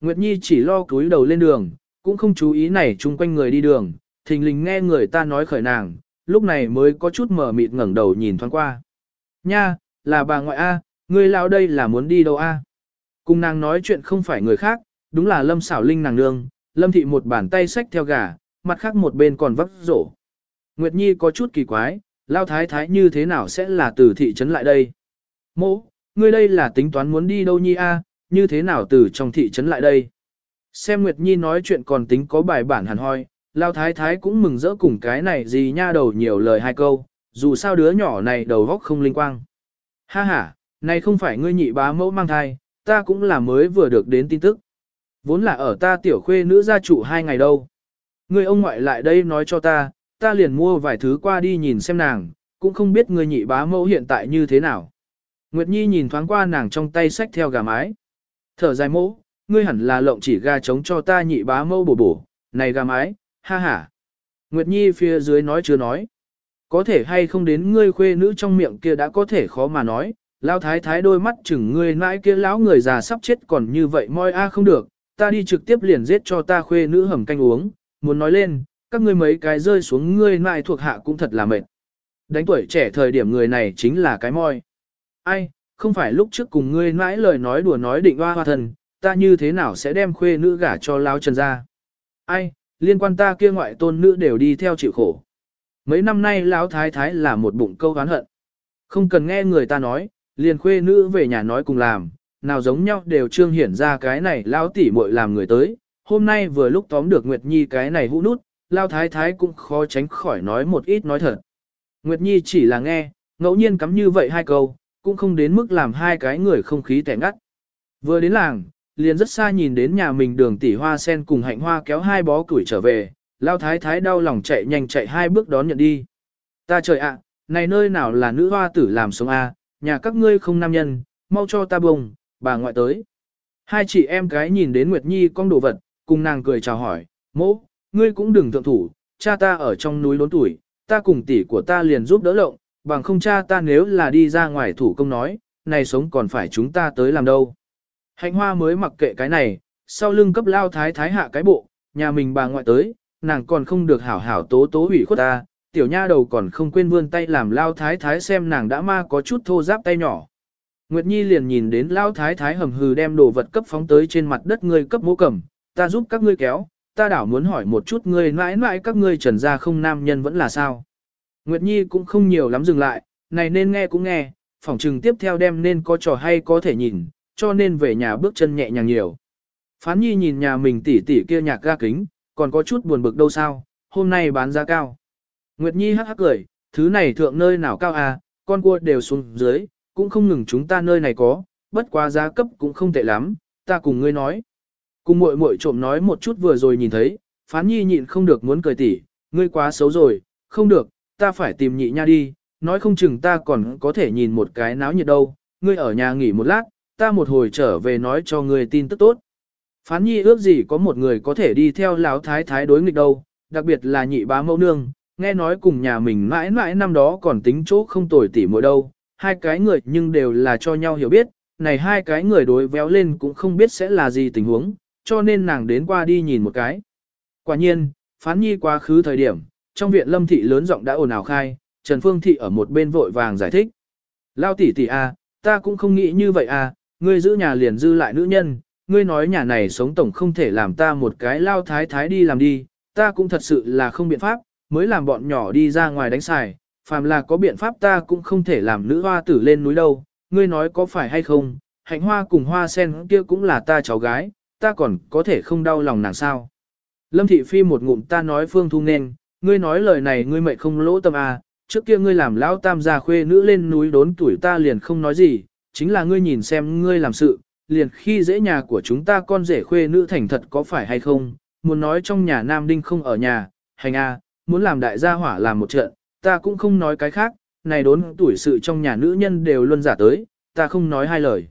Nguyệt Nhi chỉ lo cúi đầu lên đường, cũng không chú ý này chung quanh người đi đường, thình lình nghe người ta nói khởi nàng, lúc này mới có chút mở mịt ngẩng đầu nhìn thoáng qua. Nha, là bà ngoại A, người lão đây là muốn đi đâu A? Cùng nàng nói chuyện không phải người khác, đúng là Lâm xảo linh nàng nương, Lâm thị một bàn tay xách theo gà, mặt khác một bên còn vấp rổ. Nguyệt Nhi có chút kỳ quái, lao thái thái như thế nào sẽ là từ thị trấn lại đây? Mỗ, ngươi đây là tính toán muốn đi đâu Nhi A, như thế nào từ trong thị trấn lại đây? Xem Nguyệt Nhi nói chuyện còn tính có bài bản hẳn hoi, lao thái thái cũng mừng rỡ cùng cái này gì nha đầu nhiều lời hai câu, dù sao đứa nhỏ này đầu góc không linh quang. Ha ha, này không phải ngươi nhị bá mẫu mang thai, ta cũng là mới vừa được đến tin tức. Vốn là ở ta tiểu khuê nữ gia trụ hai ngày đâu. Ngươi ông ngoại lại đây nói cho ta, ta liền mua vài thứ qua đi nhìn xem nàng, cũng không biết ngươi nhị bá mẫu hiện tại như thế nào. Nguyệt Nhi nhìn thoáng qua nàng trong tay sách theo gà mái. Thở dài mẫu, ngươi hẳn là lộng chỉ gà trống cho ta nhị bá mẫu bổ bổ, này gà mái, ha ha. Nguyệt Nhi phía dưới nói chưa nói. Có thể hay không đến ngươi khuê nữ trong miệng kia đã có thể khó mà nói, lao thái thái đôi mắt chừng ngươi nãi kia lão người già sắp chết còn như vậy moi a không được, ta đi trực tiếp liền giết cho ta khuê nữ hầm canh uống, muốn nói lên, các ngươi mấy cái rơi xuống ngươi nãi thuộc hạ cũng thật là mệt. Đánh tuổi trẻ thời điểm người này chính là cái moi. Ai, không phải lúc trước cùng ngươi nãi lời nói đùa nói định hoa hoa thần, ta như thế nào sẽ đem khuê nữ gả cho lao trần ra. Ai, liên quan ta kia ngoại tôn nữ đều đi theo chịu khổ. Mấy năm nay lão thái thái là một bụng câu oán hận. Không cần nghe người ta nói, liền khuê nữ về nhà nói cùng làm, nào giống nhau đều trương hiển ra cái này lão tỷ muội làm người tới. Hôm nay vừa lúc tóm được Nguyệt Nhi cái này hũ nút, lão thái thái cũng khó tránh khỏi nói một ít nói thật. Nguyệt Nhi chỉ là nghe, ngẫu nhiên cắm như vậy hai câu, cũng không đến mức làm hai cái người không khí tẻ ngắt. Vừa đến làng, liền rất xa nhìn đến nhà mình đường tỷ hoa sen cùng hạnh hoa kéo hai bó củi trở về, lao thái thái đau lòng chạy nhanh chạy hai bước đón nhận đi. Ta trời ạ, này nơi nào là nữ hoa tử làm sống a, nhà các ngươi không nam nhân, mau cho ta bông, bà ngoại tới. Hai chị em gái nhìn đến Nguyệt Nhi con đồ vật, cùng nàng cười chào hỏi, mỗ, ngươi cũng đừng thượng thủ, cha ta ở trong núi lớn tuổi, ta cùng tỷ của ta liền giúp đỡ lộng, bằng không cha ta nếu là đi ra ngoài thủ công nói, này sống còn phải chúng ta tới làm đâu. Hạnh hoa mới mặc kệ cái này, sau lưng cấp lao thái thái hạ cái bộ, nhà mình bà ngoại tới, nàng còn không được hảo hảo tố tố ủy khuất ta, tiểu nha đầu còn không quên vươn tay làm lao thái thái xem nàng đã ma có chút thô giáp tay nhỏ. Nguyệt Nhi liền nhìn đến lao thái thái hầm hừ đem đồ vật cấp phóng tới trên mặt đất ngươi cấp mũ cầm, ta giúp các ngươi kéo, ta đảo muốn hỏi một chút ngươi mãi mãi các ngươi trần ra không nam nhân vẫn là sao. Nguyệt Nhi cũng không nhiều lắm dừng lại, này nên nghe cũng nghe, phỏng trừng tiếp theo đem nên có trò hay có thể nhìn, cho nên về nhà bước chân nhẹ nhàng nhiều. Phán Nhi nhìn nhà mình tỉ tỉ kia nhạc ga kính, còn có chút buồn bực đâu sao, hôm nay bán giá cao. Nguyệt Nhi hắc hắc cười, thứ này thượng nơi nào cao à, con cua đều xuống dưới, cũng không ngừng chúng ta nơi này có, bất quá giá cấp cũng không tệ lắm, ta cùng ngươi nói. Cùng muội muội trộm nói một chút vừa rồi nhìn thấy, Phán Nhi nhịn không được muốn cười tỉ, ngươi quá xấu rồi, không được, ta phải tìm nhị nha đi, nói không chừng ta còn có thể nhìn một cái náo nhiệt đâu, ngươi ở nhà nghỉ một lát, ta một hồi trở về nói cho ngươi tin tức tốt. Phán nhi ước gì có một người có thể đi theo lão thái thái đối nghịch đâu, đặc biệt là nhị bá mẫu nương, nghe nói cùng nhà mình mãi mãi năm đó còn tính chỗ không tồi tỉ mỗi đâu, hai cái người nhưng đều là cho nhau hiểu biết, này hai cái người đối véo lên cũng không biết sẽ là gì tình huống, cho nên nàng đến qua đi nhìn một cái. Quả nhiên, phán nhi quá khứ thời điểm, trong viện lâm thị lớn giọng đã ồn ào khai, Trần Phương Thị ở một bên vội vàng giải thích. Lao tỷ tỷ a, ta cũng không nghĩ như vậy a, ngươi giữ nhà liền dư lại nữ nhân, ngươi nói nhà này sống tổng không thể làm ta một cái lao thái thái đi làm đi, ta cũng thật sự là không biện pháp, mới làm bọn nhỏ đi ra ngoài đánh xài, phàm là có biện pháp ta cũng không thể làm nữ hoa tử lên núi đâu, ngươi nói có phải hay không, hạnh hoa cùng hoa sen kia cũng là ta cháu gái, ta còn có thể không đau lòng nàng sao. Lâm Thị Phi một ngụm ta nói Phương Thu nên, ngươi nói lời này ngươi mệnh không lỗ tâm à, trước kia ngươi làm lão tam gia khuê nữ lên núi đốn tuổi ta liền không nói gì, chính là ngươi nhìn xem ngươi làm sự, liền khi dễ nhà của chúng ta con rể khuê nữ thành thật có phải hay không, muốn nói trong nhà Nam Đinh không ở nhà, hành a, muốn làm đại gia hỏa làm một trận, ta cũng không nói cái khác, này đốn tuổi sự trong nhà nữ nhân đều luôn giả tới, ta không nói hai lời.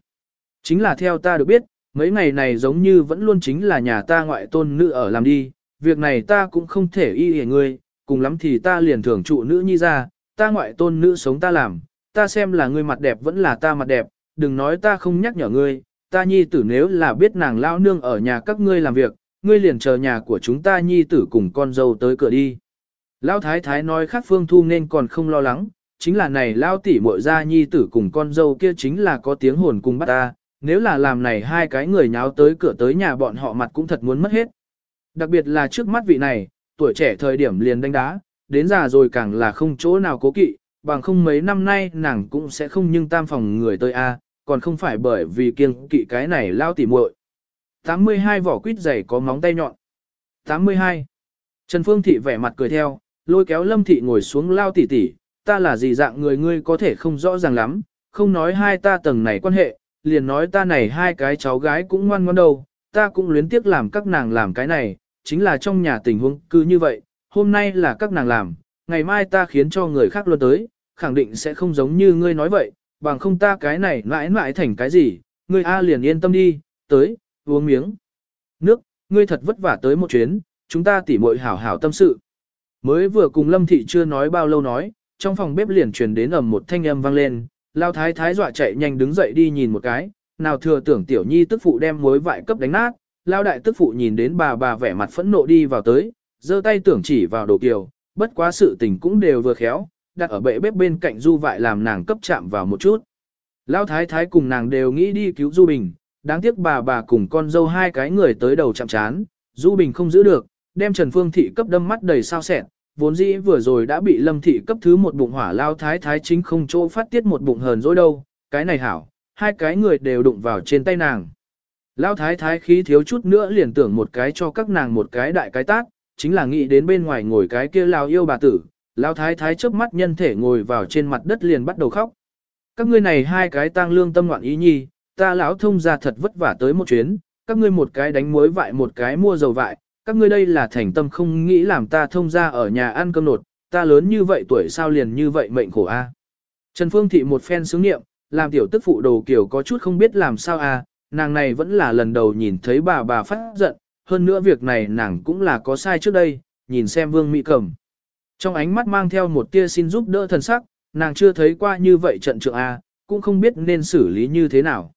Chính là theo ta được biết, mấy ngày này giống như vẫn luôn chính là nhà ta ngoại tôn nữ ở làm đi, việc này ta cũng không thể y hề ngươi, cùng lắm thì ta liền thưởng trụ nữ nhi ra, ta ngoại tôn nữ sống ta làm, ta xem là ngươi mặt đẹp vẫn là ta mặt đẹp, đừng nói ta không nhắc nhở ngươi, ta nhi tử nếu là biết nàng lao nương ở nhà các ngươi làm việc, ngươi liền chờ nhà của chúng ta nhi tử cùng con dâu tới cửa đi. Lão thái thái nói khác phương thu nên còn không lo lắng, chính là này lao tỷ muội ra nhi tử cùng con dâu kia chính là có tiếng hồn cùng bắt ta, nếu là làm này hai cái người nháo tới cửa tới nhà bọn họ mặt cũng thật muốn mất hết. Đặc biệt là trước mắt vị này, tuổi trẻ thời điểm liền đánh đá, đến già rồi càng là không chỗ nào cố kỵ, bằng không mấy năm nay nàng cũng sẽ không nhưng tam phòng người tới a, còn không phải bởi vì kiêng kỵ cái này lao tỉ muội. 82 vỏ quýt dày có móng tay nhọn. 82. Trần Phương Thị vẻ mặt cười theo, lôi kéo Lâm Thị ngồi xuống lao tỉ tỉ, ta là gì dạng người ngươi có thể không rõ ràng lắm, không nói hai ta tầng này quan hệ, liền nói ta này hai cái cháu gái cũng ngoan ngoan đâu, ta cũng luyến tiếc làm các nàng làm cái này, chính là trong nhà tình huống cứ như vậy, hôm nay là các nàng làm, ngày mai ta khiến cho người khác luôn tới, khẳng định sẽ không giống như ngươi nói vậy, bằng không ta cái này mãi mãi thành cái gì, ngươi A liền yên tâm đi, tới, uống miếng. Nước, ngươi thật vất vả tới một chuyến, chúng ta tỉ muội hảo hảo tâm sự. Mới vừa cùng Lâm Thị chưa nói bao lâu nói, trong phòng bếp liền truyền đến ầm một thanh âm vang lên, lao thái thái dọa chạy nhanh đứng dậy đi nhìn một cái, nào thừa tưởng tiểu nhi tức phụ đem muối vại cấp đánh nát, lao đại tức phụ nhìn đến bà bà vẻ mặt phẫn nộ đi vào tới, giơ tay tưởng chỉ vào đồ kiều, bất quá sự tình cũng đều vừa khéo, đặt ở bệ bếp bên cạnh du vại làm nàng cấp chạm vào một chút. Lão thái thái cùng nàng đều nghĩ đi cứu Du Bình, đáng tiếc bà bà cùng con dâu hai cái người tới đầu chạm chán, Du Bình không giữ được, đem Trần Phương Thị cấp đâm mắt đầy sao sẹn, vốn dĩ vừa rồi đã bị Lâm Thị cấp thứ một bụng hỏa lao thái thái chính không chỗ phát tiết một bụng hờn dỗi đâu, cái này hảo, hai cái người đều đụng vào trên tay nàng. Lão thái thái khí thiếu chút nữa liền tưởng một cái cho các nàng một cái đại cái tác, chính là nghĩ đến bên ngoài ngồi cái kia lao yêu bà tử, Lão thái thái chớp mắt nhân thể ngồi vào trên mặt đất liền bắt đầu khóc. Các ngươi này hai cái tang lương tâm loạn ý nhi, ta lão thông ra thật vất vả tới một chuyến, các ngươi một cái đánh muối vại một cái mua dầu vại, các ngươi đây là thành tâm không nghĩ làm ta thông ra ở nhà ăn cơm nột, ta lớn như vậy tuổi sao liền như vậy mệnh khổ a. Trần Phương Thị một phen sướng nghiệm, làm tiểu tức phụ đồ kiểu có chút không biết làm sao à nàng này vẫn là lần đầu nhìn thấy bà bà phát giận, hơn nữa việc này nàng cũng là có sai trước đây, nhìn xem Vương Mỹ Cẩm. Trong ánh mắt mang theo một tia xin giúp đỡ thần sắc, nàng chưa thấy qua như vậy trận trượng A, cũng không biết nên xử lý như thế nào.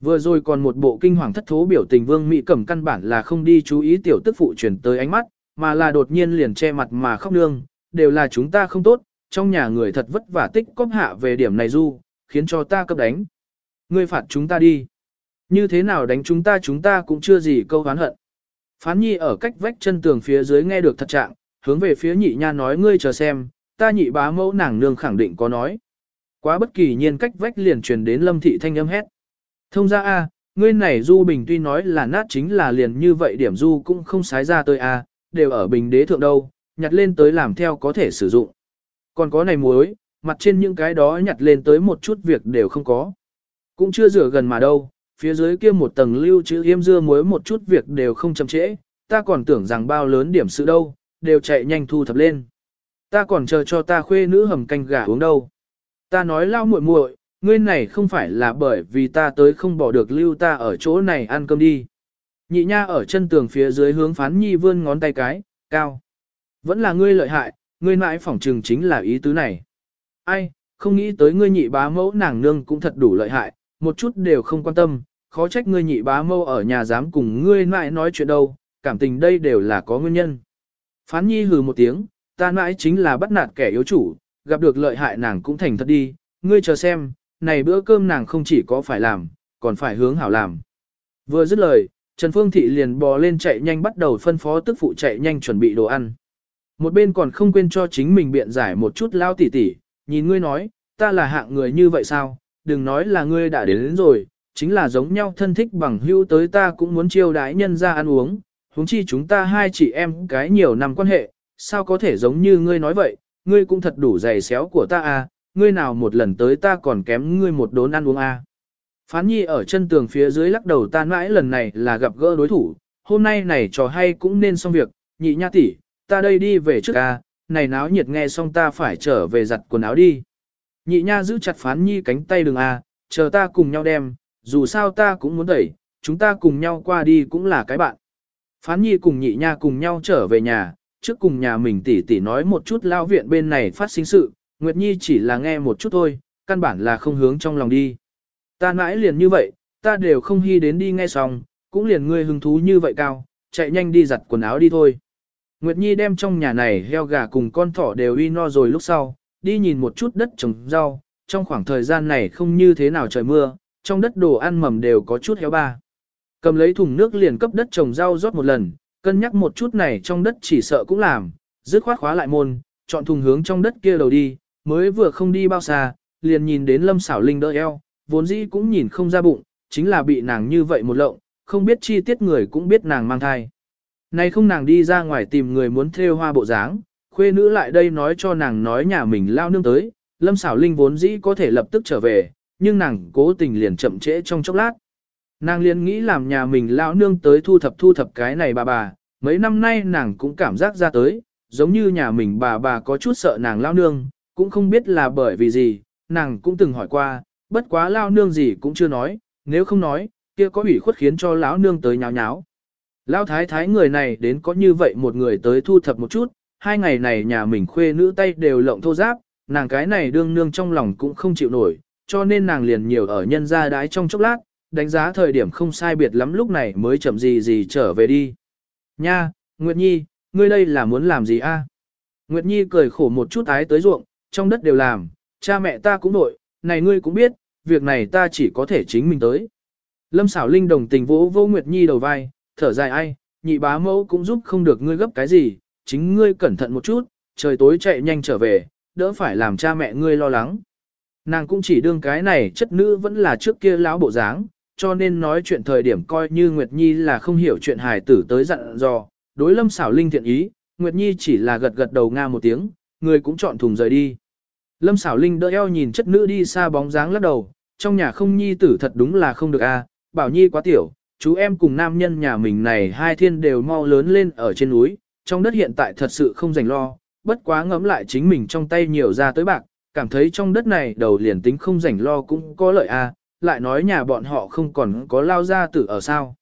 Vừa rồi còn một bộ kinh hoàng thất thố biểu tình Vương Mỹ Cẩm căn bản là không đi chú ý tiểu tức phụ chuyển tới ánh mắt, mà là đột nhiên liền che mặt mà khóc nương, đều là chúng ta không tốt, trong nhà người thật vất vả tích cóp hạ về điểm này du, khiến cho ta cấp đánh. Ngươi phạt chúng ta đi. Như thế nào đánh chúng ta chúng ta cũng chưa gì câu hán hận. Phán nhi ở cách vách chân tường phía dưới nghe được thật trạng, hướng về phía nhị nha nói ngươi chờ xem, ta nhị bá mẫu nàng nương khẳng định có nói. Quá bất kỳ nhiên cách vách liền truyền đến lâm thị thanh âm hét. Thông ra a, ngươi này du bình tuy nói là nát chính là liền như vậy điểm du cũng không sái ra tới a, đều ở bình đế thượng đâu, nhặt lên tới làm theo có thể sử dụng. Còn có này muối, mặt trên những cái đó nhặt lên tới một chút việc đều không có. Cũng chưa rửa gần mà đâu, phía dưới kia một tầng lưu chữ yêm dưa muối một chút việc đều không chậm trễ, ta còn tưởng rằng bao lớn điểm sự đâu, đều chạy nhanh thu thập lên. Ta còn chờ cho ta khuê nữ hầm canh gà uống đâu. Ta nói lao muội muội, ngươi này không phải là bởi vì ta tới không bỏ được lưu ta ở chỗ này ăn cơm đi. Nhị nha ở chân tường phía dưới hướng phán nhi vươn ngón tay cái, cao. Vẫn là ngươi lợi hại, ngươi mãi phỏng trừng chính là ý tứ này. Ai, không nghĩ tới ngươi nhị bá mẫu nàng nương cũng thật đủ lợi hại, một chút đều không quan tâm, khó trách ngươi nhị bá mâu ở nhà dám cùng ngươi mãi nói chuyện đâu, cảm tình đây đều là có nguyên nhân. Phán nhi hừ một tiếng, ta mãi chính là bắt nạt kẻ yếu chủ, gặp được lợi hại nàng cũng thành thật đi, ngươi chờ xem, này bữa cơm nàng không chỉ có phải làm, còn phải hướng hảo làm. Vừa dứt lời, Trần Phương Thị liền bò lên chạy nhanh bắt đầu phân phó tức phụ chạy nhanh chuẩn bị đồ ăn. Một bên còn không quên cho chính mình biện giải một chút lao tỉ tỉ, nhìn ngươi nói, ta là hạng người như vậy sao, đừng nói là ngươi đã đến, đến rồi, chính là giống nhau thân thích bằng hữu tới ta cũng muốn chiêu đái nhân ra ăn uống, huống chi chúng ta hai chị em cái nhiều năm quan hệ, sao có thể giống như ngươi nói vậy, ngươi cũng thật đủ dày xéo của ta à, ngươi nào một lần tới ta còn kém ngươi một đốn ăn uống à. Phán nhi ở chân tường phía dưới lắc đầu ta mãi lần này là gặp gỡ đối thủ, hôm nay này trò hay cũng nên xong việc, nhị nha tỷ, ta đây đi về trước à, này náo nhiệt nghe xong ta phải trở về giặt quần áo đi. Nhị nha giữ chặt phán nhi cánh tay đường a à, chờ ta cùng nhau đem, dù sao ta cũng muốn đẩy, chúng ta cùng nhau qua đi cũng là cái bạn. Phán nhi cùng nhị nha cùng nhau trở về nhà, trước cùng nhà mình tỉ tỉ nói một chút lao viện bên này phát sinh sự, Nguyệt Nhi chỉ là nghe một chút thôi, căn bản là không hướng trong lòng đi. Ta mãi liền như vậy, ta đều không hy đến đi nghe xong, cũng liền ngươi hứng thú như vậy cao, chạy nhanh đi giặt quần áo đi thôi. Nguyệt Nhi đem trong nhà này heo gà cùng con thỏ đều uy no rồi lúc sau, đi nhìn một chút đất trồng rau, trong khoảng thời gian này không như thế nào trời mưa, trong đất đồ ăn mầm đều có chút héo ba. Cầm lấy thùng nước liền cấp đất trồng rau rót một lần, cân nhắc một chút này trong đất chỉ sợ cũng làm, dứt khoát khóa lại môn, chọn thùng hướng trong đất kia đầu đi, mới vừa không đi bao xa, liền nhìn đến lâm xảo linh đỡ eo, vốn dĩ cũng nhìn không ra bụng, chính là bị nàng như vậy một lộng, không biết chi tiết người cũng biết nàng mang thai. Nay không nàng đi ra ngoài tìm người muốn thêu hoa bộ dáng, khuê nữ lại đây nói cho nàng nói nhà mình lao nương tới, lâm xảo linh vốn dĩ có thể lập tức trở về, nhưng nàng cố tình liền chậm trễ trong chốc lát. Nàng liền nghĩ làm nhà mình lao nương tới thu thập thu thập cái này bà bà, mấy năm nay nàng cũng cảm giác ra tới, giống như nhà mình bà bà có chút sợ nàng lao nương, cũng không biết là bởi vì gì, nàng cũng từng hỏi qua, bất quá lao nương gì cũng chưa nói, nếu không nói, kia có ủy khuất khiến cho lão nương tới nháo nháo. Lão thái thái người này đến có như vậy một người tới thu thập một chút, hai ngày này nhà mình khuê nữ tay đều lộng thô giáp, nàng cái này đương nương trong lòng cũng không chịu nổi, cho nên nàng liền nhiều ở nhân gia đái trong chốc lát, đánh giá thời điểm không sai biệt lắm lúc này mới chậm gì gì trở về đi. Nha, Nguyệt Nhi, ngươi đây là muốn làm gì a? Nguyệt Nhi cười khổ một chút ái tới ruộng, trong đất đều làm, cha mẹ ta cũng nội, này ngươi cũng biết, việc này ta chỉ có thể chính mình tới. Lâm xảo linh đồng tình vỗ vô Nguyệt Nhi đầu vai, thở dài ai, nhị bá mẫu cũng giúp không được ngươi gấp cái gì, chính ngươi cẩn thận một chút, trời tối chạy nhanh trở về, đỡ phải làm cha mẹ ngươi lo lắng. Nàng cũng chỉ đương cái này chất nữ vẫn là trước kia lão bộ dáng, cho nên nói chuyện thời điểm coi như Nguyệt Nhi là không hiểu chuyện hài tử tới dặn dò, đối lâm xảo linh thiện ý, Nguyệt Nhi chỉ là gật gật đầu nga một tiếng, người cũng chọn thùng rời đi. Lâm xảo linh đỡ eo nhìn chất nữ đi xa bóng dáng lắc đầu, trong nhà không nhi tử thật đúng là không được a, bảo nhi quá tiểu, chú em cùng nam nhân nhà mình này hai thiên đều mau lớn lên ở trên núi, trong đất hiện tại thật sự không dành lo, bất quá ngẫm lại chính mình trong tay nhiều ra tới bạc, cảm thấy trong đất này đầu liền tính không rảnh lo cũng có lợi a, lại nói nhà bọn họ không còn có lao gia tử ở sao.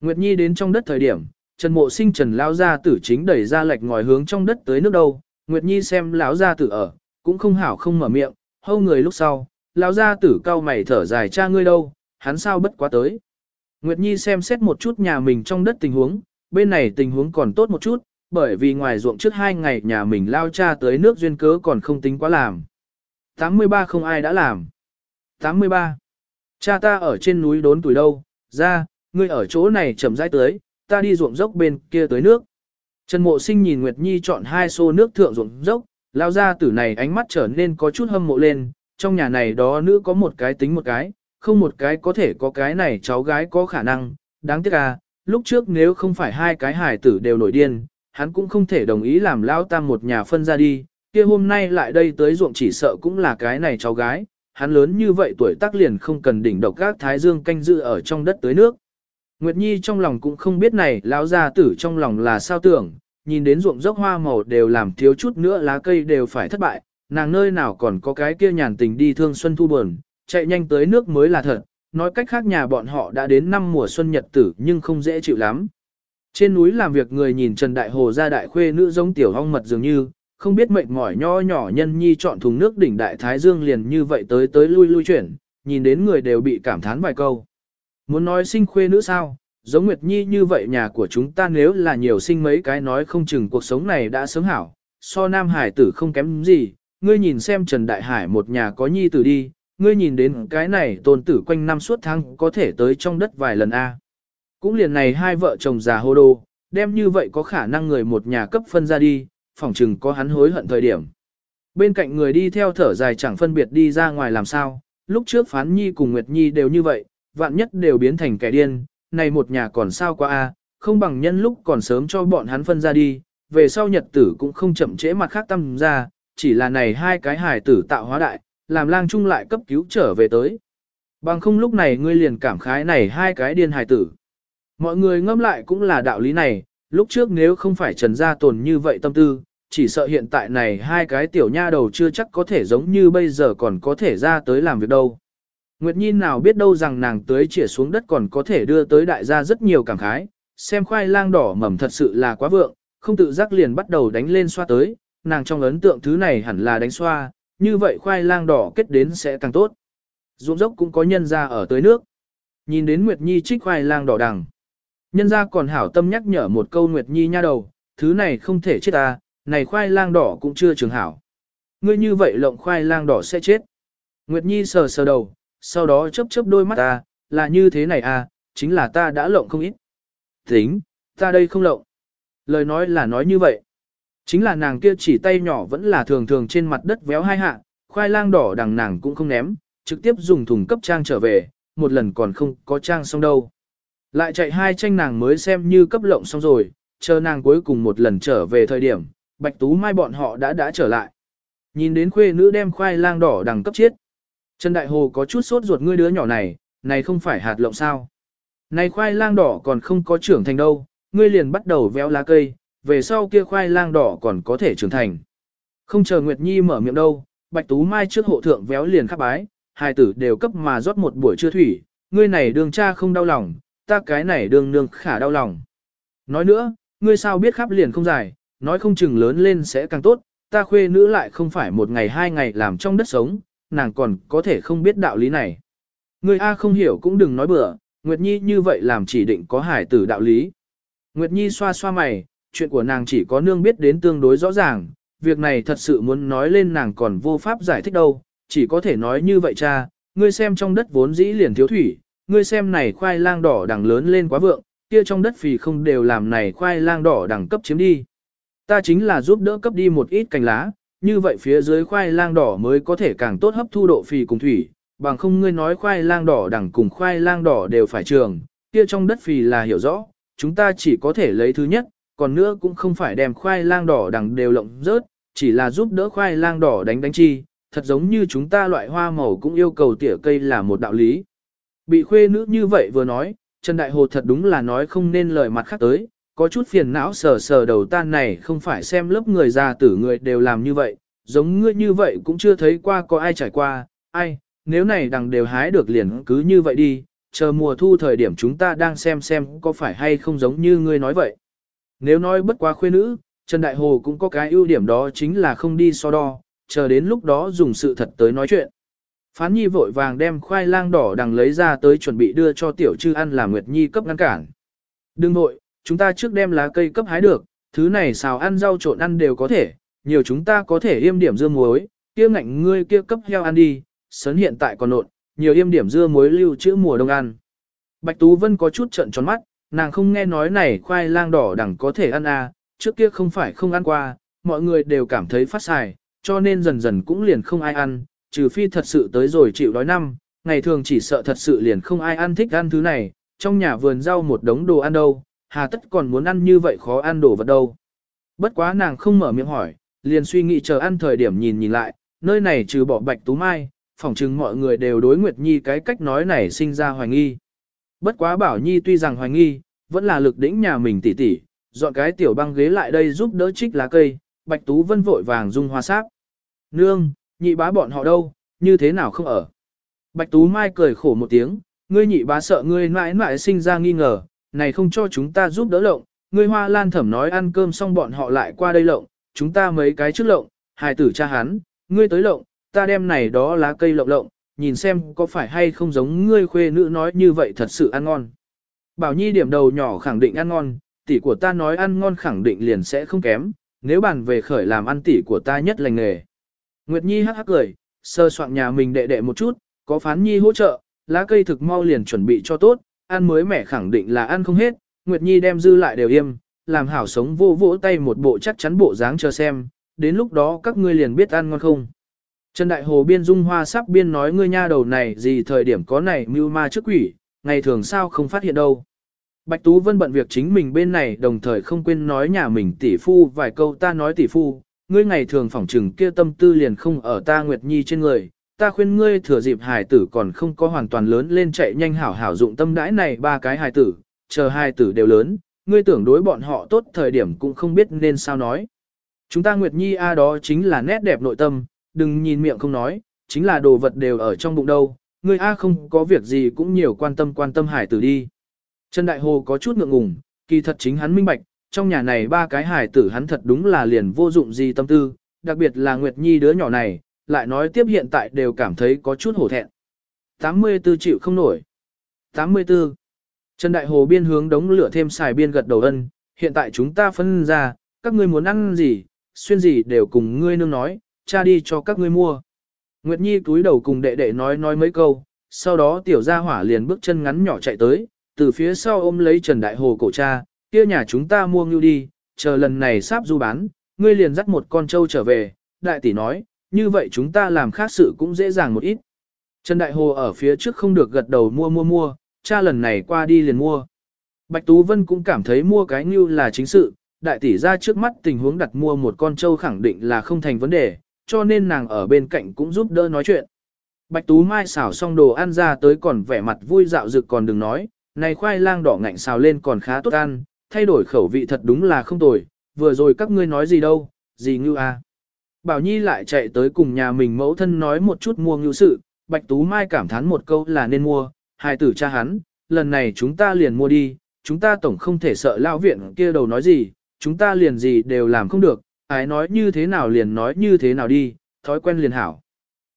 Nguyệt Nhi đến trong đất thời điểm, Trần Mộ Sinh Trần lao gia tử chính đẩy ra lệch ngòi hướng trong đất tới nước đâu, Nguyệt Nhi xem lão gia tử ở, cũng không hảo không mở miệng, hâu người lúc sau, lão gia tử cao mày thở dài cha ngươi đâu, hắn sao bất quá tới. Nguyệt Nhi xem xét một chút nhà mình trong đất tình huống, bên này tình huống còn tốt một chút, bởi vì ngoài ruộng trước hai ngày nhà mình lao cha tới nước duyên cớ còn không tính quá làm. 83 không ai đã làm. 83. Cha ta ở trên núi đốn tuổi đâu, ra, ngươi ở chỗ này chậm rãi tới, ta đi ruộng dốc bên kia tới nước. Trần Mộ Sinh nhìn Nguyệt Nhi chọn hai xô nước thượng ruộng dốc, lao ra tử này ánh mắt trở nên có chút hâm mộ lên, trong nhà này đó nữ có một cái tính một cái, không một cái có thể có cái này cháu gái có khả năng, đáng tiếc à, lúc trước nếu không phải hai cái hài tử đều nổi điên, hắn cũng không thể đồng ý làm lao tam một nhà phân ra đi, kia hôm nay lại đây tới ruộng chỉ sợ cũng là cái này cháu gái, hắn lớn như vậy tuổi tác liền không cần đỉnh độc các thái dương canh dự ở trong đất tới nước. Nguyệt Nhi trong lòng cũng không biết này lão gia tử trong lòng là sao tưởng, nhìn đến ruộng dốc hoa màu đều làm thiếu chút nữa lá cây đều phải thất bại, nàng nơi nào còn có cái kia nhàn tình đi thương xuân thu buồn, chạy nhanh tới nước mới là thật, nói cách khác nhà bọn họ đã đến năm mùa xuân nhật tử nhưng không dễ chịu lắm. Trên núi làm việc người nhìn Trần Đại Hồ ra đại khuê nữ giống tiểu hong mật dường như, không biết mệt mỏi nho nhỏ nhân nhi chọn thùng nước đỉnh đại thái dương liền như vậy tới tới lui lui chuyển, nhìn đến người đều bị cảm thán vài câu. Muốn nói sinh khuê nữ sao, giống Nguyệt Nhi như vậy nhà của chúng ta nếu là nhiều sinh mấy cái nói không chừng cuộc sống này đã sớm hảo, so nam hải tử không kém gì, ngươi nhìn xem Trần Đại Hải một nhà có nhi tử đi, ngươi nhìn đến cái này tôn tử quanh năm suốt tháng có thể tới trong đất vài lần a. Cũng liền này hai vợ chồng già hô đô, đem như vậy có khả năng người một nhà cấp phân ra đi, phỏng chừng có hắn hối hận thời điểm. Bên cạnh người đi theo thở dài chẳng phân biệt đi ra ngoài làm sao, lúc trước Phán Nhi cùng Nguyệt Nhi đều như vậy, vạn nhất đều biến thành kẻ điên, này một nhà còn sao qua a, không bằng nhân lúc còn sớm cho bọn hắn phân ra đi, về sau nhật tử cũng không chậm trễ mặt khác tâm ra, chỉ là này hai cái hài tử tạo hóa đại, làm lang trung lại cấp cứu trở về tới. Bằng không lúc này ngươi liền cảm khái này hai cái điên hài tử. Mọi người ngâm lại cũng là đạo lý này, lúc trước nếu không phải trần gia tồn như vậy tâm tư, chỉ sợ hiện tại này hai cái tiểu nha đầu chưa chắc có thể giống như bây giờ còn có thể ra tới làm việc đâu. Nguyệt Nhi nào biết đâu rằng nàng tới chĩa xuống đất còn có thể đưa tới đại gia rất nhiều cảm khái, xem khoai lang đỏ mầm thật sự là quá vượng, không tự giác liền bắt đầu đánh lên xoa tới, nàng trong ấn tượng thứ này hẳn là đánh xoa, như vậy khoai lang đỏ kết đến sẽ càng tốt. Ruộng dốc cũng có nhân ra ở tới nước. Nhìn đến Nguyệt Nhi trích khoai lang đỏ đằng. Nhân ra còn hảo tâm nhắc nhở một câu Nguyệt Nhi nha đầu, thứ này không thể chết ta, này khoai lang đỏ cũng chưa trường hảo. Ngươi như vậy lộng khoai lang đỏ sẽ chết. Nguyệt Nhi sờ sờ đầu, sau đó chớp chớp đôi mắt ta, là như thế này à, chính là ta đã lộng không ít. Tính, ta đây không lộng. Lời nói là nói như vậy. Chính là nàng kia chỉ tay nhỏ vẫn là thường thường trên mặt đất véo hai hạ, khoai lang đỏ đằng nàng cũng không ném, trực tiếp dùng thùng cấp trang trở về, một lần còn không có trang xong đâu. Lại chạy hai tranh nàng mới xem như cấp lộng xong rồi, chờ nàng cuối cùng một lần trở về thời điểm, Bạch Tú Mai bọn họ đã đã trở lại. Nhìn đến khuê nữ đem khoai lang đỏ đằng cấp chiết. Trần Đại Hồ có chút sốt ruột ngươi đứa nhỏ này, này không phải hạt lộng sao. Này khoai lang đỏ còn không có trưởng thành đâu, ngươi liền bắt đầu véo lá cây, về sau kia khoai lang đỏ còn có thể trưởng thành. Không chờ Nguyệt Nhi mở miệng đâu, Bạch Tú Mai trước hộ thượng véo liền khắp bái, hai tử đều cấp mà rót một buổi trưa thủy, ngươi này đường cha không đau lòng, ta cái này đường nương khả đau lòng. Nói nữa, ngươi sao biết khắp liền không dài, nói không chừng lớn lên sẽ càng tốt, ta khuê nữ lại không phải một ngày hai ngày làm trong đất sống, nàng còn có thể không biết đạo lý này. Ngươi A không hiểu cũng đừng nói bừa, Nguyệt Nhi như vậy làm chỉ định có hải tử đạo lý. Nguyệt Nhi xoa xoa mày, chuyện của nàng chỉ có nương biết đến tương đối rõ ràng, việc này thật sự muốn nói lên nàng còn vô pháp giải thích đâu, chỉ có thể nói như vậy cha, ngươi xem trong đất vốn dĩ liền thiếu thủy, ngươi xem này khoai lang đỏ đằng lớn lên quá vượng, kia trong đất phì không đều làm này khoai lang đỏ đằng cấp chiếm đi. Ta chính là giúp đỡ cấp đi một ít cành lá, như vậy phía dưới khoai lang đỏ mới có thể càng tốt hấp thu độ phì cùng thủy, bằng không ngươi nói khoai lang đỏ đằng cùng khoai lang đỏ đều phải trường, kia trong đất phì là hiểu rõ, chúng ta chỉ có thể lấy thứ nhất, còn nữa cũng không phải đem khoai lang đỏ đằng đều lộng rớt, chỉ là giúp đỡ khoai lang đỏ đánh đánh chi, thật giống như chúng ta loại hoa màu cũng yêu cầu tỉa cây là một đạo lý. Bị khuê nữ như vậy vừa nói, Trần Đại Hồ thật đúng là nói không nên lời mặt khác tới, có chút phiền não sờ sờ đầu tan này không phải xem lớp người già tử người đều làm như vậy, giống ngươi như vậy cũng chưa thấy qua có ai trải qua, ai, nếu này đằng đều hái được liền cứ như vậy đi, chờ mùa thu thời điểm chúng ta đang xem xem có phải hay không giống như ngươi nói vậy. Nếu nói bất quá khuê nữ, Trần Đại Hồ cũng có cái ưu điểm đó chính là không đi so đo, chờ đến lúc đó dùng sự thật tới nói chuyện. Phán Nhi vội vàng đem khoai lang đỏ đằng lấy ra tới chuẩn bị đưa cho Tiểu Trư ăn làm Nguyệt Nhi cấp ngăn cản. Đừng vội, chúng ta trước đem lá cây cấp hái được, thứ này xào ăn rau trộn ăn đều có thể, nhiều chúng ta có thể yêm điểm dưa muối, kia ngạnh ngươi kia cấp heo ăn đi, sấn hiện tại còn nộn, nhiều yêm điểm dưa muối lưu trữ mùa đông ăn. Bạch Tú Vân có chút trận tròn mắt, nàng không nghe nói này khoai lang đỏ đẳng có thể ăn à, trước kia không phải không ăn qua, mọi người đều cảm thấy phát xài, cho nên dần dần cũng liền không ai ăn, trừ phi thật sự tới rồi chịu đói năm, ngày thường chỉ sợ thật sự liền không ai ăn thích ăn thứ này, trong nhà vườn rau một đống đồ ăn đâu, hà tất còn muốn ăn như vậy khó ăn đồ vật đâu. Bất quá nàng không mở miệng hỏi, liền suy nghĩ chờ ăn thời điểm nhìn nhìn lại, nơi này trừ bỏ bạch tú mai, phỏng chừng mọi người đều đối Nguyệt Nhi cái cách nói này sinh ra hoài nghi. Bất quá Bảo Nhi tuy rằng hoài nghi, vẫn là lực đỉnh nhà mình tỉ tỉ, dọn cái tiểu băng ghế lại đây giúp đỡ trích lá cây, Bạch Tú Vân vội vàng dung hoa sáp. Nương, nhị bá bọn họ đâu, như thế nào không ở. Bạch Tú Mai cười khổ một tiếng, ngươi nhị bá sợ ngươi mãi mãi sinh ra nghi ngờ, này không cho chúng ta giúp đỡ lộng, ngươi hoa lan thẩm nói ăn cơm xong bọn họ lại qua đây lộng, chúng ta mấy cái trước lộng, hài tử cha hắn, ngươi tới lộng, ta đem này đó lá cây lộng lộng, nhìn xem có phải hay không giống ngươi khuê nữ nói như vậy thật sự ăn ngon. Bảo Nhi điểm đầu nhỏ khẳng định ăn ngon, tỷ của ta nói ăn ngon khẳng định liền sẽ không kém, nếu bàn về khởi làm ăn tỷ của ta nhất lành nghề. Nguyệt Nhi hắc hắc cười, sơ soạn nhà mình đệ đệ một chút, có phán Nhi hỗ trợ, lá cây thực mau liền chuẩn bị cho tốt, ăn mới mẻ khẳng định là ăn không hết, Nguyệt Nhi đem dư lại đều im, làm hảo sống vô vỗ tay một bộ chắc chắn bộ dáng chờ xem, đến lúc đó các ngươi liền biết ăn ngon không. Trần Đại Hồ biên dung hoa sắp biên nói ngươi nha đầu này gì thời điểm có này mưu ma trước quỷ, ngày thường sao không phát hiện đâu. Bạch Tú Vân bận việc chính mình bên này đồng thời không quên nói nhà mình tỷ phu vài câu ta nói tỷ phu, ngươi ngày thường phỏng trừng kia tâm tư liền không ở ta Nguyệt Nhi trên người, ta khuyên ngươi thừa dịp hài tử còn không có hoàn toàn lớn lên chạy nhanh hảo hảo dụng tâm đãi này ba cái hài tử, chờ hài tử đều lớn, ngươi tưởng đối bọn họ tốt thời điểm cũng không biết nên sao nói. Chúng ta Nguyệt Nhi A đó chính là nét đẹp nội tâm, đừng nhìn miệng không nói, chính là đồ vật đều ở trong bụng đâu, ngươi A không có việc gì cũng nhiều quan tâm quan tâm hải tử đi. Trần Đại Hồ có chút ngượng ngùng, kỳ thật chính hắn minh bạch, trong nhà này ba cái hải tử hắn thật đúng là liền vô dụng gì tâm tư, đặc biệt là Nguyệt Nhi đứa nhỏ này, lại nói tiếp hiện tại đều cảm thấy có chút hổ thẹn. 84 triệu không nổi. 84. Trần Đại Hồ biên hướng đống lửa thêm xài biên gật đầu ân, hiện tại chúng ta phân ra, các ngươi muốn ăn gì, xuyên gì đều cùng ngươi nương nói, cha đi cho các ngươi mua. Nguyệt Nhi túi đầu cùng đệ đệ nói nói mấy câu, sau đó tiểu gia hỏa liền bước chân ngắn nhỏ chạy tới, từ phía sau ôm lấy Trần Đại Hồ cổ cha, kia nhà chúng ta mua ngưu đi, chờ lần này sắp du bán, ngươi liền dắt một con trâu trở về, đại tỷ nói, như vậy chúng ta làm khác sự cũng dễ dàng một ít. Trần Đại Hồ ở phía trước không được gật đầu mua mua mua, cha lần này qua đi liền mua. Bạch Tú Vân cũng cảm thấy mua cái ngưu là chính sự, đại tỷ ra trước mắt tình huống đặt mua một con trâu khẳng định là không thành vấn đề, cho nên nàng ở bên cạnh cũng giúp đỡ nói chuyện. Bạch Tú Mai xào xong đồ ăn ra tới còn vẻ mặt vui dạo dực còn đừng nói, này khoai lang đỏ ngạnh xào lên còn khá tốt ăn, thay đổi khẩu vị thật đúng là không tồi, vừa rồi các ngươi nói gì đâu, gì ngưu à. Bảo Nhi lại chạy tới cùng nhà mình mẫu thân nói một chút mua ngưu sự, Bạch Tú Mai cảm thán một câu là nên mua, Hai tử cha hắn, lần này chúng ta liền mua đi, chúng ta tổng không thể sợ lao viện kia đầu nói gì, chúng ta liền gì đều làm không được, ái nói như thế nào liền nói như thế nào đi, thói quen liền hảo.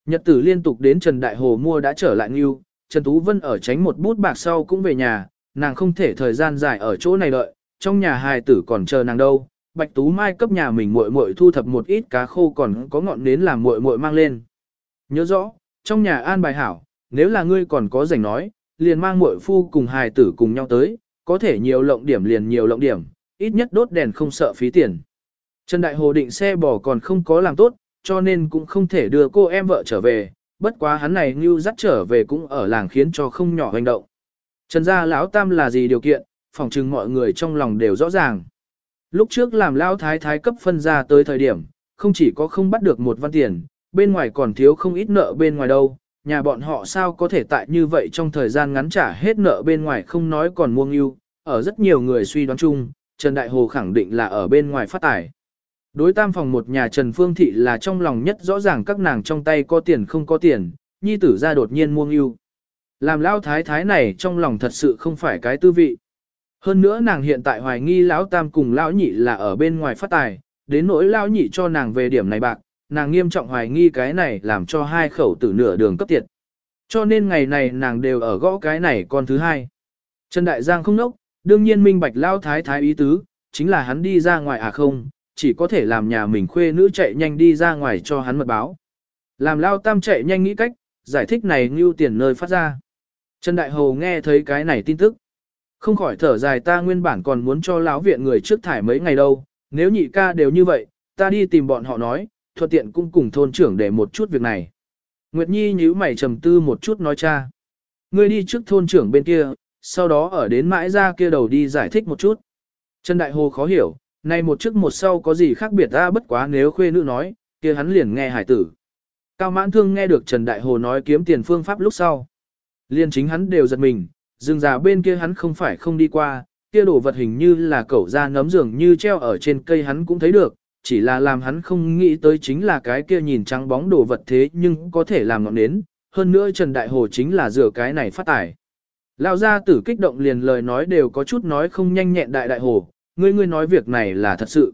Nhật tử liên tục đến Trần Đại Hồ mua đã trở lại nghiêu, Trần Tú Vân ở tránh một bút bạc sau cũng về nhà, nàng không thể thời gian dài ở chỗ này đợi, trong nhà hài tử còn chờ nàng đâu. Bạch Tú Mai cấp nhà mình muội muội thu thập một ít cá khô còn có ngọn nến làm muội muội mang lên. Nhớ rõ, trong nhà an bài hảo, nếu là ngươi còn có rảnh nói, liền mang muội phu cùng hài tử cùng nhau tới, có thể nhiều lộng điểm liền nhiều lộng điểm, ít nhất đốt đèn không sợ phí tiền. Trần Đại Hồ định xe bỏ còn không có làm tốt, cho nên cũng không thể đưa cô em vợ trở về, bất quá hắn này như dắt trở về cũng ở làng khiến cho không nhỏ hành động. Trần gia lão tam là gì điều kiện, phỏng chừng mọi người trong lòng đều rõ ràng. Lúc trước làm lão thái thái cấp phân ra tới thời điểm, không chỉ có không bắt được một văn tiền, bên ngoài còn thiếu không ít nợ bên ngoài đâu, nhà bọn họ sao có thể tại như vậy trong thời gian ngắn trả hết nợ bên ngoài không nói còn muông ưu, ở rất nhiều người suy đoán chung, Trần Đại Hồ khẳng định là ở bên ngoài phát tài. Đối tam phòng một nhà Trần Phương Thị là trong lòng nhất rõ ràng các nàng trong tay có tiền không có tiền, nhi tử ra đột nhiên muông yêu, Làm lão thái thái này trong lòng thật sự không phải cái tư vị. Hơn nữa nàng hiện tại hoài nghi lão tam cùng lão nhị là ở bên ngoài phát tài, đến nỗi lão nhị cho nàng về điểm này bạc, nàng nghiêm trọng hoài nghi cái này làm cho hai khẩu tử nửa đường cấp tiệt. Cho nên ngày này nàng đều ở gõ cái này con thứ hai. Trần Đại Giang không nốc, đương nhiên minh bạch lão thái thái ý tứ, chính là hắn đi ra ngoài à không, chỉ có thể làm nhà mình khuê nữ chạy nhanh đi ra ngoài cho hắn mật báo. Làm lao tam chạy nhanh nghĩ cách, giải thích này ngưu tiền nơi phát ra. Trần Đại Hầu nghe thấy cái này tin tức. Không khỏi thở dài ta nguyên bản còn muốn cho lão viện người trước thải mấy ngày đâu, nếu nhị ca đều như vậy, ta đi tìm bọn họ nói, thuận tiện cũng cùng thôn trưởng để một chút việc này. Nguyệt Nhi nhíu mày trầm tư một chút nói cha. Ngươi đi trước thôn trưởng bên kia, sau đó ở đến mãi ra kia đầu đi giải thích một chút. Trần Đại Hồ khó hiểu, này một trước một sau có gì khác biệt ra bất quá nếu khuê nữ nói, kia hắn liền nghe hải tử. Cao mãn thương nghe được Trần Đại Hồ nói kiếm tiền phương pháp lúc sau. Liên chính hắn đều giật mình, dừng già bên kia hắn không phải không đi qua, kia đồ vật hình như là cẩu da nấm giường như treo ở trên cây hắn cũng thấy được, chỉ là làm hắn không nghĩ tới chính là cái kia nhìn trắng bóng đồ vật thế nhưng có thể làm ngọn nến, hơn nữa Trần Đại Hồ chính là rửa cái này phát tài. Lão gia tử kích động liền lời nói đều có chút nói không nhanh nhẹn đại đại hồ, ngươi ngươi nói việc này là thật sự.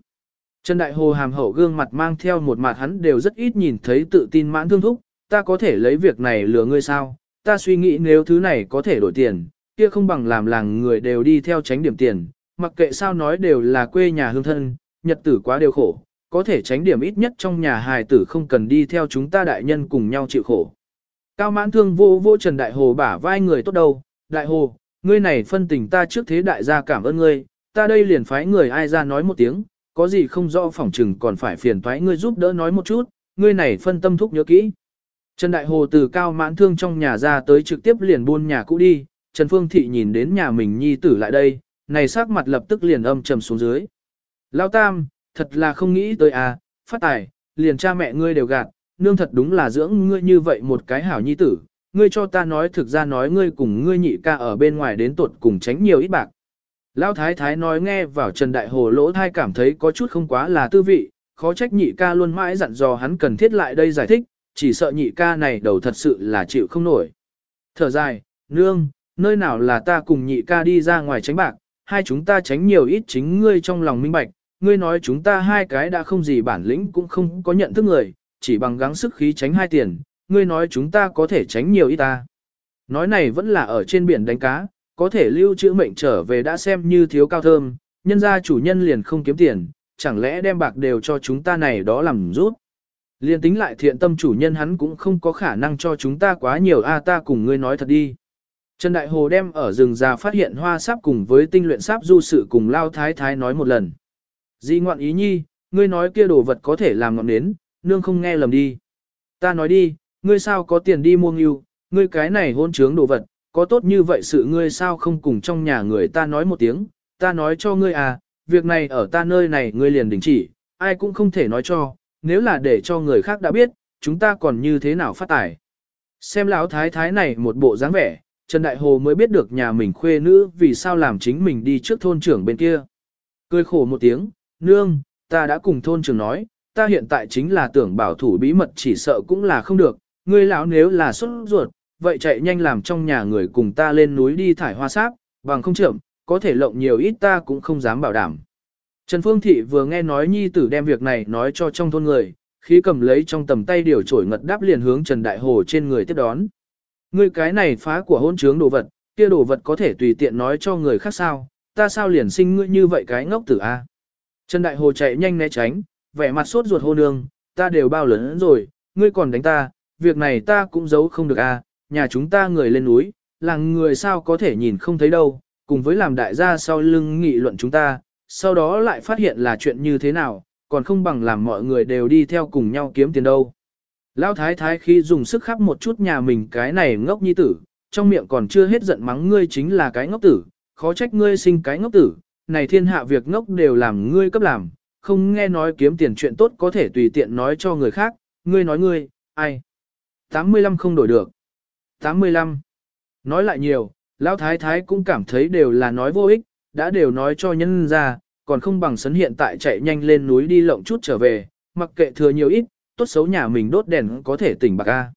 Trần Đại Hồ hàm hậu gương mặt mang theo một mặt hắn đều rất ít nhìn thấy tự tin mãn thương thúc, ta có thể lấy việc này lừa ngươi sao, ta suy nghĩ nếu thứ này có thể đổi tiền, kia không bằng làm làng người đều đi theo tránh điểm tiền, mặc kệ sao nói đều là quê nhà hương thân, nhật tử quá đều khổ, có thể tránh điểm ít nhất trong nhà hài tử không cần đi theo chúng ta đại nhân cùng nhau chịu khổ. Cao mãn thương vô vô Trần Đại Hồ bả vai người tốt đâu, Đại Hồ, ngươi này phân tình ta trước thế đại gia cảm ơn ngươi, ta đây liền phái người ai ra nói một tiếng, có gì không rõ phỏng chừng còn phải phiền toái ngươi giúp đỡ nói một chút, ngươi này phân tâm thúc nhớ kỹ. Trần Đại Hồ từ cao mãn thương trong nhà ra tới trực tiếp liền buôn nhà cũ đi, Trần Phương Thị nhìn đến nhà mình nhi tử lại đây, này sắc mặt lập tức liền âm trầm xuống dưới. Lao Tam, thật là không nghĩ tới à, phát tài, liền cha mẹ ngươi đều gạt, nương thật đúng là dưỡng ngươi như vậy một cái hảo nhi tử, ngươi cho ta nói thực ra nói ngươi cùng ngươi nhị ca ở bên ngoài đến tuột cùng tránh nhiều ít bạc. Lão thái thái nói nghe vào Trần Đại Hồ lỗ thai cảm thấy có chút không quá là tư vị, khó trách nhị ca luôn mãi dặn dò hắn cần thiết lại đây giải thích, chỉ sợ nhị ca này đầu thật sự là chịu không nổi. Thở dài, nương, nơi nào là ta cùng nhị ca đi ra ngoài tránh bạc, hai chúng ta tránh nhiều ít chính ngươi trong lòng minh bạch, ngươi nói chúng ta hai cái đã không gì bản lĩnh cũng không có nhận thức người, chỉ bằng gắng sức khí tránh hai tiền, ngươi nói chúng ta có thể tránh nhiều ít ta. Nói này vẫn là ở trên biển đánh cá, có thể lưu trữ mệnh trở về đã xem như thiếu cao thơm, nhân gia chủ nhân liền không kiếm tiền, chẳng lẽ đem bạc đều cho chúng ta này đó làm rút. Liên tính lại thiện tâm chủ nhân hắn cũng không có khả năng cho chúng ta quá nhiều a ta cùng ngươi nói thật đi. Trần Đại Hồ đem ở rừng già phát hiện hoa sáp cùng với tinh luyện sáp du sự cùng Lao Thái Thái nói một lần. Di ngoạn ý nhi, ngươi nói kia đồ vật có thể làm ngọn nến, nương không nghe lầm đi. Ta nói đi, ngươi sao có tiền đi mua ngưu, ngươi cái này hôn trướng đồ vật, có tốt như vậy sự ngươi sao không cùng trong nhà người ta nói một tiếng, ta nói cho ngươi à, việc này ở ta nơi này ngươi liền đình chỉ, ai cũng không thể nói cho, nếu là để cho người khác đã biết, chúng ta còn như thế nào phát tài. Xem lão thái thái này một bộ dáng vẻ, Trần Đại Hồ mới biết được nhà mình khuê nữ vì sao làm chính mình đi trước thôn trưởng bên kia. Cười khổ một tiếng, nương, ta đã cùng thôn trưởng nói, ta hiện tại chính là tưởng bảo thủ bí mật chỉ sợ cũng là không được, ngươi lão nếu là xuất ruột, vậy chạy nhanh làm trong nhà người cùng ta lên núi đi thải hoa sáp, bằng không chậm, có thể lộng nhiều ít ta cũng không dám bảo đảm. Trần Phương Thị vừa nghe nói nhi tử đem việc này nói cho trong thôn người, khí cầm lấy trong tầm tay điều trổi ngật đáp liền hướng Trần Đại Hồ trên người tiếp đón. Ngươi cái này phá của hôn trướng đồ vật, kia đồ vật có thể tùy tiện nói cho người khác sao, ta sao liền sinh ngươi như vậy cái ngốc tử a? Trần Đại Hồ chạy nhanh né tránh, vẻ mặt sốt ruột hô nương, ta đều bao lớn rồi, ngươi còn đánh ta, việc này ta cũng giấu không được a, nhà chúng ta người lên núi, làng người sao có thể nhìn không thấy đâu, cùng với làm đại gia sau lưng nghị luận chúng ta, sau đó lại phát hiện là chuyện như thế nào, còn không bằng làm mọi người đều đi theo cùng nhau kiếm tiền đâu. Lão thái thái khi dùng sức khắp một chút nhà mình cái này ngốc nhi tử, trong miệng còn chưa hết giận mắng ngươi chính là cái ngốc tử, khó trách ngươi sinh cái ngốc tử, này thiên hạ việc ngốc đều làm ngươi cấp làm, không nghe nói kiếm tiền chuyện tốt có thể tùy tiện nói cho người khác, ngươi nói ngươi, ai. 85 không đổi được. 85. Nói lại nhiều, Lão Thái Thái cũng cảm thấy đều là nói vô ích, đã đều nói cho nhân ra, còn không bằng sấn hiện tại chạy nhanh lên núi đi lộng chút trở về, mặc kệ thừa nhiều ít, tốt xấu nhà mình đốt đèn có thể tỉnh bạc a.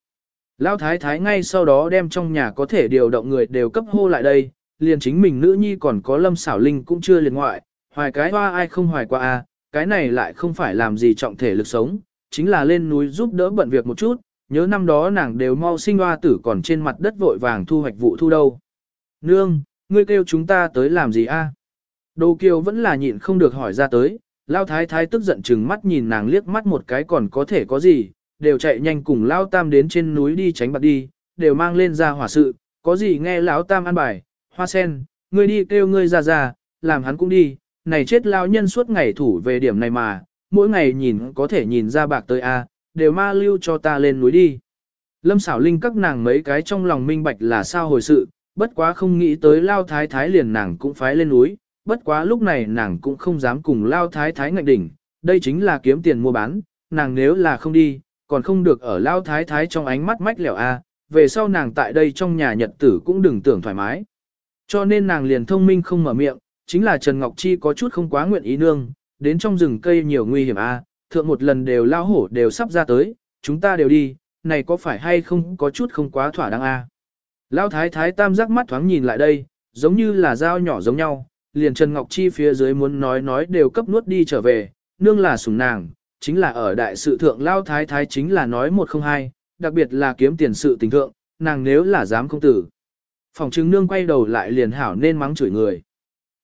Lão Thái Thái ngay sau đó đem trong nhà có thể điều động người đều cấp hô lại đây, liền chính mình nữ nhi còn có lâm xảo linh cũng chưa liền ngoại, hoài cái hoa ai không hoài qua a, cái này lại không phải làm gì trọng thể lực sống, chính là lên núi giúp đỡ bận việc một chút, nhớ năm đó nàng đều mau sinh hoa tử còn trên mặt đất vội vàng thu hoạch vụ thu đâu. Nương, ngươi kêu chúng ta tới làm gì a? Đồ kiều vẫn là nhịn không được hỏi ra tới, lao thái thái tức giận chừng mắt nhìn nàng liếc mắt một cái còn có thể có gì, đều chạy nhanh cùng lao tam đến trên núi đi tránh bạc đi, đều mang lên ra hỏa sự, có gì nghe lão tam ăn bài, hoa sen, ngươi đi kêu ngươi ra ra, làm hắn cũng đi, này chết lao nhân suốt ngày thủ về điểm này mà, mỗi ngày nhìn có thể nhìn ra bạc tới a, đều ma lưu cho ta lên núi đi. Lâm xảo linh các nàng mấy cái trong lòng minh bạch là sao hồi sự, bất quá không nghĩ tới lao thái thái liền nàng cũng phái lên núi, bất quá lúc này nàng cũng không dám cùng lao thái thái ngạnh đỉnh, đây chính là kiếm tiền mua bán, nàng nếu là không đi, còn không được ở lao thái thái trong ánh mắt mách lẻo a, về sau nàng tại đây trong nhà nhật tử cũng đừng tưởng thoải mái. Cho nên nàng liền thông minh không mở miệng, chính là Trần Ngọc Chi có chút không quá nguyện ý nương, đến trong rừng cây nhiều nguy hiểm a, thượng một lần đều lao hổ đều sắp ra tới, chúng ta đều đi, này có phải hay không có chút không quá thỏa đáng a. Lao thái thái tam giác mắt thoáng nhìn lại đây, giống như là dao nhỏ giống nhau, liền Trần Ngọc Chi phía dưới muốn nói nói đều cấp nuốt đi trở về, nương là sủng nàng, chính là ở đại sự thượng Lao thái thái chính là nói một không hai, đặc biệt là kiếm tiền sự tình thượng, nàng nếu là dám không tử. Phòng chứng nương quay đầu lại liền hảo nên mắng chửi người.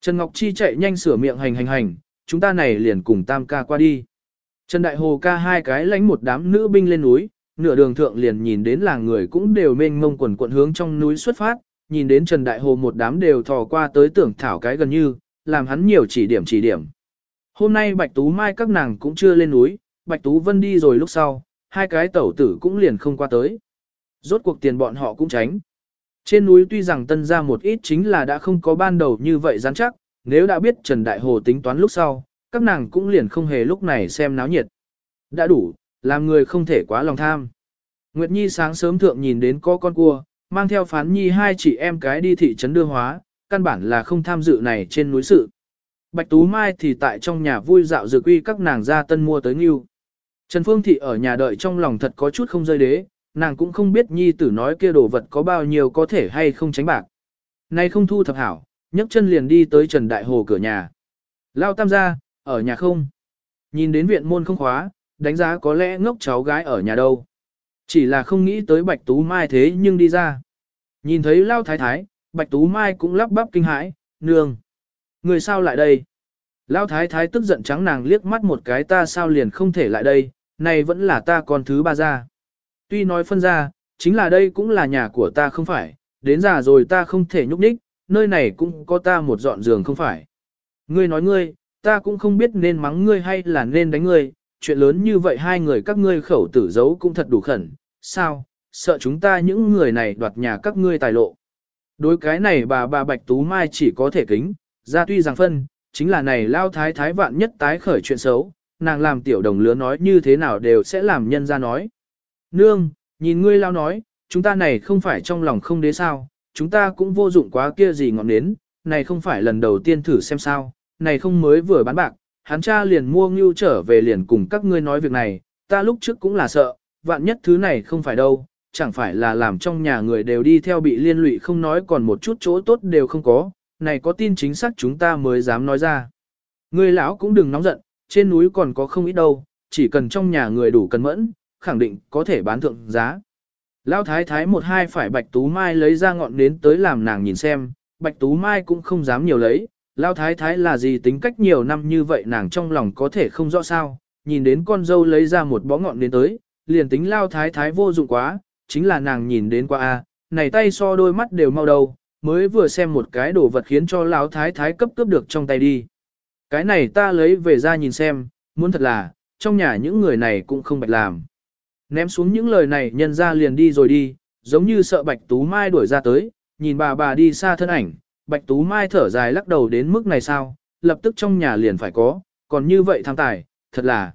Trần Ngọc Chi chạy nhanh sửa miệng hành hành hành, chúng ta này liền cùng tam ca qua đi. Trần Đại Hồ ca hai cái lãnh một đám nữ binh lên núi, nửa đường thượng liền nhìn đến làng người cũng đều mênh mông quần quận hướng trong núi xuất phát, nhìn đến Trần Đại Hồ một đám đều thò qua tới tưởng thảo cái gần như, làm hắn nhiều chỉ điểm chỉ điểm. Hôm nay Bạch Tú Mai các nàng cũng chưa lên núi, Bạch Tú Vân đi rồi lúc sau, hai cái tẩu tử cũng liền không qua tới. Rốt cuộc tiền bọn họ cũng tránh. Trên núi tuy rằng tân ra một ít chính là đã không có ban đầu như vậy rắn chắc, nếu đã biết Trần Đại Hồ tính toán lúc sau, các nàng cũng liền không hề lúc này xem náo nhiệt. Đã đủ, làm người không thể quá lòng tham. Nguyệt Nhi sáng sớm thượng nhìn đến có con cua, mang theo phán nhi hai chị em cái đi thị trấn đưa hóa, căn bản là không tham dự này trên núi sự. Bạch Tú Mai thì tại trong nhà vui dạo dược uy các nàng ra tân mua tới nghiêu. Trần Phương Thị ở nhà đợi trong lòng thật có chút không rơi đế, nàng cũng không biết nhi tử nói kia đồ vật có bao nhiêu có thể hay không tránh bạc. Nay không thu thập hảo, nhấc chân liền đi tới Trần Đại Hồ cửa nhà. Lao tam gia, ở nhà không? Nhìn đến viện môn không khóa, đánh giá có lẽ ngốc cháu gái ở nhà đâu. Chỉ là không nghĩ tới Bạch Tú Mai thế nhưng đi ra. Nhìn thấy lao thái thái, Bạch Tú Mai cũng lắp bắp kinh hãi, nương. Người sao lại đây? Lao thái thái tức giận trắng nàng liếc mắt một cái ta sao liền không thể lại đây, này vẫn là ta con thứ ba ra. Tuy nói phân ra, chính là đây cũng là nhà của ta không phải, đến già rồi ta không thể nhúc nhích, nơi này cũng có ta một dọn giường không phải. Ngươi nói ngươi, ta cũng không biết nên mắng ngươi hay là nên đánh ngươi, chuyện lớn như vậy hai người các ngươi khẩu tử giấu cũng thật đủ khẩn, sao, sợ chúng ta những người này đoạt nhà các ngươi tài lộ. Đối cái này bà bà Bạch Tú Mai chỉ có thể kính, ra tuy rằng phân, chính là này lao thái thái vạn nhất tái khởi chuyện xấu, nàng làm tiểu đồng lứa nói như thế nào đều sẽ làm nhân ra nói. Nương, nhìn ngươi lao nói, chúng ta này không phải trong lòng không đế sao, chúng ta cũng vô dụng quá kia gì ngọn nến, này không phải lần đầu tiên thử xem sao, này không mới vừa bán bạc, hắn cha liền mua ngưu trở về liền cùng các ngươi nói việc này, ta lúc trước cũng là sợ, vạn nhất thứ này không phải đâu, chẳng phải là làm trong nhà người đều đi theo bị liên lụy không nói còn một chút chỗ tốt đều không có, này có tin chính xác chúng ta mới dám nói ra. Người lão cũng đừng nóng giận, trên núi còn có không ít đâu, chỉ cần trong nhà người đủ cân mẫn, khẳng định có thể bán thượng giá. Lão thái thái một hai phải Bạch Tú Mai lấy ra ngọn nến tới làm nàng nhìn xem, Bạch Tú Mai cũng không dám nhiều lấy, Lão thái thái là gì tính cách nhiều năm như vậy nàng trong lòng có thể không rõ sao, nhìn đến con dâu lấy ra một bó ngọn đến tới, liền tính Lão thái thái vô dụng quá, chính là nàng nhìn đến qua a, à, này tay so đôi mắt đều mau đầu, mới vừa xem một cái đồ vật khiến cho lão thái thái cấp cướp được trong tay đi. Cái này ta lấy về ra nhìn xem, muốn thật là, trong nhà những người này cũng không bạch làm. Ném xuống những lời này nhân ra liền đi rồi đi, giống như sợ Bạch Tú Mai đuổi ra tới, nhìn bà bà đi xa thân ảnh, Bạch Tú Mai thở dài lắc đầu đến mức này sao, lập tức trong nhà liền phải có, còn như vậy tham tài, thật là.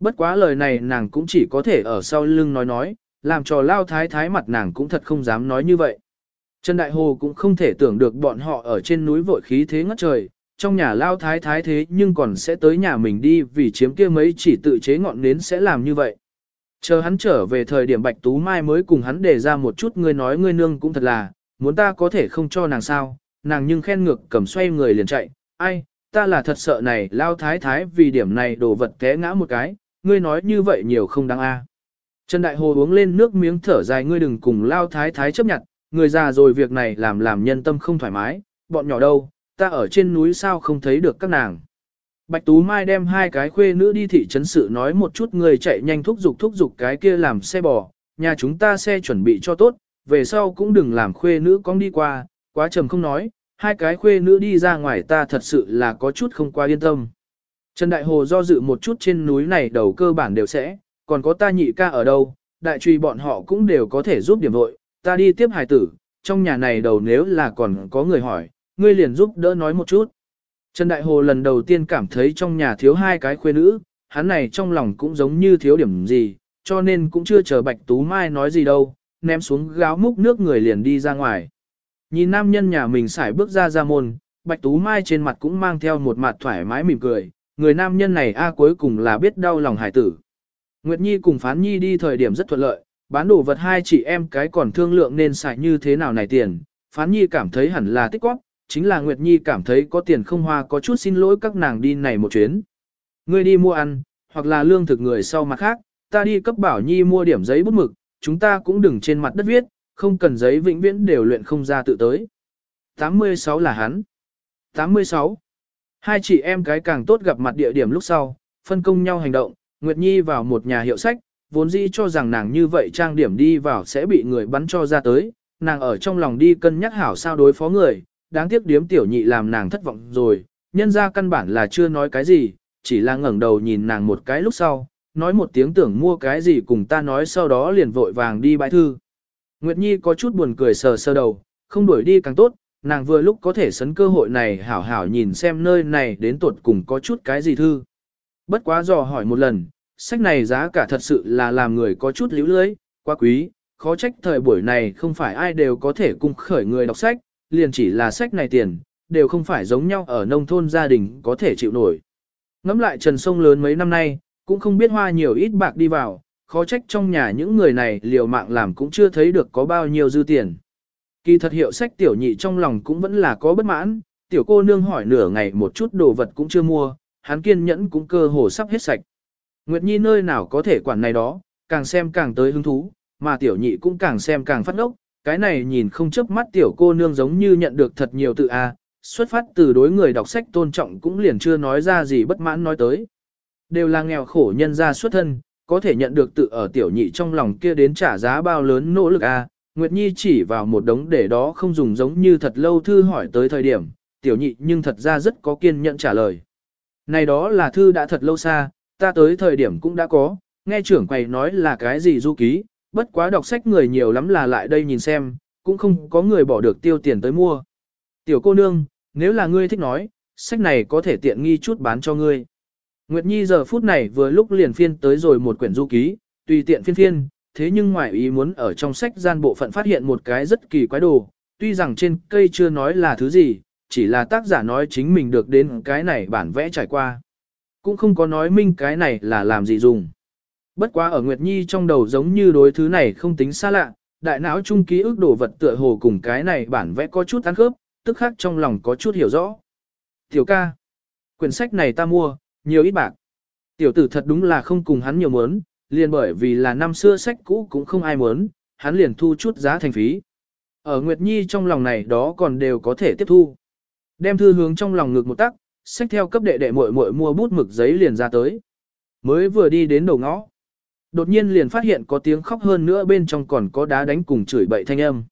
Bất quá lời này nàng cũng chỉ có thể ở sau lưng nói nói, làm cho lao thái thái mặt nàng cũng thật không dám nói như vậy. Trần Đại Hồ cũng không thể tưởng được bọn họ ở trên núi vội khí thế ngất trời, trong nhà lao thái thái thế nhưng còn sẽ tới nhà mình đi vì chiếm kia mấy chỉ tự chế ngọn nến sẽ làm như vậy. Chờ hắn trở về thời điểm Bạch Tú Mai mới cùng hắn đề ra một chút ngươi nói ngươi nương cũng thật là, muốn ta có thể không cho nàng sao, nàng nhưng khen ngược cầm xoay người liền chạy, ai, ta là thật sợ này lao thái thái vì điểm này đồ vật té ngã một cái, ngươi nói như vậy nhiều không đáng a. Trần Đại Hồ uống lên nước miếng thở dài ngươi đừng cùng lao thái thái chấp nhận, người già rồi việc này làm làm nhân tâm không thoải mái, bọn nhỏ đâu, ta ở trên núi sao không thấy được các nàng. Bạch Tú Mai đem hai cái khuê nữ đi thị trấn sự nói một chút người chạy nhanh thúc giục thúc giục cái kia làm xe bò, nhà chúng ta xe chuẩn bị cho tốt, về sau cũng đừng làm khuê nữ con đi qua, quá trầm không nói, hai cái khuê nữ đi ra ngoài ta thật sự là có chút không qua yên tâm. Trần Đại Hồ do dự một chút trên núi này đầu cơ bản đều sẽ, còn có ta nhị ca ở đâu, đại truy bọn họ cũng đều có thể giúp điểm vội, ta đi tiếp hài tử, trong nhà này đầu nếu là còn có người hỏi, ngươi liền giúp đỡ nói một chút. Trần Đại Hồ lần đầu tiên cảm thấy trong nhà thiếu hai cái khuê nữ, hắn này trong lòng cũng giống như thiếu điểm gì, cho nên cũng chưa chờ Bạch Tú Mai nói gì đâu, ném xuống gáo múc nước người liền đi ra ngoài. Nhìn nam nhân nhà mình xài bước ra ra môn, Bạch Tú Mai trên mặt cũng mang theo một mặt thoải mái mỉm cười, người nam nhân này a cuối cùng là biết đau lòng hải tử. Nguyệt Nhi cùng Phán Nhi đi thời điểm rất thuận lợi, bán đồ vật hai chị em cái còn thương lượng nên xài như thế nào này tiền, Phán Nhi cảm thấy hẳn là tích góp, chính là Nguyệt Nhi cảm thấy có tiền không hoa có chút xin lỗi các nàng đi này một chuyến. Ngươi đi mua ăn, hoặc là lương thực người sau mặt khác, ta đi cấp bảo Nhi mua điểm giấy bút mực, chúng ta cũng đừng trên mặt đất viết, không cần giấy vĩnh viễn đều luyện không ra tự tới. 86 là hắn. 86. Hai chị em cái càng tốt gặp mặt địa điểm lúc sau, phân công nhau hành động, Nguyệt Nhi vào một nhà hiệu sách, vốn dĩ cho rằng nàng như vậy trang điểm đi vào sẽ bị người bắn cho ra tới, nàng ở trong lòng đi cân nhắc hảo sao đối phó người, đáng tiếc điếm tiểu nhị làm nàng thất vọng rồi, nhân ra căn bản là chưa nói cái gì, chỉ là ngẩng đầu nhìn nàng một cái lúc sau, nói một tiếng tưởng mua cái gì cùng ta nói sau đó liền vội vàng đi bãi thư. Nguyệt Nhi có chút buồn cười sờ sơ đầu, không đuổi đi càng tốt, nàng vừa lúc có thể sấn cơ hội này hảo hảo nhìn xem nơi này đến tuột cùng có chút cái gì thư. Bất quá dò hỏi một lần, sách này giá cả thật sự là làm người có chút liễu lưới, quá quý, khó trách thời buổi này không phải ai đều có thể cung khởi người đọc sách, liền chỉ là sách này tiền, đều không phải giống nhau ở nông thôn gia đình có thể chịu nổi. Ngắm lại trần sông lớn mấy năm nay, cũng không biết hoa nhiều ít bạc đi vào, khó trách trong nhà những người này liều mạng làm cũng chưa thấy được có bao nhiêu dư tiền. Kỳ thật hiệu sách tiểu nhị trong lòng cũng vẫn là có bất mãn, tiểu cô nương hỏi nửa ngày một chút đồ vật cũng chưa mua, hắn kiên nhẫn cũng cơ hồ sắp hết sạch. Nguyệt Nhi nơi nào có thể quản này đó, càng xem càng tới hứng thú, mà tiểu nhị cũng càng xem càng phát ốc, cái này nhìn không chớp mắt tiểu cô nương giống như nhận được thật nhiều tự a, xuất phát từ đối người đọc sách tôn trọng cũng liền chưa nói ra gì bất mãn nói tới. Đều là nghèo khổ nhân gia xuất thân, có thể nhận được tự ở tiểu nhị trong lòng kia đến trả giá bao lớn nỗ lực a. Nguyệt Nhi chỉ vào một đống để đó không dùng giống như thật lâu thư hỏi tới thời điểm, tiểu nhị nhưng thật ra rất có kiên nhẫn trả lời. Này đó là thư đã thật lâu xa, ta tới thời điểm cũng đã có, nghe trưởng quầy nói là cái gì du ký, bất quá đọc sách người nhiều lắm là lại đây nhìn xem, cũng không có người bỏ được tiêu tiền tới mua. Tiểu cô nương, nếu là ngươi thích nói, sách này có thể tiện nghi chút bán cho ngươi. Nguyệt Nhi giờ phút này vừa lúc liền phiên tới rồi một quyển du ký, tùy tiện phiên phiên, thế nhưng ngoài ý muốn ở trong sách gian bộ phận phát hiện một cái rất kỳ quái đồ, tuy rằng trên cây chưa nói là thứ gì, chỉ là tác giả nói chính mình được đến cái này bản vẽ trải qua. Cũng không có nói minh cái này là làm gì dùng. Bất quá ở Nguyệt Nhi trong đầu giống như đối thứ này không tính xa lạ, đại não trung ký ức đồ vật tựa hồ cùng cái này bản vẽ có chút ăn khớp, tức khác trong lòng có chút hiểu rõ. Tiểu ca, quyển sách này ta mua, nhiều ít bạc. Tiểu tử thật đúng là không cùng hắn nhiều muốn, liền bởi vì là năm xưa sách cũ cũng không ai muốn, hắn liền thu chút giá thành phí. Ở Nguyệt Nhi trong lòng này đó còn đều có thể tiếp thu. Đem thư hướng trong lòng ngực một tắc, sách theo cấp đệ đệ muội muội mua bút mực giấy liền ra tới. Mới vừa đi đến đầu ngõ. Đột nhiên liền phát hiện có tiếng khóc hơn nữa bên trong còn có đá đánh cùng chửi bậy thanh âm.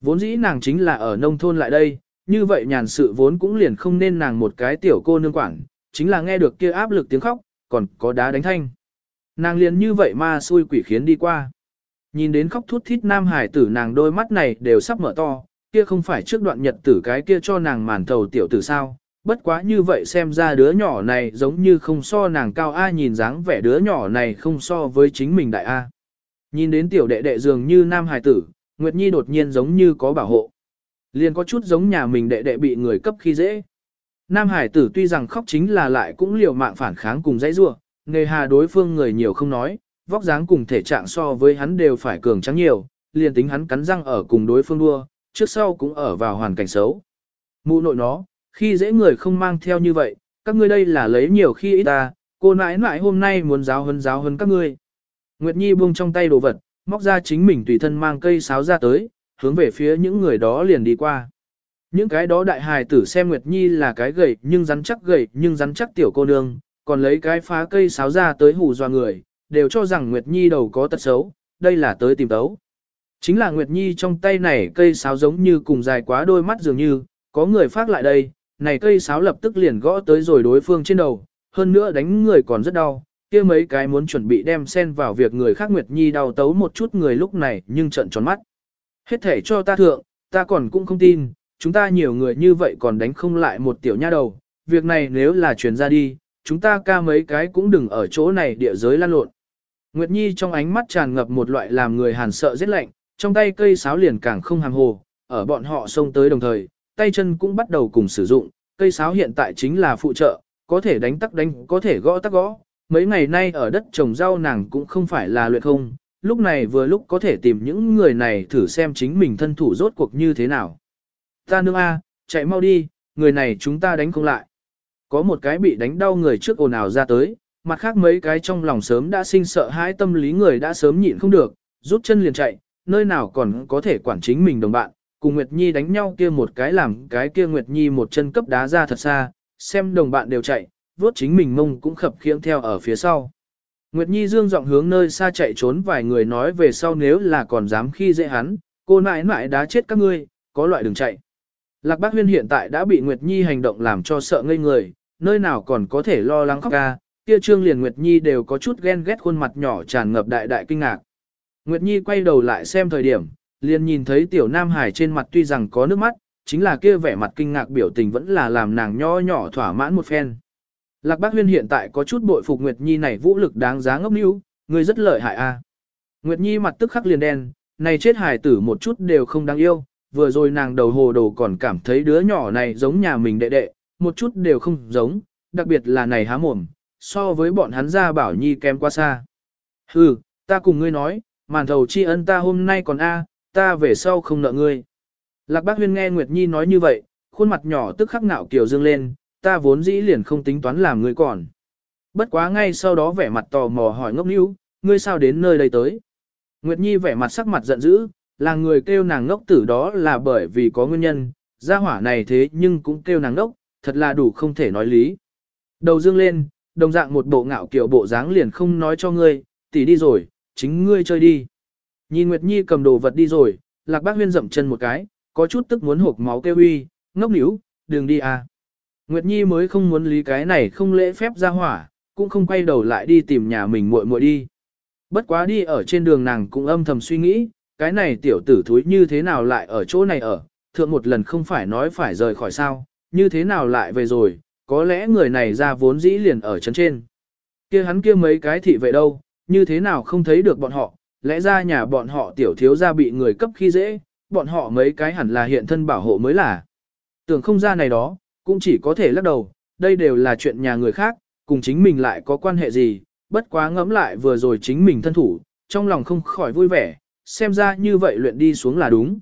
Vốn dĩ nàng chính là ở nông thôn lại đây, như vậy nhàn sự vốn cũng liền không nên nàng một cái tiểu cô nương quản, chính là nghe được kia áp lực tiếng khóc, còn có đá đánh thanh. Nàng liền như vậy ma xui quỷ khiến đi qua. Nhìn đến khóc thút thít nam hải tử nàng đôi mắt này đều sắp mở to, kia không phải trước đoạn nhật tử cái kia cho nàng màn thầu tiểu tử sao, bất quá như vậy xem ra đứa nhỏ này giống như không so nàng cao A nhìn dáng vẻ đứa nhỏ này không so với chính mình đại A. Nhìn đến tiểu đệ đệ dường như nam hài tử, Nguyệt Nhi đột nhiên giống như có bảo hộ. Liền có chút giống nhà mình đệ đệ bị người cấp khi dễ. Nam hải tử tuy rằng khóc chính là lại cũng liều mạng phản kháng cùng dãy rua, nghề hà đối phương người nhiều không nói, vóc dáng cùng thể trạng so với hắn đều phải cường trắng nhiều, liền tính hắn cắn răng ở cùng đối phương đua, trước sau cũng ở vào hoàn cảnh xấu. Mụ nội nó, khi dễ người không mang theo như vậy, các ngươi đây là lấy nhiều khi ít ta, cô nãi nãi hôm nay muốn giáo hơn giáo hơn các ngươi. Nguyệt Nhi buông trong tay đồ vật, móc ra chính mình tùy thân mang cây sáo ra tới, hướng về phía những người đó liền đi qua. Những cái đó đại hài tử xem Nguyệt Nhi là cái gầy nhưng rắn chắc gầy nhưng rắn chắc tiểu cô nương, còn lấy cái phá cây sáo ra tới hù dọa người, đều cho rằng Nguyệt Nhi đầu có tật xấu, đây là tới tìm tấu. Chính là Nguyệt Nhi trong tay này cây sáo giống như cùng dài quá đôi mắt dường như, có người phát lại đây, này cây sáo lập tức liền gõ tới rồi đối phương trên đầu, hơn nữa đánh người còn rất đau, kia mấy cái muốn chuẩn bị đem sen vào việc người khác Nguyệt Nhi đau tấu một chút người lúc này nhưng trận tròn mắt. Hết thể cho ta thượng, ta còn cũng không tin, chúng ta nhiều người như vậy còn đánh không lại một tiểu nha đầu, việc này nếu là truyền ra đi, chúng ta ca mấy cái cũng đừng ở chỗ này địa giới lan lộn. Nguyệt Nhi trong ánh mắt tràn ngập một loại làm người hàn sợ giết lạnh, trong tay cây sáo liền càng không hàng hồ, ở bọn họ xông tới đồng thời, tay chân cũng bắt đầu cùng sử dụng, cây sáo hiện tại chính là phụ trợ, có thể đánh tắc đánh, có thể gõ tắc gõ. Mấy ngày nay ở đất trồng rau nàng cũng không phải là luyện không, lúc này vừa lúc có thể tìm những người này thử xem chính mình thân thủ rốt cuộc như thế nào. Ta nương A, chạy mau đi, người này chúng ta đánh không lại. Có một cái bị đánh đau người trước ồn ào ra tới, mặt khác mấy cái trong lòng sớm đã sinh sợ hãi tâm lý người đã sớm nhịn không được, rút chân liền chạy, nơi nào còn có thể quản chính mình đồng bạn, cùng Nguyệt Nhi đánh nhau kia một cái làm cái kia Nguyệt Nhi một chân cấp đá ra thật xa, xem đồng bạn đều chạy, vốt chính mình mông cũng khập khiễng theo ở phía sau. Nguyệt Nhi dương giọng hướng nơi xa chạy trốn vài người nói về sau nếu là còn dám khi dễ hắn, cô nãi nãi đá chết các ngươi, có loại đừng chạy. Lạc Bác Huyên hiện tại đã bị Nguyệt Nhi hành động làm cho sợ ngây người, nơi nào còn có thể lo lắng khóc ca, kia trương liền Nguyệt Nhi đều có chút ghen ghét khuôn mặt nhỏ tràn ngập đại đại kinh ngạc. Nguyệt Nhi quay đầu lại xem thời điểm, liền nhìn thấy tiểu Nam Hải trên mặt tuy rằng có nước mắt, chính là kia vẻ mặt kinh ngạc biểu tình vẫn là làm nàng nho nhỏ thỏa mãn một phen. Lạc Bác Huyên hiện tại có chút bội phục Nguyệt Nhi này vũ lực đáng giá ngốc níu, người rất lợi hại a. Nguyệt Nhi mặt tức khắc liền đen, này chết hài tử một chút đều không đáng yêu, vừa rồi nàng đầu hồ đồ còn cảm thấy đứa nhỏ này giống nhà mình đệ đệ, một chút đều không giống, đặc biệt là này há mồm, so với bọn hắn ra bảo Nhi kém quá xa. Hừ, ta cùng ngươi nói, màn thầu tri ân ta hôm nay còn a, ta về sau không nợ ngươi. Lạc Bác Huyên nghe Nguyệt Nhi nói như vậy, khuôn mặt nhỏ tức khắc nạo kiều dương lên, ta vốn dĩ liền không tính toán làm ngươi còn. Bất quá ngay sau đó vẻ mặt tò mò hỏi ngốc níu, ngươi sao đến nơi đây tới. Nguyệt Nhi vẻ mặt sắc mặt giận dữ, là người kêu nàng ngốc tử đó là bởi vì có nguyên nhân, gia hỏa này thế nhưng cũng kêu nàng ngốc, thật là đủ không thể nói lý. Đầu dương lên, đồng dạng một bộ ngạo kiểu bộ dáng liền không nói cho ngươi, tỷ đi rồi, chính ngươi chơi đi. Nhìn Nguyệt Nhi cầm đồ vật đi rồi, Lạc Bác Huyên dậm chân một cái, có chút tức muốn hộp máu kêu uy, ngốc níu, đừng đi à. Nguyệt Nhi mới không muốn lý cái này không lễ phép ra hỏa, cũng không quay đầu lại đi tìm nhà mình muội muội đi. Bất quá đi ở trên đường nàng cũng âm thầm suy nghĩ, cái này tiểu tử thúi như thế nào lại ở chỗ này ở, thượng một lần không phải nói phải rời khỏi sao, như thế nào lại về rồi, có lẽ người này ra vốn dĩ liền ở chân trên. kia hắn kia mấy cái thị vệ đâu, như thế nào không thấy được bọn họ, lẽ ra nhà bọn họ tiểu thiếu ra bị người cấp khi dễ, bọn họ mấy cái hẳn là hiện thân bảo hộ mới là. Tưởng không ra này đó, cũng chỉ có thể lắc đầu, đây đều là chuyện nhà người khác, cùng chính mình lại có quan hệ gì, bất quá ngẫm lại vừa rồi chính mình thân thủ, trong lòng không khỏi vui vẻ, xem ra như vậy luyện đi xuống là đúng.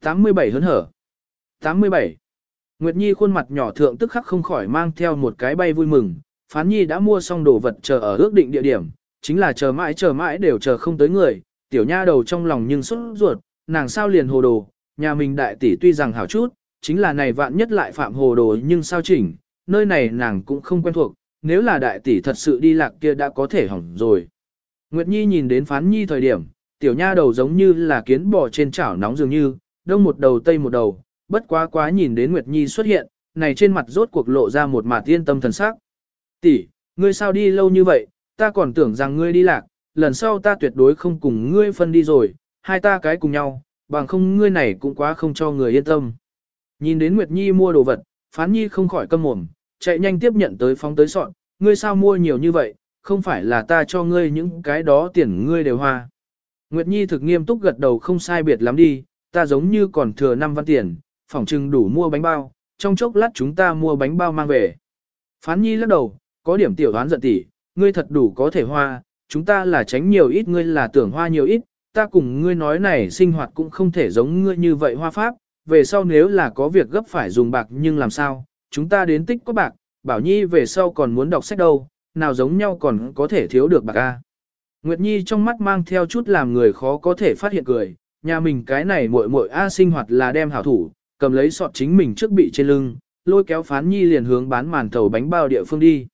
87 hớn hở. 87 Nguyệt Nhi khuôn mặt nhỏ thượng tức khắc không khỏi mang theo một cái bay vui mừng, Phán Nhi đã mua xong đồ vật chờ ở ước định địa điểm, chính là chờ mãi chờ mãi đều chờ không tới người, tiểu nha đầu trong lòng nhưng xuất ruột, nàng sao liền hồ đồ, nhà mình đại tỷ tuy rằng hảo chút, chính là này vạn nhất lại phạm hồ đồ nhưng sao chỉnh, nơi này nàng cũng không quen thuộc, nếu là đại tỷ thật sự đi lạc kia đã có thể hỏng rồi. Nguyệt Nhi nhìn đến phán nhi thời điểm, tiểu nha đầu giống như là kiến bò trên chảo nóng dường như, đông một đầu tây một đầu, bất quá quá nhìn đến Nguyệt Nhi xuất hiện, này trên mặt rốt cuộc lộ ra một mặt yên tâm thần sắc. Tỷ, ngươi sao đi lâu như vậy, ta còn tưởng rằng ngươi đi lạc, lần sau ta tuyệt đối không cùng ngươi phân đi rồi, hai ta cái cùng nhau, bằng không ngươi này cũng quá không cho người yên tâm. Nhìn đến Nguyệt Nhi mua đồ vật, Phán Nhi không khỏi câm mồm, chạy nhanh tiếp nhận tới phóng tới sọn, ngươi sao mua nhiều như vậy, không phải là ta cho ngươi những cái đó tiền ngươi đều hoa. Nguyệt Nhi thực nghiêm túc gật đầu không sai biệt lắm đi, ta giống như còn thừa 5 văn tiền, phỏng chừng đủ mua bánh bao, trong chốc lát chúng ta mua bánh bao mang về. Phán Nhi lắc đầu, có điểm tiểu đoán giận tỉ, ngươi thật đủ có thể hoa, chúng ta là tránh nhiều ít ngươi là tưởng hoa nhiều ít, ta cùng ngươi nói này sinh hoạt cũng không thể giống ngươi như vậy hoa pháp, về sau nếu là có việc gấp phải dùng bạc nhưng làm sao, chúng ta đến tích có bạc, bảo nhi về sau còn muốn đọc sách đâu, nào giống nhau còn có thể thiếu được bạc a. Nguyệt Nhi trong mắt mang theo chút làm người khó có thể phát hiện cười, nhà mình cái này muội muội a sinh hoạt là đem hảo thủ, cầm lấy sọt chính mình trước bị trên lưng, lôi kéo phán Nhi liền hướng bán màn thầu bánh bao địa phương đi.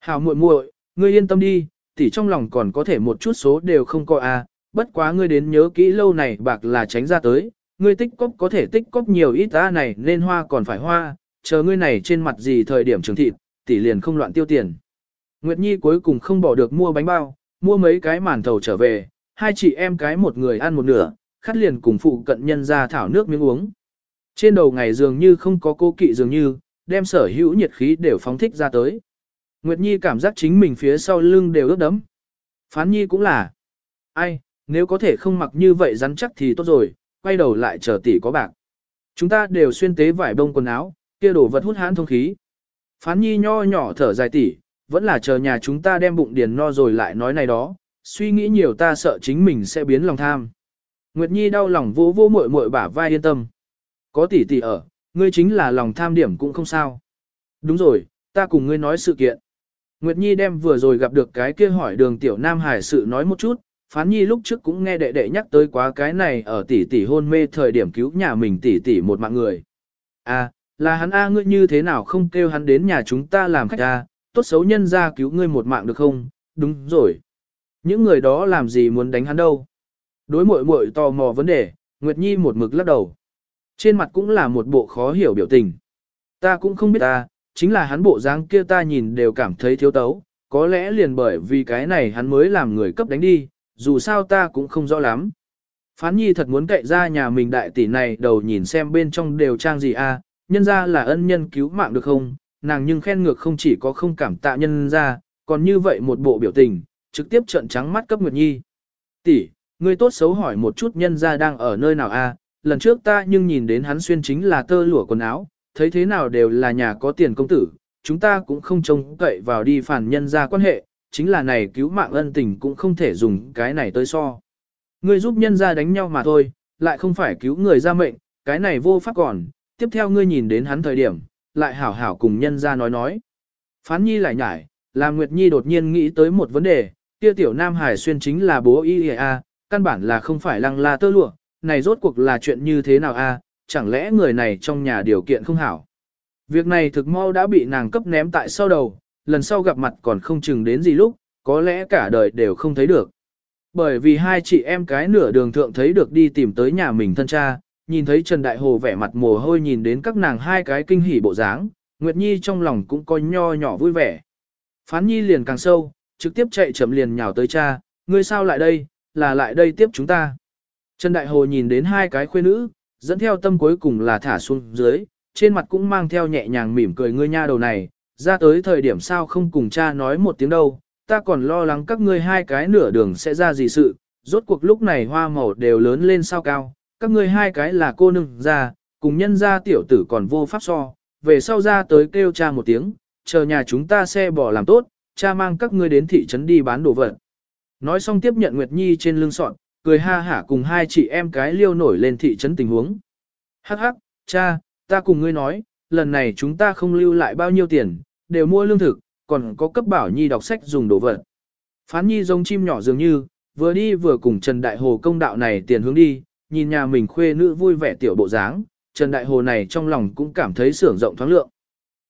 Hảo muội muội, ngươi yên tâm đi, tỷ trong lòng còn có thể một chút số đều không có a, bất quá ngươi đến nhớ kỹ lâu này bạc là tránh ra tới, ngươi tích cóp có thể tích cóp nhiều ít ta này nên hoa còn phải hoa, chờ ngươi này trên mặt gì thời điểm trường thịt, tỷ liền không loạn tiêu tiền. Nguyệt Nhi cuối cùng không bỏ được mua bánh bao, mua mấy cái màn thầu trở về, hai chị em cái một người ăn một nửa, khát liền cùng phụ cận nhân ra thảo nước miếng uống. Trên đầu ngày dường như không có cô kỵ dường như, đem sở hữu nhiệt khí đều phóng thích ra tới. Nguyệt Nhi cảm giác chính mình phía sau lưng đều ướt đấm. Phán Nhi cũng là. Ai, nếu có thể không mặc như vậy rắn chắc thì tốt rồi, quay đầu lại chờ tỷ có bạc. Chúng ta đều xuyên tế vải bông quần áo, kia đổ vật hút hãn thông khí. Phán nhi nho nhỏ thở dài tỷ, vẫn là chờ nhà chúng ta đem bụng điền no rồi lại nói này đó, suy nghĩ nhiều ta sợ chính mình sẽ biến lòng tham. Nguyệt Nhi đau lòng vô vô muội muội bả vai yên tâm. Có tỷ tỷ ở, ngươi chính là lòng tham điểm cũng không sao. Đúng rồi, ta cùng ngươi nói sự kiện. Nguyệt Nhi đem vừa rồi gặp được cái kia hỏi đường tiểu Nam Hải sự nói một chút, Phán Nhi lúc trước cũng nghe đệ đệ nhắc tới quá cái này ở tỷ tỷ hôn mê thời điểm cứu nhà mình tỷ tỷ một mạng người. À, là hắn A ngươi như thế nào không kêu hắn đến nhà chúng ta làm khách A, tốt xấu nhân ra cứu ngươi một mạng được không? Đúng rồi. Những người đó làm gì muốn đánh hắn đâu? Đối mội mội tò mò vấn đề, Nguyệt Nhi một mực lắc đầu. Trên mặt cũng là một bộ khó hiểu biểu tình. Ta cũng không biết ta, chính là hắn bộ dáng kia ta nhìn đều cảm thấy thiếu tấu, có lẽ liền bởi vì cái này hắn mới làm người cấp đánh đi, dù sao ta cũng không rõ lắm. Phán nhi thật muốn cậy ra nhà mình đại tỷ này đầu nhìn xem bên trong đều trang gì a, nhân ra là ân nhân cứu mạng được không, nàng nhưng khen ngược không chỉ có không cảm tạ nhân ra, còn như vậy một bộ biểu tình, trực tiếp trợn trắng mắt cấp Nguyệt Nhi. Tỷ, ngươi tốt xấu hỏi một chút nhân ra đang ở nơi nào a? lần trước ta nhưng nhìn đến hắn xuyên chính là tơ lụa quần áo, thấy thế nào đều là nhà có tiền công tử, chúng ta cũng không trông cậy vào đi phản nhân ra quan hệ, chính là này cứu mạng ân tình cũng không thể dùng cái này tới so. Ngươi giúp nhân ra đánh nhau mà thôi, lại không phải cứu người ra mệnh, cái này vô pháp còn, tiếp theo ngươi nhìn đến hắn thời điểm, lại hảo hảo cùng nhân ra nói nói. Phán nhi lại nhải, là Nguyệt Nhi đột nhiên nghĩ tới một vấn đề, kia tiểu Nam Hải xuyên chính là bố y căn bản là không phải lăng la tơ lụa, này rốt cuộc là chuyện như thế nào a? chẳng lẽ người này trong nhà điều kiện không hảo. Việc này thực mau đã bị nàng cấp ném tại sau đầu, lần sau gặp mặt còn không chừng đến gì lúc, có lẽ cả đời đều không thấy được. Bởi vì hai chị em cái nửa đường thượng thấy được đi tìm tới nhà mình thân cha, nhìn thấy Trần Đại Hồ vẻ mặt mồ hôi nhìn đến các nàng hai cái kinh hỉ bộ dáng, Nguyệt Nhi trong lòng cũng có nho nhỏ vui vẻ. Phán Nhi liền càng sâu, trực tiếp chạy chậm liền nhào tới cha, ngươi sao lại đây, là lại đây tiếp chúng ta. Trần Đại Hồ nhìn đến hai cái khuê nữ, dẫn theo tâm cuối cùng là thả xuống dưới, trên mặt cũng mang theo nhẹ nhàng mỉm cười ngươi nha đầu này, ra tới thời điểm sao không cùng cha nói một tiếng đâu, ta còn lo lắng các ngươi hai cái nửa đường sẽ ra gì sự, rốt cuộc lúc này hoa màu đều lớn lên sao cao, các ngươi hai cái là cô nương ra, cùng nhân ra tiểu tử còn vô pháp so, về sau ra tới kêu cha một tiếng, chờ nhà chúng ta xe bỏ làm tốt, cha mang các ngươi đến thị trấn đi bán đồ vật. Nói xong tiếp nhận Nguyệt Nhi trên lưng sọn, cười ha hả cùng hai chị em cái liêu nổi lên thị trấn tình huống. Hắc hắc, cha, ta cùng ngươi nói, lần này chúng ta không lưu lại bao nhiêu tiền, đều mua lương thực, còn có cấp bảo Nhi đọc sách dùng đồ vật. Phán Nhi giống chim nhỏ dường như, vừa đi vừa cùng Trần Đại Hồ công đạo này tiền hướng đi, nhìn nhà mình khuê nữ vui vẻ tiểu bộ dáng, Trần Đại Hồ này trong lòng cũng cảm thấy sưởng rộng thoáng lượng.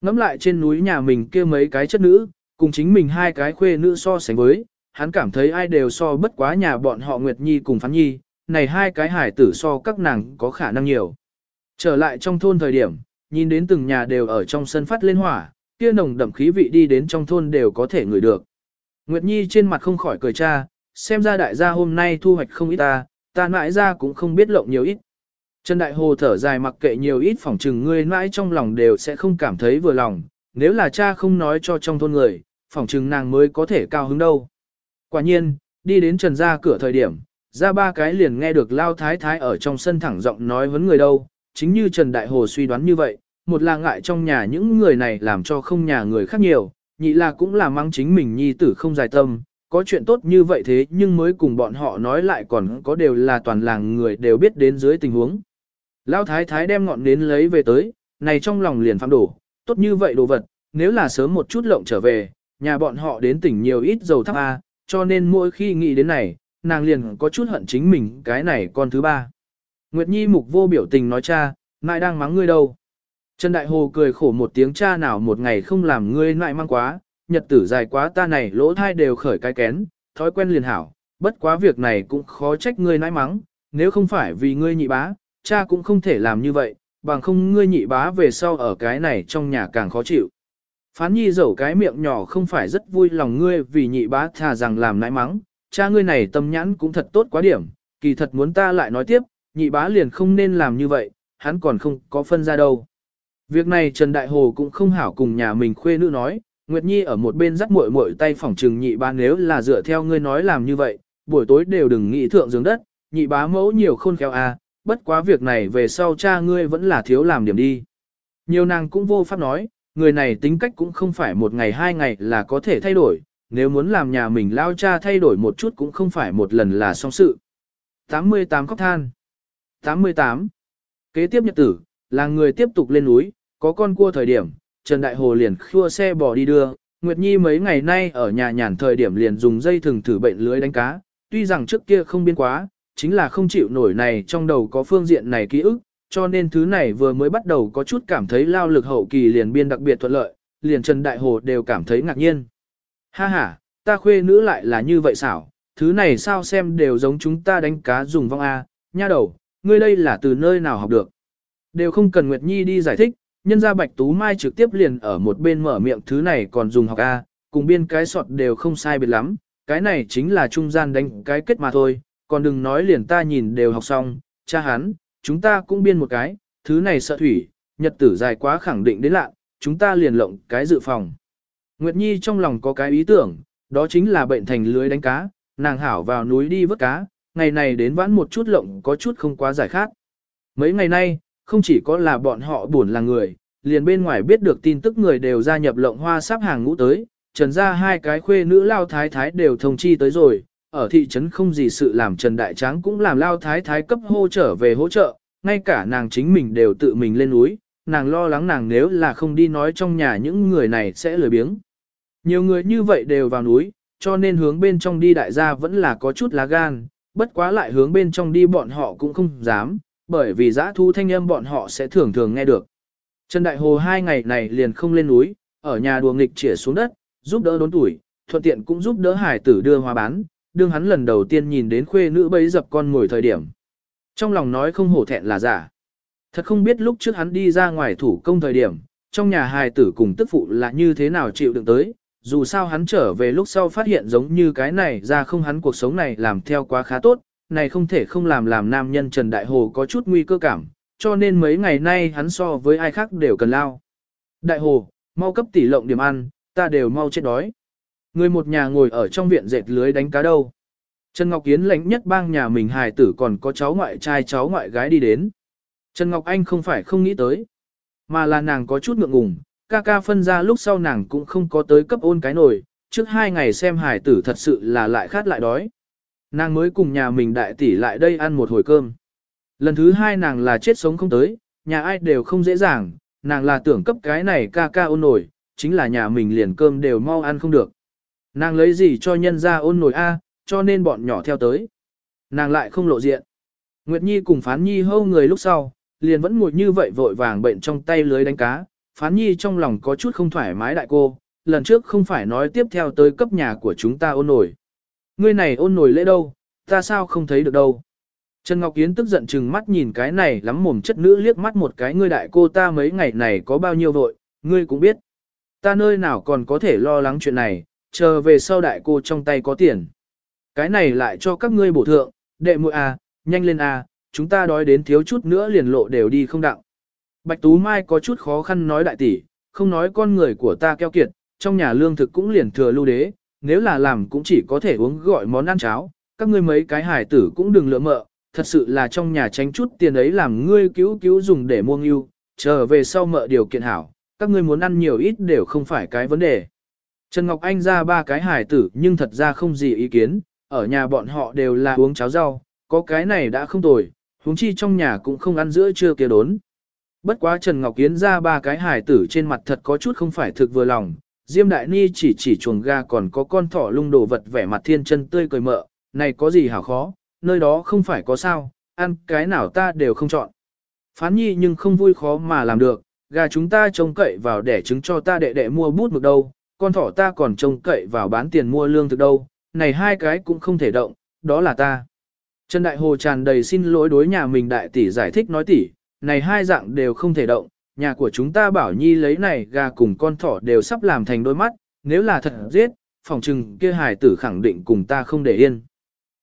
Ngắm lại trên núi nhà mình kia mấy cái chất nữ, cùng chính mình hai cái khuê nữ so sánh với, hắn cảm thấy ai đều so bất quá nhà bọn họ Nguyệt Nhi cùng Phán Nhi, này hai cái hải tử so các nàng có khả năng nhiều. Trở lại trong thôn thời điểm, nhìn đến từng nhà đều ở trong sân phát lên hỏa, kia nồng đậm khí vị đi đến trong thôn đều có thể ngửi được. Nguyệt Nhi trên mặt không khỏi cười cha, xem ra đại gia hôm nay thu hoạch không ít ta, ta mãi ra cũng không biết lộng nhiều ít. Trần Đại Hồ thở dài mặc kệ nhiều ít phỏng trừng ngươi mãi trong lòng đều sẽ không cảm thấy vừa lòng, nếu là cha không nói cho trong thôn người, phỏng trừng nàng mới có thể cao hứng đâu. Quả nhiên, đi đến Trần ra cửa thời điểm, ra ba cái liền nghe được Lao Thái Thái ở trong sân thẳng giọng nói vấn người đâu, chính như Trần Đại Hồ suy đoán như vậy, một là ngại trong nhà những người này làm cho không nhà người khác nhiều, nhị là cũng là mang chính mình nhi tử không dài tâm, có chuyện tốt như vậy thế nhưng mới cùng bọn họ nói lại còn có đều là toàn làng người đều biết đến dưới tình huống. Lão thái thái đem ngọn nến lấy về tới, này trong lòng liền phạm đổ, tốt như vậy đồ vật, nếu là sớm một chút lộng trở về, nhà bọn họ đến tỉnh nhiều ít dầu thắp A, cho nên mỗi khi nghĩ đến này, nàng liền có chút hận chính mình cái này con thứ ba. Nguyệt Nhi mục vô biểu tình nói cha, nại đang mắng ngươi đâu. Trần Đại Hồ cười khổ một tiếng cha nào một ngày không làm ngươi nại mang quá, nhật tử dài quá ta này lỗ thai đều khởi cái kén, thói quen liền hảo, bất quá việc này cũng khó trách ngươi nãi mắng, nếu không phải vì ngươi nhị bá, cha cũng không thể làm như vậy, bằng không ngươi nhị bá về sau ở cái này trong nhà càng khó chịu. Phán nhi dẫu cái miệng nhỏ không phải rất vui lòng ngươi vì nhị bá thà rằng làm nãi mắng, cha ngươi này tâm nhãn cũng thật tốt quá điểm, kỳ thật muốn ta lại nói tiếp, nhị bá liền không nên làm như vậy, hắn còn không có phân ra đâu. Việc này Trần Đại Hồ cũng không hảo cùng nhà mình khuê nữ nói, Nguyệt Nhi ở một bên dắt muội muội tay phỏng trừng nhị bá nếu là dựa theo ngươi nói làm như vậy, buổi tối đều đừng nghĩ thượng giường đất, nhị bá mẫu nhiều khôn khéo à, bất quá việc này về sau cha ngươi vẫn là thiếu làm điểm đi. Nhiều nàng cũng vô pháp nói, người này tính cách cũng không phải một ngày hai ngày là có thể thay đổi, nếu muốn làm nhà mình lao cha thay đổi một chút cũng không phải một lần là xong sự. 88 khóc than 88. Kế tiếp nhật tử, là người tiếp tục lên núi, có con cua thời điểm, Trần Đại Hồ liền khua xe bò đi đưa, Nguyệt Nhi mấy ngày nay ở nhà nhàn thời điểm liền dùng dây thừng thử bệnh lưới đánh cá, tuy rằng trước kia không biên quá, chính là không chịu nổi này trong đầu có phương diện này ký ức, cho nên thứ này vừa mới bắt đầu có chút cảm thấy lao lực hậu kỳ liền biên đặc biệt thuận lợi, liền Trần Đại Hồ đều cảm thấy ngạc nhiên. Ha ha, ta khuê nữ lại là như vậy xảo, thứ này sao xem đều giống chúng ta đánh cá dùng vong A, nha đầu, ngươi đây là từ nơi nào học được. Đều không cần Nguyệt Nhi đi giải thích, nhân ra Bạch Tú Mai trực tiếp liền ở một bên mở miệng thứ này còn dùng học A, cùng biên cái sọt đều không sai biệt lắm, cái này chính là trung gian đánh cái kết mà thôi, còn đừng nói liền ta nhìn đều học xong, cha hắn, chúng ta cũng biên một cái, thứ này sợ thủy, nhật tử dài quá khẳng định đến lạ, chúng ta liền lộng cái dự phòng. Nguyệt Nhi trong lòng có cái ý tưởng, đó chính là bệnh thành lưới đánh cá, nàng hảo vào núi đi vớt cá, ngày này đến vãn một chút lộng có chút không quá giải khát. Mấy ngày nay, không chỉ có là bọn họ buồn là người, liền bên ngoài biết được tin tức người đều gia nhập lộng hoa sắp hàng ngũ tới, trần ra hai cái khuê nữ lao thái thái đều thông chi tới rồi, ở thị trấn không gì sự làm Trần Đại Tráng cũng làm lao thái thái cấp hô trở về hỗ trợ, ngay cả nàng chính mình đều tự mình lên núi, nàng lo lắng nàng nếu là không đi nói trong nhà những người này sẽ lười biếng. Nhiều người như vậy đều vào núi, cho nên hướng bên trong đi đại gia vẫn là có chút lá gan, bất quá lại hướng bên trong đi bọn họ cũng không dám, bởi vì giã thu thanh âm bọn họ sẽ thường thường nghe được. Trần Đại Hồ hai ngày này liền không lên núi, ở nhà đùa nghịch chĩa xuống đất, giúp đỡ đốn tuổi, thuận tiện cũng giúp đỡ hải tử đưa hoa bán, đương hắn lần đầu tiên nhìn đến khuê nữ bấy dập con ngồi thời điểm. Trong lòng nói không hổ thẹn là giả. Thật không biết lúc trước hắn đi ra ngoài thủ công thời điểm, trong nhà hài tử cùng tức phụ là như thế nào chịu đựng tới, dù sao hắn trở về lúc sau phát hiện giống như cái này ra không hắn cuộc sống này làm theo quá khá tốt, này không thể không làm làm nam nhân Trần Đại Hồ có chút nguy cơ cảm, cho nên mấy ngày nay hắn so với ai khác đều cần lao. Đại Hồ, mau cấp tỷ lộng điểm ăn, ta đều mau chết đói. Người một nhà ngồi ở trong viện dệt lưới đánh cá đâu. Trần Ngọc Yến lãnh nhất bang nhà mình hài tử còn có cháu ngoại trai cháu ngoại gái đi đến. Trần Ngọc Anh không phải không nghĩ tới, mà là nàng có chút ngượng ngùng, ca ca phân ra lúc sau nàng cũng không có tới cấp ôn cái nồi, trước hai ngày xem hài tử thật sự là lại khát lại đói. Nàng mới cùng nhà mình đại tỷ lại đây ăn một hồi cơm. Lần thứ hai nàng là chết sống không tới, nhà ai đều không dễ dàng, nàng là tưởng cấp cái này ca ca ôn nổi, chính là nhà mình liền cơm đều mau ăn không được. Nàng lấy gì cho nhân ra ôn nổi A, cho nên bọn nhỏ theo tới. Nàng lại không lộ diện. Nguyệt Nhi cùng Phán Nhi hâu người lúc sau, liền vẫn ngồi như vậy vội vàng bệnh trong tay lưới đánh cá. Phán Nhi trong lòng có chút không thoải mái đại cô, lần trước không phải nói tiếp theo tới cấp nhà của chúng ta ôn nổi. Ngươi này ôn nổi lễ đâu, ta sao không thấy được đâu. Trần Ngọc Yến tức giận chừng mắt nhìn cái này lắm mồm chất nữ liếc mắt một cái ngươi đại cô ta mấy ngày này có bao nhiêu vội, ngươi cũng biết. Ta nơi nào còn có thể lo lắng chuyện này, chờ về sau đại cô trong tay có tiền. Cái này lại cho các ngươi bổ thượng, đệ muội à, nhanh lên à, chúng ta đói đến thiếu chút nữa liền lộ đều đi không đặng. Bạch Tú Mai có chút khó khăn nói đại tỷ, không nói con người của ta keo kiệt, trong nhà lương thực cũng liền thừa lưu đế, nếu là làm cũng chỉ có thể uống gọi món ăn cháo, các ngươi mấy cái hải tử cũng đừng lựa mợ, thật sự là trong nhà tránh chút tiền ấy làm ngươi cứu cứu dùng để mua ngưu, trở về sau mợ điều kiện hảo, các ngươi muốn ăn nhiều ít đều không phải cái vấn đề. Trần Ngọc Anh ra ba cái hải tử nhưng thật ra không gì ý kiến, ở nhà bọn họ đều là uống cháo rau, có cái này đã không tồi, huống chi trong nhà cũng không ăn giữa trưa kia đốn. Bất quá Trần Ngọc Kiến ra ba cái hải tử trên mặt thật có chút không phải thực vừa lòng, Diêm Đại Ni chỉ chỉ chuồng gà còn có con thỏ lung đồ vật vẻ mặt thiên chân tươi cười mợ, này có gì hảo khó, nơi đó không phải có sao, ăn cái nào ta đều không chọn. Phán nhi nhưng không vui khó mà làm được, gà chúng ta trông cậy vào để trứng cho ta đệ đệ mua bút mực đâu, con thỏ ta còn trông cậy vào bán tiền mua lương thực đâu, này hai cái cũng không thể động, đó là ta. Trần Đại Hồ tràn đầy xin lỗi đối nhà mình đại tỷ giải thích nói tỷ, này hai dạng đều không thể động, nhà của chúng ta bảo nhi lấy này gà cùng con thỏ đều sắp làm thành đôi mắt, nếu là thật giết, phòng trừng kia hài tử khẳng định cùng ta không để yên.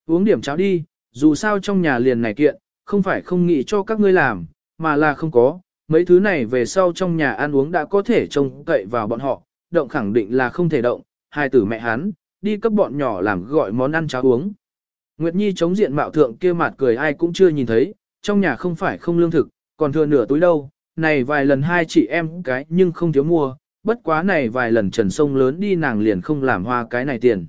Uống điểm cháo đi, dù sao trong nhà liền này kiện, không phải không nghĩ cho các ngươi làm, mà là không có, mấy thứ này về sau trong nhà ăn uống đã có thể trông cậy vào bọn họ, động khẳng định là không thể động, hai tử mẹ hắn, đi cấp bọn nhỏ làm gọi món ăn cháo uống. Nguyệt Nhi chống diện mạo thượng kia mặt cười ai cũng chưa nhìn thấy, trong nhà không phải không lương thực, còn thừa nửa túi đâu, này vài lần hai chị em cái nhưng không thiếu mua, bất quá này vài lần trần sông lớn đi nàng liền không làm hoa cái này tiền.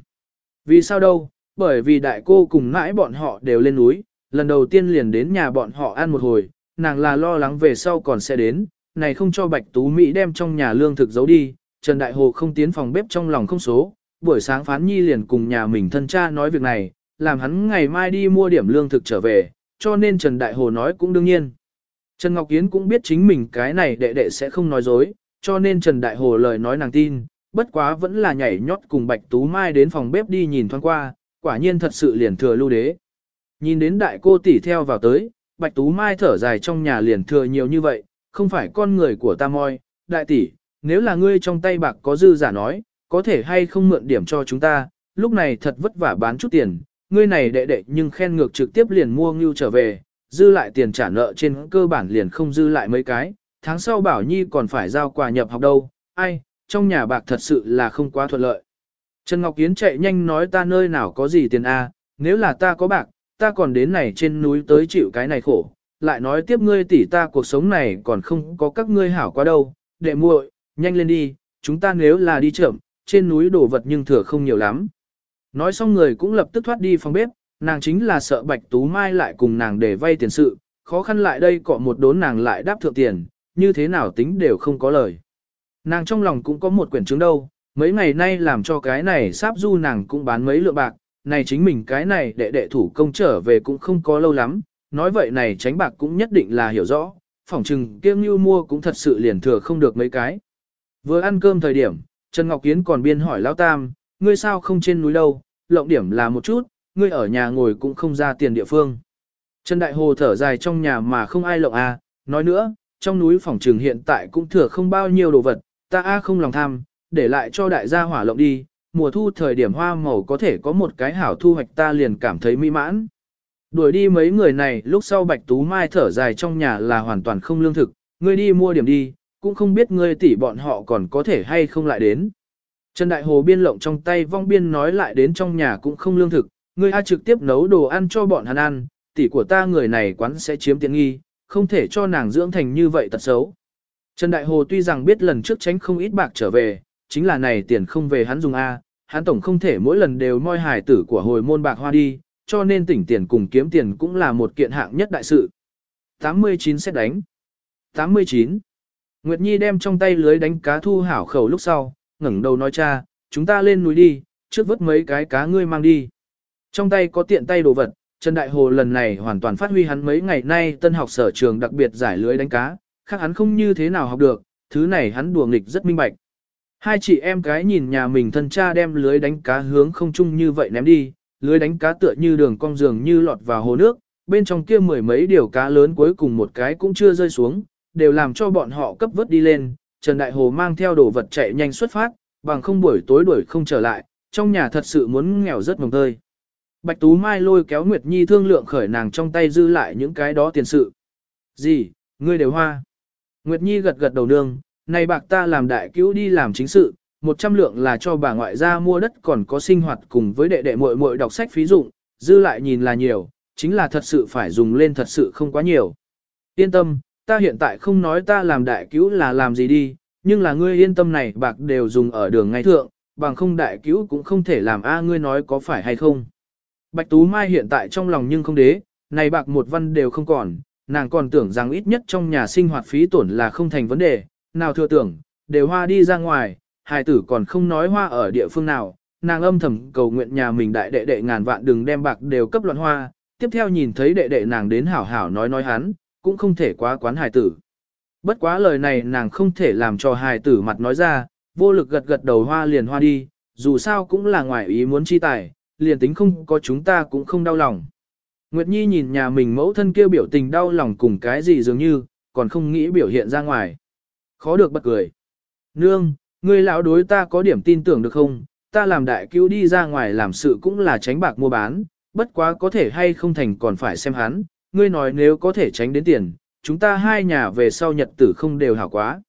Vì sao đâu, bởi vì đại cô cùng mãi bọn họ đều lên núi, lần đầu tiên liền đến nhà bọn họ ăn một hồi, nàng là lo lắng về sau còn sẽ đến, này không cho Bạch Tú Mỹ đem trong nhà lương thực giấu đi, Trần Đại Hồ không tiến phòng bếp trong lòng không số, buổi sáng phán nhi liền cùng nhà mình thân cha nói việc này, làm hắn ngày mai đi mua điểm lương thực trở về, cho nên Trần Đại Hồ nói cũng đương nhiên. Trần Ngọc Yến cũng biết chính mình cái này đệ đệ sẽ không nói dối, cho nên Trần Đại Hồ lời nói nàng tin, bất quá vẫn là nhảy nhót cùng Bạch Tú Mai đến phòng bếp đi nhìn thoáng qua, quả nhiên thật sự liền thừa lưu đế. Nhìn đến đại cô tỷ theo vào tới, Bạch Tú Mai thở dài trong nhà liền thừa nhiều như vậy, không phải con người của ta moi, đại tỷ, nếu là ngươi trong tay bạc có dư giả nói, có thể hay không mượn điểm cho chúng ta, lúc này thật vất vả bán chút tiền, ngươi này đệ đệ nhưng khen ngược trực tiếp liền mua ngưu trở về, dư lại tiền trả nợ trên cơ bản liền không dư lại mấy cái, tháng sau bảo nhi còn phải giao quà nhập học đâu, ai, trong nhà bạc thật sự là không quá thuận lợi. Trần Ngọc Kiến chạy nhanh nói ta nơi nào có gì tiền a, nếu là ta có bạc, ta còn đến này trên núi tới chịu cái này khổ, lại nói tiếp ngươi tỷ ta cuộc sống này còn không có các ngươi hảo quá đâu, đệ muội, nhanh lên đi, chúng ta nếu là đi chậm, trên núi đồ vật nhưng thừa không nhiều lắm. Nói xong người cũng lập tức thoát đi phòng bếp, nàng chính là sợ Bạch Tú Mai lại cùng nàng để vay tiền sự, khó khăn lại đây cọ một đốn nàng lại đáp thượng tiền, như thế nào tính đều không có lời. Nàng trong lòng cũng có một quyển chứng đâu, mấy ngày nay làm cho cái này sáp du nàng cũng bán mấy lượng bạc, này chính mình cái này đệ đệ thủ công trở về cũng không có lâu lắm, nói vậy này tránh bạc cũng nhất định là hiểu rõ, phỏng chừng kiêm như mua cũng thật sự liền thừa không được mấy cái. Vừa ăn cơm thời điểm, Trần Ngọc Kiến còn biên hỏi Lão Tam, ngươi sao không trên núi đâu, lộng điểm là một chút, ngươi ở nhà ngồi cũng không ra tiền địa phương. Trần Đại Hồ thở dài trong nhà mà không ai lộng à, nói nữa, trong núi phòng trường hiện tại cũng thừa không bao nhiêu đồ vật, ta a không lòng tham, để lại cho đại gia hỏa lộng đi, mùa thu thời điểm hoa màu có thể có một cái hảo thu hoạch ta liền cảm thấy mỹ mãn. Đuổi đi mấy người này lúc sau Bạch Tú Mai thở dài trong nhà là hoàn toàn không lương thực, ngươi đi mua điểm đi, cũng không biết ngươi tỷ bọn họ còn có thể hay không lại đến. Trần Đại Hồ biên lộng trong tay vong biên nói lại đến trong nhà cũng không lương thực, ngươi a trực tiếp nấu đồ ăn cho bọn hắn ăn, tỷ của ta người này quán sẽ chiếm tiện nghi, không thể cho nàng dưỡng thành như vậy tật xấu. Trần Đại Hồ tuy rằng biết lần trước tránh không ít bạc trở về, chính là này tiền không về hắn dùng A, hắn tổng không thể mỗi lần đều moi hài tử của hồi môn bạc hoa đi, cho nên tỉnh tiền cùng kiếm tiền cũng là một kiện hạng nhất đại sự. 89 xét đánh. 89. Nguyệt Nhi đem trong tay lưới đánh cá thu hảo khẩu lúc sau, ngẩng đầu nói cha, chúng ta lên núi đi, trước vớt mấy cái cá ngươi mang đi. Trong tay có tiện tay đồ vật, Trần Đại Hồ lần này hoàn toàn phát huy hắn mấy ngày nay tân học sở trường đặc biệt giải lưới đánh cá, khác hắn không như thế nào học được, thứ này hắn đùa nghịch rất minh bạch. Hai chị em cái nhìn nhà mình thân cha đem lưới đánh cá hướng không chung như vậy ném đi, lưới đánh cá tựa như đường cong giường như lọt vào hồ nước, bên trong kia mười mấy điều cá lớn cuối cùng một cái cũng chưa rơi xuống, đều làm cho bọn họ cấp vớt đi lên, Trần Đại Hồ mang theo đồ vật chạy nhanh xuất phát, bằng không buổi tối đuổi không trở lại, trong nhà thật sự muốn nghèo rất mồng tơi. Bạch Tú Mai lôi kéo Nguyệt Nhi thương lượng khởi nàng trong tay dư lại những cái đó tiền sự. Gì, ngươi đều hoa. Nguyệt Nhi gật gật đầu nương, này bạc ta làm đại cứu đi làm chính sự, 100 lượng là cho bà ngoại ra mua đất còn có sinh hoạt cùng với đệ đệ muội muội đọc sách phí dụng, dư lại nhìn là nhiều, chính là thật sự phải dùng lên thật sự không quá nhiều. Yên tâm, ta hiện tại không nói ta làm đại cứu là làm gì đi, nhưng là ngươi yên tâm này bạc đều dùng ở đường ngay thượng, bằng không đại cứu cũng không thể làm a ngươi nói có phải hay không. Bạch Tú Mai hiện tại trong lòng nhưng không đế, này bạc một văn đều không còn, nàng còn tưởng rằng ít nhất trong nhà sinh hoạt phí tổn là không thành vấn đề, nào thừa tưởng, đều hoa đi ra ngoài, hài tử còn không nói hoa ở địa phương nào, nàng âm thầm cầu nguyện nhà mình đại đệ đệ ngàn vạn đừng đem bạc đều cấp loạn hoa, tiếp theo nhìn thấy đệ đệ nàng đến hảo hảo nói nói hắn, cũng không thể quá quán hài tử. Bất quá lời này nàng không thể làm cho hài tử mặt nói ra, vô lực gật gật đầu hoa liền hoa đi, dù sao cũng là ngoài ý muốn chi tài, liền tính không có chúng ta cũng không đau lòng. Nguyệt Nhi nhìn nhà mình mẫu thân kêu biểu tình đau lòng cùng cái gì dường như, còn không nghĩ biểu hiện ra ngoài. Khó được bật cười. Nương, ngươi lão đối ta có điểm tin tưởng được không? Ta làm đại cứu đi ra ngoài làm sự cũng là tránh bạc mua bán, bất quá có thể hay không thành còn phải xem hắn. Ngươi nói nếu có thể tránh đến tiền, chúng ta hai nhà về sau nhật tử không đều hảo quá.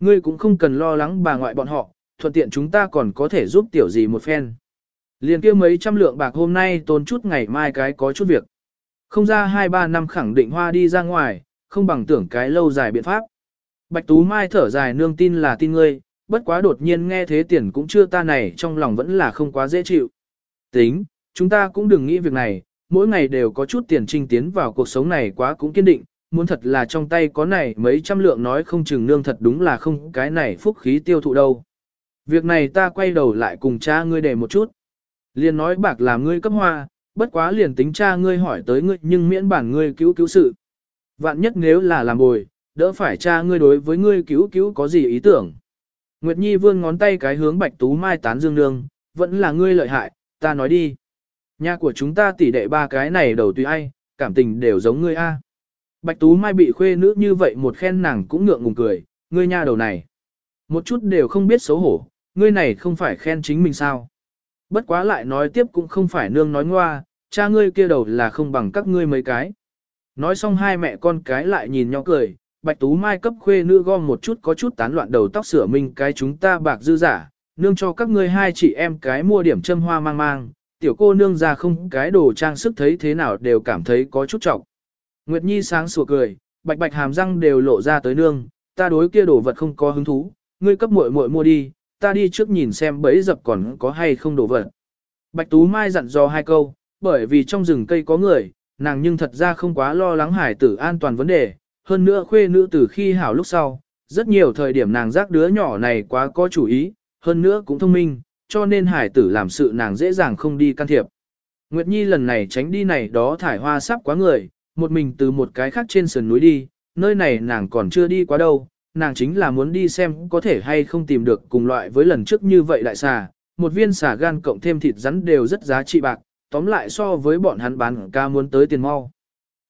Ngươi cũng không cần lo lắng bà ngoại bọn họ, thuận tiện chúng ta còn có thể giúp tiểu gì một phen. Liền kia mấy trăm lượng bạc hôm nay tốn chút ngày mai cái có chút việc. Không ra 2-3 năm khẳng định hoa đi ra ngoài, không bằng tưởng cái lâu dài biện pháp. Bạch Tú Mai thở dài nương tin là tin ngươi, bất quá đột nhiên nghe thế tiền cũng chưa ta này trong lòng vẫn là không quá dễ chịu. Tính, chúng ta cũng đừng nghĩ việc này, mỗi ngày đều có chút tiền trinh tiến vào cuộc sống này quá cũng kiên định, muốn thật là trong tay có này mấy trăm lượng nói không chừng nương thật đúng là không cái này phúc khí tiêu thụ đâu. Việc này ta quay đầu lại cùng cha ngươi để một chút. Liền nói bạc làm ngươi cấp hoa, bất quá liền tính cha ngươi hỏi tới ngươi nhưng miễn bản ngươi cứu cứu sự. Vạn nhất nếu là làm bồi, đỡ phải cha ngươi đối với ngươi cứu cứu có gì ý tưởng. Nguyệt Nhi vươn ngón tay cái hướng Bạch Tú Mai tán dương nương, vẫn là ngươi lợi hại, ta nói đi. Nhà của chúng ta tỷ đệ ba cái này đầu tùy ai, cảm tình đều giống ngươi a. Bạch Tú Mai bị khuê nữ như vậy một khen nàng cũng ngượng ngùng cười, ngươi nha đầu này. Một chút đều không biết xấu hổ, ngươi này không phải khen chính mình sao. Bất quá lại nói tiếp cũng không phải nương nói ngoa, cha ngươi kia đầu là không bằng các ngươi mấy cái. Nói xong hai mẹ con cái lại nhìn nhau cười, Bạch Tú Mai cấp khuê nữ gom một chút có chút tán loạn đầu tóc sửa mình cái chúng ta bạc dư giả, nương cho các ngươi hai chị em cái mua điểm châm hoa mang mang, tiểu cô nương ra không cái đồ trang sức thấy thế nào đều cảm thấy có chút trọng. Nguyệt Nhi sáng sủa cười, bạch bạch hàm răng đều lộ ra tới nương, ta đối kia đồ vật không có hứng thú, ngươi cấp muội muội mua đi, ta đi trước nhìn xem bấy dập còn có hay không đổ vật. Bạch Tú Mai dặn dò hai câu, bởi vì trong rừng cây có người, nàng nhưng thật ra không quá lo lắng hải tử an toàn vấn đề, hơn nữa khuê nữ từ khi hảo lúc sau, rất nhiều thời điểm nàng giác đứa nhỏ này quá có chủ ý, hơn nữa cũng thông minh, cho nên hải tử làm sự nàng dễ dàng không đi can thiệp. Nguyệt Nhi lần này tránh đi này đó thải hoa sắp quá người, một mình từ một cái khác trên sườn núi đi, nơi này nàng còn chưa đi quá đâu, nàng chính là muốn đi xem có thể hay không tìm được cùng loại với lần trước như vậy đại xà, một viên xà gan cộng thêm thịt rắn đều rất giá trị bạc, tóm lại so với bọn hắn bán ca muốn tới tiền mau.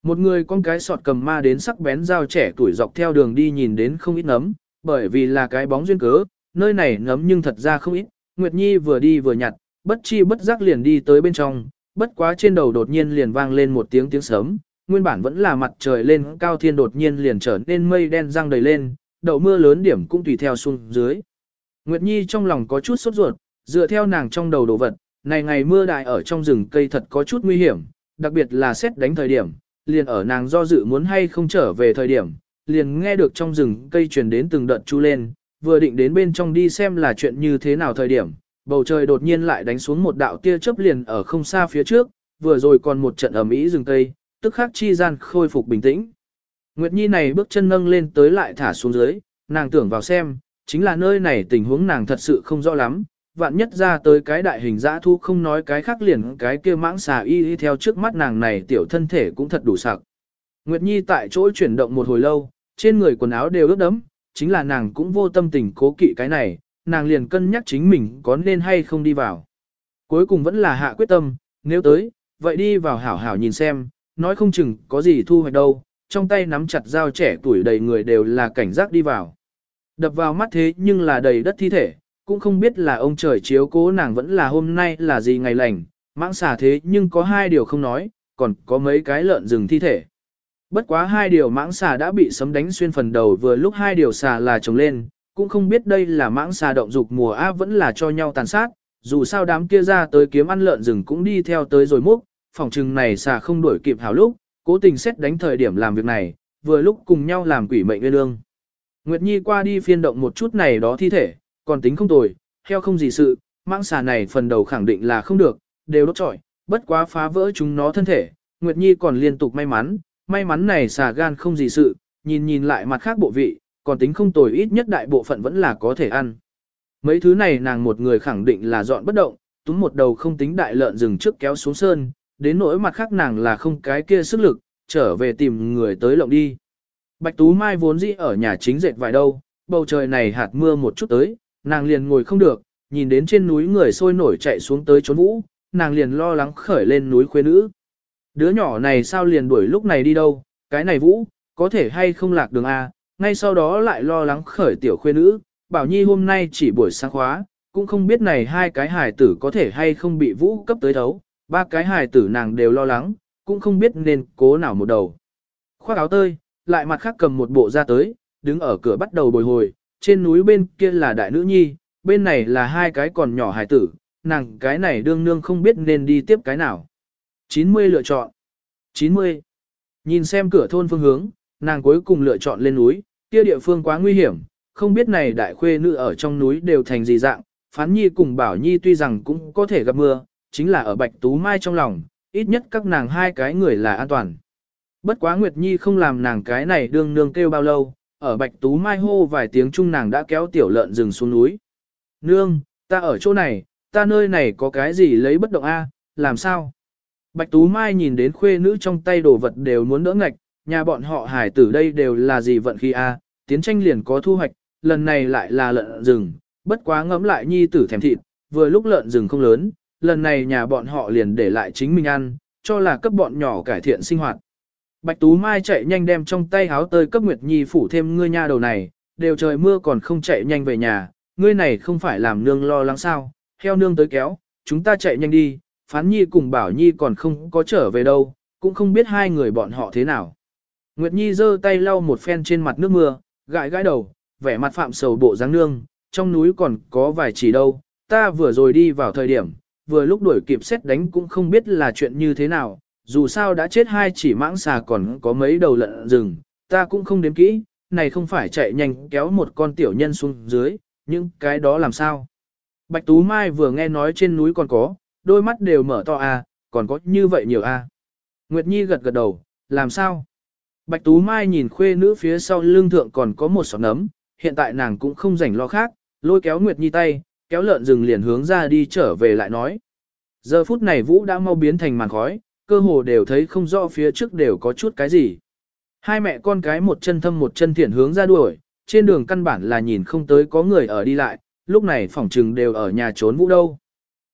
Một người con cái sọt cầm ma đến sắc bén dao trẻ tuổi dọc theo đường đi nhìn đến không ít nấm, bởi vì là cái bóng duyên cớ, nơi này nấm nhưng thật ra không ít, Nguyệt Nhi vừa đi vừa nhặt, bất chi bất giác liền đi tới bên trong, bất quá trên đầu đột nhiên liền vang lên một tiếng tiếng sớm, nguyên bản vẫn là mặt trời lên cao thiên đột nhiên liền trở nên mây đen răng đầy lên, đậu mưa lớn điểm cũng tùy theo xuống dưới. Nguyệt Nhi trong lòng có chút sốt ruột, dựa theo nàng trong đầu đồ vật, này ngày mưa đại ở trong rừng cây thật có chút nguy hiểm, đặc biệt là xét đánh thời điểm, liền ở nàng do dự muốn hay không trở về thời điểm, liền nghe được trong rừng cây truyền đến từng đợt chu lên, vừa định đến bên trong đi xem là chuyện như thế nào thời điểm, bầu trời đột nhiên lại đánh xuống một đạo tia chớp liền ở không xa phía trước, vừa rồi còn một trận ẩm ý rừng cây, tức khắc chi gian khôi phục bình tĩnh. Nguyệt Nhi này bước chân nâng lên tới lại thả xuống dưới, nàng tưởng vào xem, chính là nơi này tình huống nàng thật sự không rõ lắm, vạn nhất ra tới cái đại hình dã thu không nói cái khác liền cái kia mãng xà y y theo trước mắt nàng này tiểu thân thể cũng thật đủ sặc. Nguyệt Nhi tại chỗ chuyển động một hồi lâu, trên người quần áo đều ướt đẫm, chính là nàng cũng vô tâm tình cố kỵ cái này, nàng liền cân nhắc chính mình có nên hay không đi vào. Cuối cùng vẫn là hạ quyết tâm, nếu tới, vậy đi vào hảo hảo nhìn xem, nói không chừng có gì thu hoạch đâu, trong tay nắm chặt dao trẻ tuổi đầy người đều là cảnh giác đi vào. Đập vào mắt thế nhưng là đầy đất thi thể, cũng không biết là ông trời chiếu cố nàng vẫn là hôm nay là gì ngày lành, mãng xà thế nhưng có hai điều không nói, còn có mấy cái lợn rừng thi thể. Bất quá hai điều mãng xà đã bị sấm đánh xuyên phần đầu vừa lúc hai điều xà là trồng lên, cũng không biết đây là mãng xà động dục mùa A vẫn là cho nhau tàn sát, dù sao đám kia ra tới kiếm ăn lợn rừng cũng đi theo tới rồi múc, phòng trừng này xà không đuổi kịp hảo lúc, cố tình xét đánh thời điểm làm việc này, vừa lúc cùng nhau làm quỷ mệnh nguyên lương. Nguyệt Nhi qua đi phiên động một chút này đó thi thể, còn tính không tồi, heo không gì sự, mạng xà này phần đầu khẳng định là không được, đều đốt trọi, bất quá phá vỡ chúng nó thân thể, Nguyệt Nhi còn liên tục may mắn, may mắn này xà gan không gì sự, nhìn nhìn lại mặt khác bộ vị, còn tính không tồi ít nhất đại bộ phận vẫn là có thể ăn. Mấy thứ này nàng một người khẳng định là dọn bất động, túm một đầu không tính đại lợn rừng trước kéo xuống sơn, đến nỗi mặt khác nàng là không cái kia sức lực, trở về tìm người tới lộng đi. Bạch Tú Mai vốn dĩ ở nhà chính dệt vài đâu, bầu trời này hạt mưa một chút tới, nàng liền ngồi không được, nhìn đến trên núi người sôi nổi chạy xuống tới trốn vũ, nàng liền lo lắng khởi lên núi khuê nữ. Đứa nhỏ này sao liền đuổi lúc này đi đâu, cái này vũ, có thể hay không lạc đường A, ngay sau đó lại lo lắng khởi tiểu khuê nữ, bảo nhi hôm nay chỉ buổi sáng khóa, cũng không biết này hai cái hài tử có thể hay không bị vũ cấp tới thấu, ba cái hài tử nàng đều lo lắng, cũng không biết nên cố nào một đầu. Khoác áo tơi, lại mặt khác cầm một bộ ra tới, đứng ở cửa bắt đầu bồi hồi, trên núi bên kia là đại nữ nhi, bên này là hai cái còn nhỏ hài tử, nàng cái này đương nương không biết nên đi tiếp cái nào. 90 lựa chọn. 90. Nhìn xem cửa thôn phương hướng, nàng cuối cùng lựa chọn lên núi, kia địa phương quá nguy hiểm, không biết này đại khuê nữ ở trong núi đều thành gì dạng, phán nhi cùng bảo nhi tuy rằng cũng có thể gặp mưa, chính là ở bạch tú mai trong lòng, ít nhất các nàng hai cái người là an toàn. Bất quá Nguyệt Nhi không làm nàng cái này đương nương kêu bao lâu, ở bạch tú mai hô vài tiếng chung nàng đã kéo tiểu lợn rừng xuống núi. Nương, ta ở chỗ này, ta nơi này có cái gì lấy bất động a? làm sao? Bạch Tú Mai nhìn đến khuê nữ trong tay đồ vật đều muốn đỡ ngạch, nhà bọn họ hải tử đây đều là gì vận khi a, tiến tranh liền có thu hoạch, lần này lại là lợn rừng, bất quá ngẫm lại nhi tử thèm thịt, vừa lúc lợn rừng không lớn, lần này nhà bọn họ liền để lại chính mình ăn, cho là cấp bọn nhỏ cải thiện sinh hoạt. Bạch Tú Mai chạy nhanh đem trong tay háo tơi cấp Nguyệt Nhi phủ thêm ngươi nha đầu này, đều trời mưa còn không chạy nhanh về nhà, ngươi này không phải làm nương lo lắng sao, theo nương tới kéo, chúng ta chạy nhanh đi, Phán Nhi cùng Bảo Nhi còn không có trở về đâu, cũng không biết hai người bọn họ thế nào. Nguyệt Nhi giơ tay lau một phen trên mặt nước mưa, gãi gãi đầu, vẻ mặt phạm sầu bộ dáng nương, trong núi còn có vài chỉ đâu, ta vừa rồi đi vào thời điểm, vừa lúc đuổi kịp xét đánh cũng không biết là chuyện như thế nào, dù sao đã chết hai chỉ mãng xà còn có mấy đầu lợn rừng, ta cũng không đếm kỹ, này không phải chạy nhanh kéo một con tiểu nhân xuống dưới, nhưng cái đó làm sao? Bạch Tú Mai vừa nghe nói trên núi còn có, đôi mắt đều mở to à, còn có như vậy nhiều. À. Nguyệt Nhi gật gật đầu, làm sao? Bạch Tú Mai nhìn khuê nữ phía sau lưng thượng còn có một sọt nấm, hiện tại nàng cũng không rảnh lo khác, lôi kéo Nguyệt Nhi tay, kéo lợn rừng liền hướng ra đi trở về lại nói. Giờ phút này vũ đã mau biến thành màn khói, cơ hồ đều thấy không rõ phía trước đều có chút cái gì. Hai mẹ con cái một chân thâm một chân thiện hướng ra đuổi, trên đường căn bản là nhìn không tới có người ở đi lại, lúc này phỏng trừng đều ở nhà trốn vũ đâu.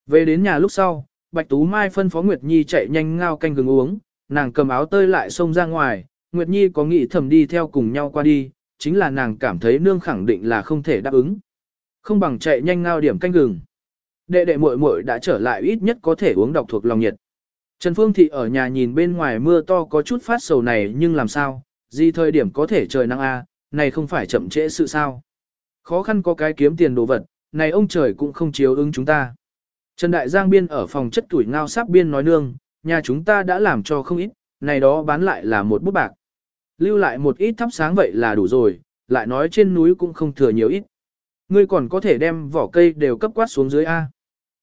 Về đến nhà lúc sau, Bạch Tú Mai phân phó Nguyệt Nhi chạy nhanh ngao canh gừng uống, nàng cầm áo tơi lại xông ra ngoài, Nguyệt Nhi có nghĩ thầm đi theo cùng nhau qua đi, chính là nàng cảm thấy nương khẳng định là không thể đáp ứng. Không bằng chạy nhanh ngao điểm canh gừng. Đệ đệ muội muội đã trở lại ít nhất có thể uống độc thuộc lòng nhiệt. Trần Phương Thị ở nhà nhìn bên ngoài mưa to có chút phát sầu này nhưng làm sao, gì thời điểm có thể trời nắng a, này không phải chậm trễ sự sao. Khó khăn có cái kiếm tiền đồ vật, này ông trời cũng không chiếu ứng chúng ta. Trần Đại Giang Biên ở phòng chất tuổi ngao sáp biên nói nương, nhà chúng ta đã làm cho không ít, này đó bán lại là một bút bạc. Lưu lại một ít thắp sáng vậy là đủ rồi, lại nói trên núi cũng không thừa nhiều ít. Ngươi còn có thể đem vỏ cây đều cấp quát xuống dưới A.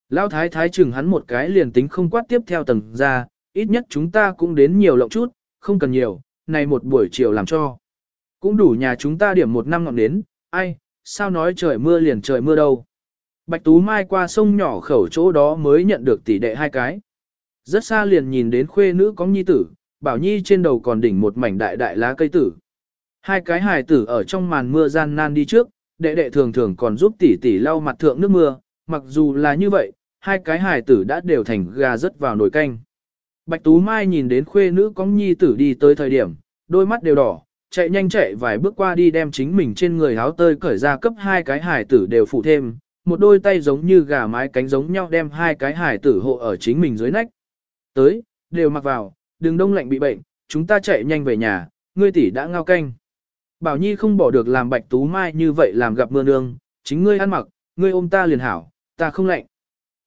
Lão thái thái chừng hắn một cái liền tính không quát tiếp theo tầng ra, ít nhất chúng ta cũng đến nhiều lộng chút, không cần nhiều, này một buổi chiều làm cho. Cũng đủ nhà chúng ta điểm một năm ngọn đến, ai, sao nói trời mưa liền trời mưa đâu. Bạch Tú Mai qua sông nhỏ khẩu chỗ đó mới nhận được tỷ đệ hai cái. Rất xa liền nhìn đến khuê nữ có nhi tử, bảo nhi trên đầu còn đỉnh một mảnh đại đại lá cây tử. Hai cái hài tử ở trong màn mưa gian nan đi trước, đệ đệ thường thường còn giúp tỷ tỷ lau mặt thượng nước mưa, mặc dù là như vậy, hai cái hài tử đã đều thành gà rớt vào nồi canh. Bạch Tú Mai nhìn đến khuê nữ có nhi tử đi tới thời điểm, đôi mắt đều đỏ, chạy nhanh chạy vài bước qua đi đem chính mình trên người áo tơi cởi ra cấp hai cái hài tử đều phụ thêm, một đôi tay giống như gà mái cánh giống nhau đem hai cái hài tử hộ ở chính mình dưới nách. Tới, đều mặc vào, đừng đông lạnh bị bệnh, chúng ta chạy nhanh về nhà, ngươi tỷ đã ngao canh. Bảo Nhi không bỏ được làm Bạch Tú Mai như vậy làm gặp mưa nương, chính ngươi ăn mặc, ngươi ôm ta liền hảo, ta không lạnh.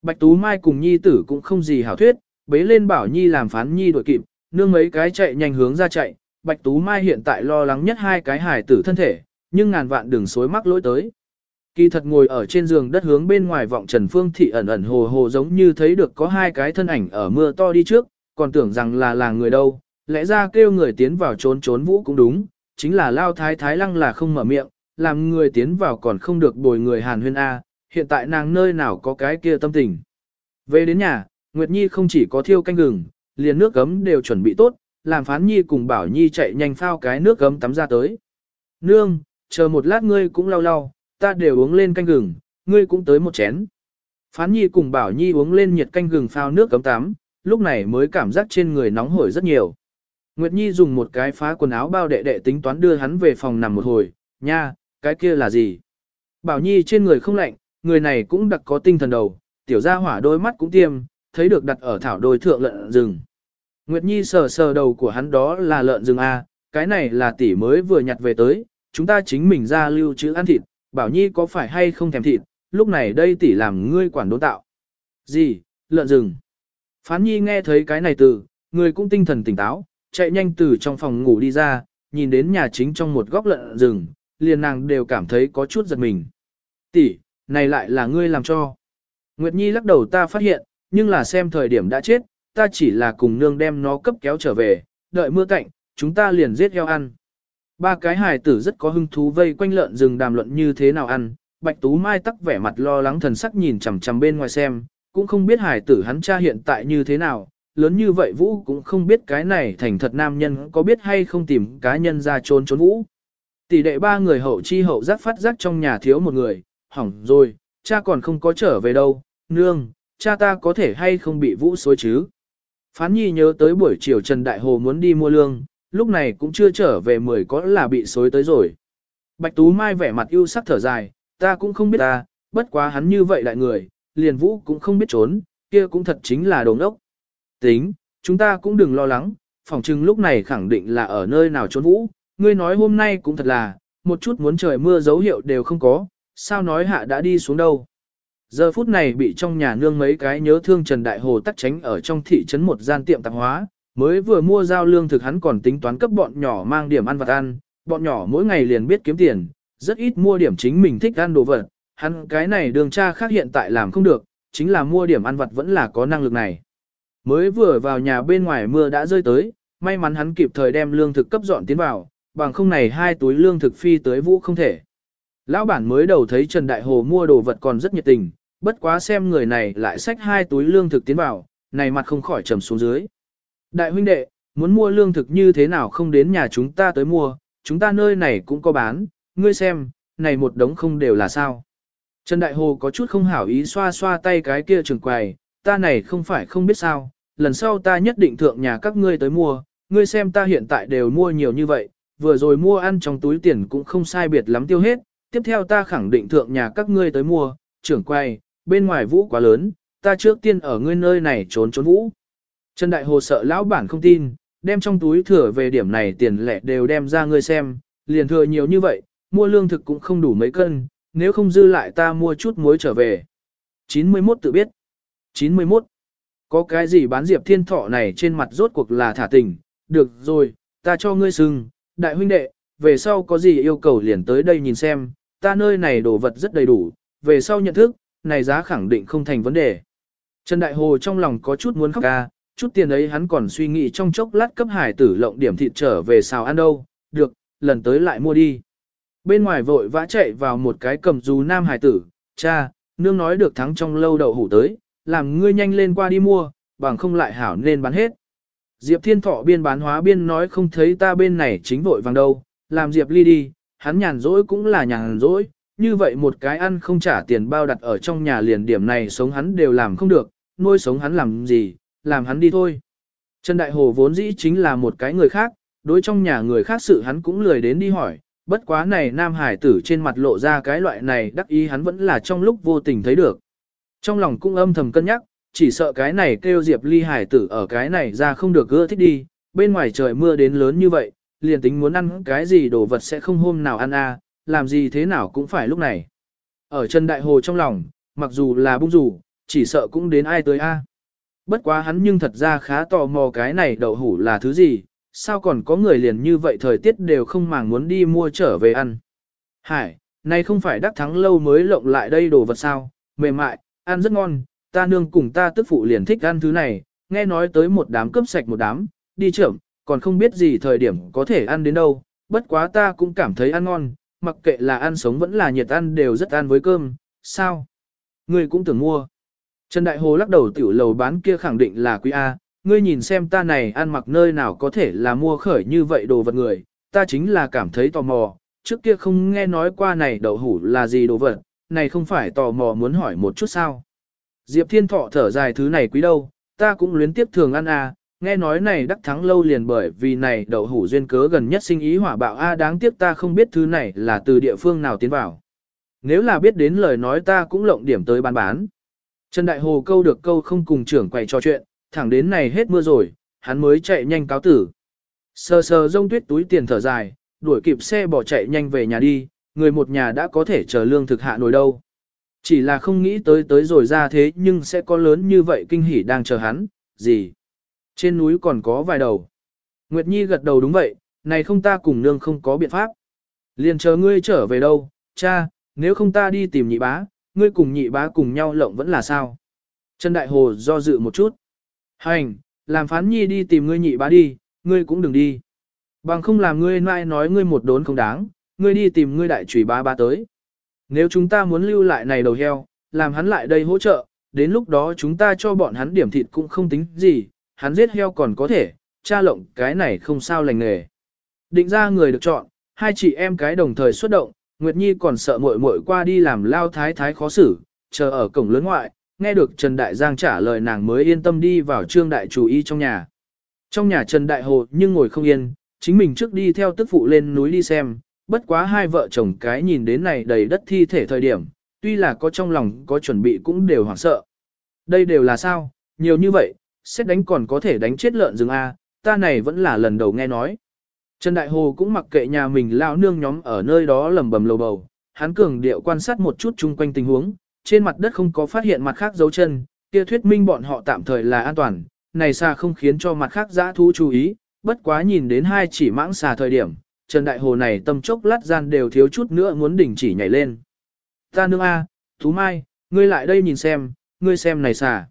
Bạch Tú Mai cùng Nhi tử cũng không gì hảo thuyết, bế lên Bảo Nhi làm phán Nhi đuổi kịp, nương mấy cái chạy nhanh hướng ra chạy, Bạch Tú Mai hiện tại lo lắng nhất hai cái hài tử thân thể, nhưng ngàn vạn đừng xối mắc lỗi tới. Kỳ thật ngồi ở trên giường đất hướng bên ngoài vọng Trần Phương Thị ẩn ẩn hồ hồ giống như thấy được có hai cái thân ảnh ở mưa to đi trước, còn tưởng rằng là làng người đâu, lẽ ra kêu người tiến vào trốn trốn vũ cũng đúng, chính là lao thái thái lăng là không mở miệng, làm người tiến vào còn không được bồi người hàn huyên A, hiện tại nàng nơi nào có cái kia tâm tình. Về đến nhà, Nguyệt Nhi không chỉ có thiêu canh gừng, liền nước gấm đều chuẩn bị tốt, làm phán Nhi cùng Bảo Nhi chạy nhanh phao cái nước gấm tắm ra tới. Nương, chờ một lát ngươi cũng lau lau, ta đều uống lên canh gừng, ngươi cũng tới một chén. Phán Nhi cùng Bảo Nhi uống lên nhiệt canh gừng phao nước cấm tắm, lúc này mới cảm giác trên người nóng hổi rất nhiều. Nguyệt Nhi dùng một cái phá quần áo bao đệ đệ tính toán đưa hắn về phòng nằm một hồi, nha, cái kia là gì? Bảo Nhi trên người không lạnh, người này cũng đặc có tinh thần đầu, tiểu gia hỏa đôi mắt cũng tiêm, thấy được đặt ở thảo đôi thượng lợn rừng. Nguyệt Nhi sờ sờ đầu của hắn đó là lợn rừng A, cái này là tỷ mới vừa nhặt về tới, chúng ta chính mình ra lưu trữ ăn thịt, Bảo Nhi có phải hay không thèm thịt, lúc này đây tỷ làm ngươi quản đốn tạo. Gì, lợn rừng. Phán Nhi nghe thấy cái này từ, người cũng tinh thần tỉnh táo, chạy nhanh từ trong phòng ngủ đi ra, nhìn đến nhà chính trong một góc lợn rừng, liền nàng đều cảm thấy có chút giật mình. Tỷ, này lại là ngươi làm cho. Nguyệt Nhi lắc đầu ta phát hiện, nhưng là xem thời điểm đã chết, ta chỉ là cùng nương đem nó cấp kéo trở về, đợi mưa cạnh, chúng ta liền giết heo ăn. Ba cái hài tử rất có hứng thú vây quanh lợn rừng đàm luận như thế nào ăn, Bạch Tú Mai tắc vẻ mặt lo lắng thần sắc nhìn chằm chằm bên ngoài xem, cũng không biết hài tử hắn cha hiện tại như thế nào, lớn như vậy Vũ cũng không biết cái này thành thật nam nhân có biết hay không tìm cá nhân ra trốn trốn Vũ. Tỷ đệ ba người hậu chi hậu giác phát giác trong nhà thiếu một người, hỏng rồi, cha còn không có trở về đâu, nương, cha ta có thể hay không bị Vũ xối chứ. Phán Nhi nhớ tới buổi chiều Trần Đại Hồ muốn đi mua lương, lúc này cũng chưa trở về mười có là bị xối tới rồi. Bạch Tú Mai vẻ mặt ưu sắc thở dài, ta cũng không biết ta, bất quá hắn như vậy lại người, liền Vũ cũng không biết trốn, kia cũng thật chính là đồ ngốc. Tính, chúng ta cũng đừng lo lắng, phòng trưng lúc này khẳng định là ở nơi nào trốn vũ, ngươi nói hôm nay cũng thật là, một chút muốn trời mưa dấu hiệu đều không có, sao nói hạ đã đi xuống đâu. Giờ phút này bị trong nhà nương mấy cái nhớ thương Trần Đại Hồ tắc tránh ở trong thị trấn một gian tiệm tạp hóa, mới vừa mua giao lương thực hắn còn tính toán cấp bọn nhỏ mang điểm ăn vặt ăn, bọn nhỏ mỗi ngày liền biết kiếm tiền, rất ít mua điểm chính mình thích ăn đồ vật, hắn cái này đường cha khác hiện tại làm không được, chính là mua điểm ăn vặt vẫn là có năng lực này. Mới vừa vào nhà bên ngoài mưa đã rơi tới, may mắn hắn kịp thời đem lương thực cấp dọn tiến vào, bằng không này hai túi lương thực phi tới vũ không thể. Lão bản mới đầu thấy Trần Đại Hồ mua đồ vật còn rất nhiệt tình, bất quá xem người này lại xách hai túi lương thực tiến vào, này mặt không khỏi trầm xuống dưới. Đại huynh đệ, muốn mua lương thực như thế nào không đến nhà chúng ta tới mua, chúng ta nơi này cũng có bán, ngươi xem, này một đống không đều là sao. Trần Đại Hồ có chút không hảo ý xoa xoa tay cái kia trường quầy, ta này không phải không biết sao, lần sau ta nhất định thượng nhà các ngươi tới mua, ngươi xem ta hiện tại đều mua nhiều như vậy, vừa rồi mua ăn trong túi tiền cũng không sai biệt lắm tiêu hết, tiếp theo ta khẳng định thượng nhà các ngươi tới mua, trưởng quay, bên ngoài vũ quá lớn, ta trước tiên ở ngươi nơi này trốn trốn vũ. Trần Đại Hồ sợ lão bản không tin, đem trong túi thừa về điểm này tiền lẻ đều đem ra ngươi xem, liền thừa nhiều như vậy, mua lương thực cũng không đủ mấy cân, nếu không dư lại ta mua chút muối trở về. 91 tự biết. 91. Có cái gì bán Diệp Thiên Thọ này trên mặt rốt cuộc là thả tình, được rồi, ta cho ngươi sưng đại huynh đệ, về sau có gì yêu cầu liền tới đây nhìn xem, ta nơi này đồ vật rất đầy đủ, về sau nhận thức, này giá khẳng định không thành vấn đề. Trần Đại Hồ trong lòng có chút muốn khóc ca, chút tiền ấy hắn còn suy nghĩ trong chốc lát cấp hải tử lộng điểm thịt trở về xào ăn đâu, được, lần tới lại mua đi. Bên ngoài vội vã chạy vào một cái cầm dù nam hải tử, cha, nương nói được thắng trong lâu đậu hủ tới, làm ngươi nhanh lên qua đi mua, bằng không lại hảo nên bán hết. Diệp Thiên Thọ biên bán hóa biên nói không thấy ta bên này chính vội vàng đâu, làm Diệp ly đi, hắn nhàn rỗi cũng là nhàn rỗi, như vậy một cái ăn không trả tiền bao đặt ở trong nhà liền điểm này sống hắn đều làm không được, nuôi sống hắn làm gì, làm hắn đi thôi. Trần Đại Hồ vốn dĩ chính là một cái người khác, đối trong nhà người khác sự hắn cũng lười đến đi hỏi, bất quá này nam hải tử trên mặt lộ ra cái loại này đắc ý hắn vẫn là trong lúc vô tình thấy được. Trong lòng cũng âm thầm cân nhắc, chỉ sợ cái này kêu Diệp Ly hải tử ở cái này ra không được gỡ thích đi, bên ngoài trời mưa đến lớn như vậy, liền tính muốn ăn cái gì đồ vật sẽ không hôm nào ăn a, làm gì thế nào cũng phải lúc này. Ở chân đại hồ trong lòng, mặc dù là bung rủ, chỉ sợ cũng đến ai tới a. Bất quá hắn nhưng thật ra khá tò mò cái này đậu hủ là thứ gì, sao còn có người liền như vậy thời tiết đều không màng muốn đi mua trở về ăn. Hải, này không phải đắc thắng lâu mới lộng lại đây đồ vật sao, mềm mại, ăn rất ngon, ta nương cùng ta tức phụ liền thích ăn thứ này, nghe nói tới một đám cướp sạch một đám, đi trưởng, còn không biết gì thời điểm có thể ăn đến đâu, bất quá ta cũng cảm thấy ăn ngon, mặc kệ là ăn sống vẫn là nhiệt ăn đều rất ăn với cơm, sao? Ngươi cũng tưởng mua. Trần Đại Hồ lắc đầu tiểu lầu bán kia khẳng định là quý A, ngươi nhìn xem ta này ăn mặc nơi nào có thể là mua khởi như vậy đồ vật người, ta chính là cảm thấy tò mò, trước kia không nghe nói qua này đậu hủ là gì đồ vật, này không phải tò mò muốn hỏi một chút sao. Diệp Thiên Thọ thở dài thứ này quý đâu, ta cũng luyến tiếp thường ăn à, nghe nói này đắc thắng lâu liền bởi vì này đậu hủ duyên cớ gần nhất sinh ý hỏa bạo a à, đáng tiếc ta không biết thứ này là từ địa phương nào tiến vào. Nếu là biết đến lời nói ta cũng lộng điểm tới bán bán. Trần Đại Hồ câu được câu không cùng trưởng quầy trò chuyện, thẳng đến này hết mưa rồi, hắn mới chạy nhanh cáo tử. Sờ sờ rông tuyết túi tiền thở dài, đuổi kịp xe bỏ chạy nhanh về nhà đi, người một nhà đã có thể chờ lương thực hạ nổi đâu. Chỉ là không nghĩ tới tới rồi ra thế nhưng sẽ có lớn như vậy kinh hỉ đang chờ hắn, gì? Trên núi còn có vài đầu. Nguyệt Nhi gật đầu đúng vậy, này không ta cùng nương không có biện pháp. Liền chờ ngươi trở về đâu, cha, nếu không ta đi tìm nhị bá, ngươi cùng nhị bá cùng nhau lộng vẫn là sao? Trần Đại Hồ do dự một chút. Hành, làm phán nhi đi tìm ngươi nhị bá đi, ngươi cũng đừng đi. Bằng không làm ngươi nãi nói ngươi một đốn không đáng, ngươi đi tìm ngươi đại trùy ba ba tới. Nếu chúng ta muốn lưu lại này đầu heo, làm hắn lại đây hỗ trợ, đến lúc đó chúng ta cho bọn hắn điểm thịt cũng không tính gì, hắn giết heo còn có thể, cha lộng cái này không sao lành nghề. Định ra người được chọn, hai chị em cái đồng thời xuất động, Nguyệt Nhi còn sợ muội muội qua đi làm lao thái thái khó xử, chờ ở cổng lớn ngoại, nghe được Trần Đại Giang trả lời nàng mới yên tâm đi vào trương đại chủ y trong nhà. Trong nhà Trần Đại Hồ nhưng ngồi không yên, chính mình trước đi theo tức phụ lên núi đi xem, bất quá hai vợ chồng cái nhìn đến này đầy đất thi thể thời điểm, tuy là có trong lòng có chuẩn bị cũng đều hoảng sợ. Đây đều là sao, nhiều như vậy, xét đánh còn có thể đánh chết lợn rừng A, ta này vẫn là lần đầu nghe nói. Trần Đại Hồ cũng mặc kệ nhà mình lao nương nhóm ở nơi đó lầm bầm lầu bầu, hắn cường điệu quan sát một chút chung quanh tình huống, trên mặt đất không có phát hiện mặt khác dấu chân, kia thuyết minh bọn họ tạm thời là an toàn, này xa không khiến cho mặt khác giã thú chú ý, bất quá nhìn đến hai chỉ mãng xà thời điểm, Trần Đại Hồ này tâm chốc lát gian đều thiếu chút nữa muốn đỉnh chỉ nhảy lên. Ta nương A, Thú Mai, ngươi lại đây nhìn xem, ngươi xem này xà.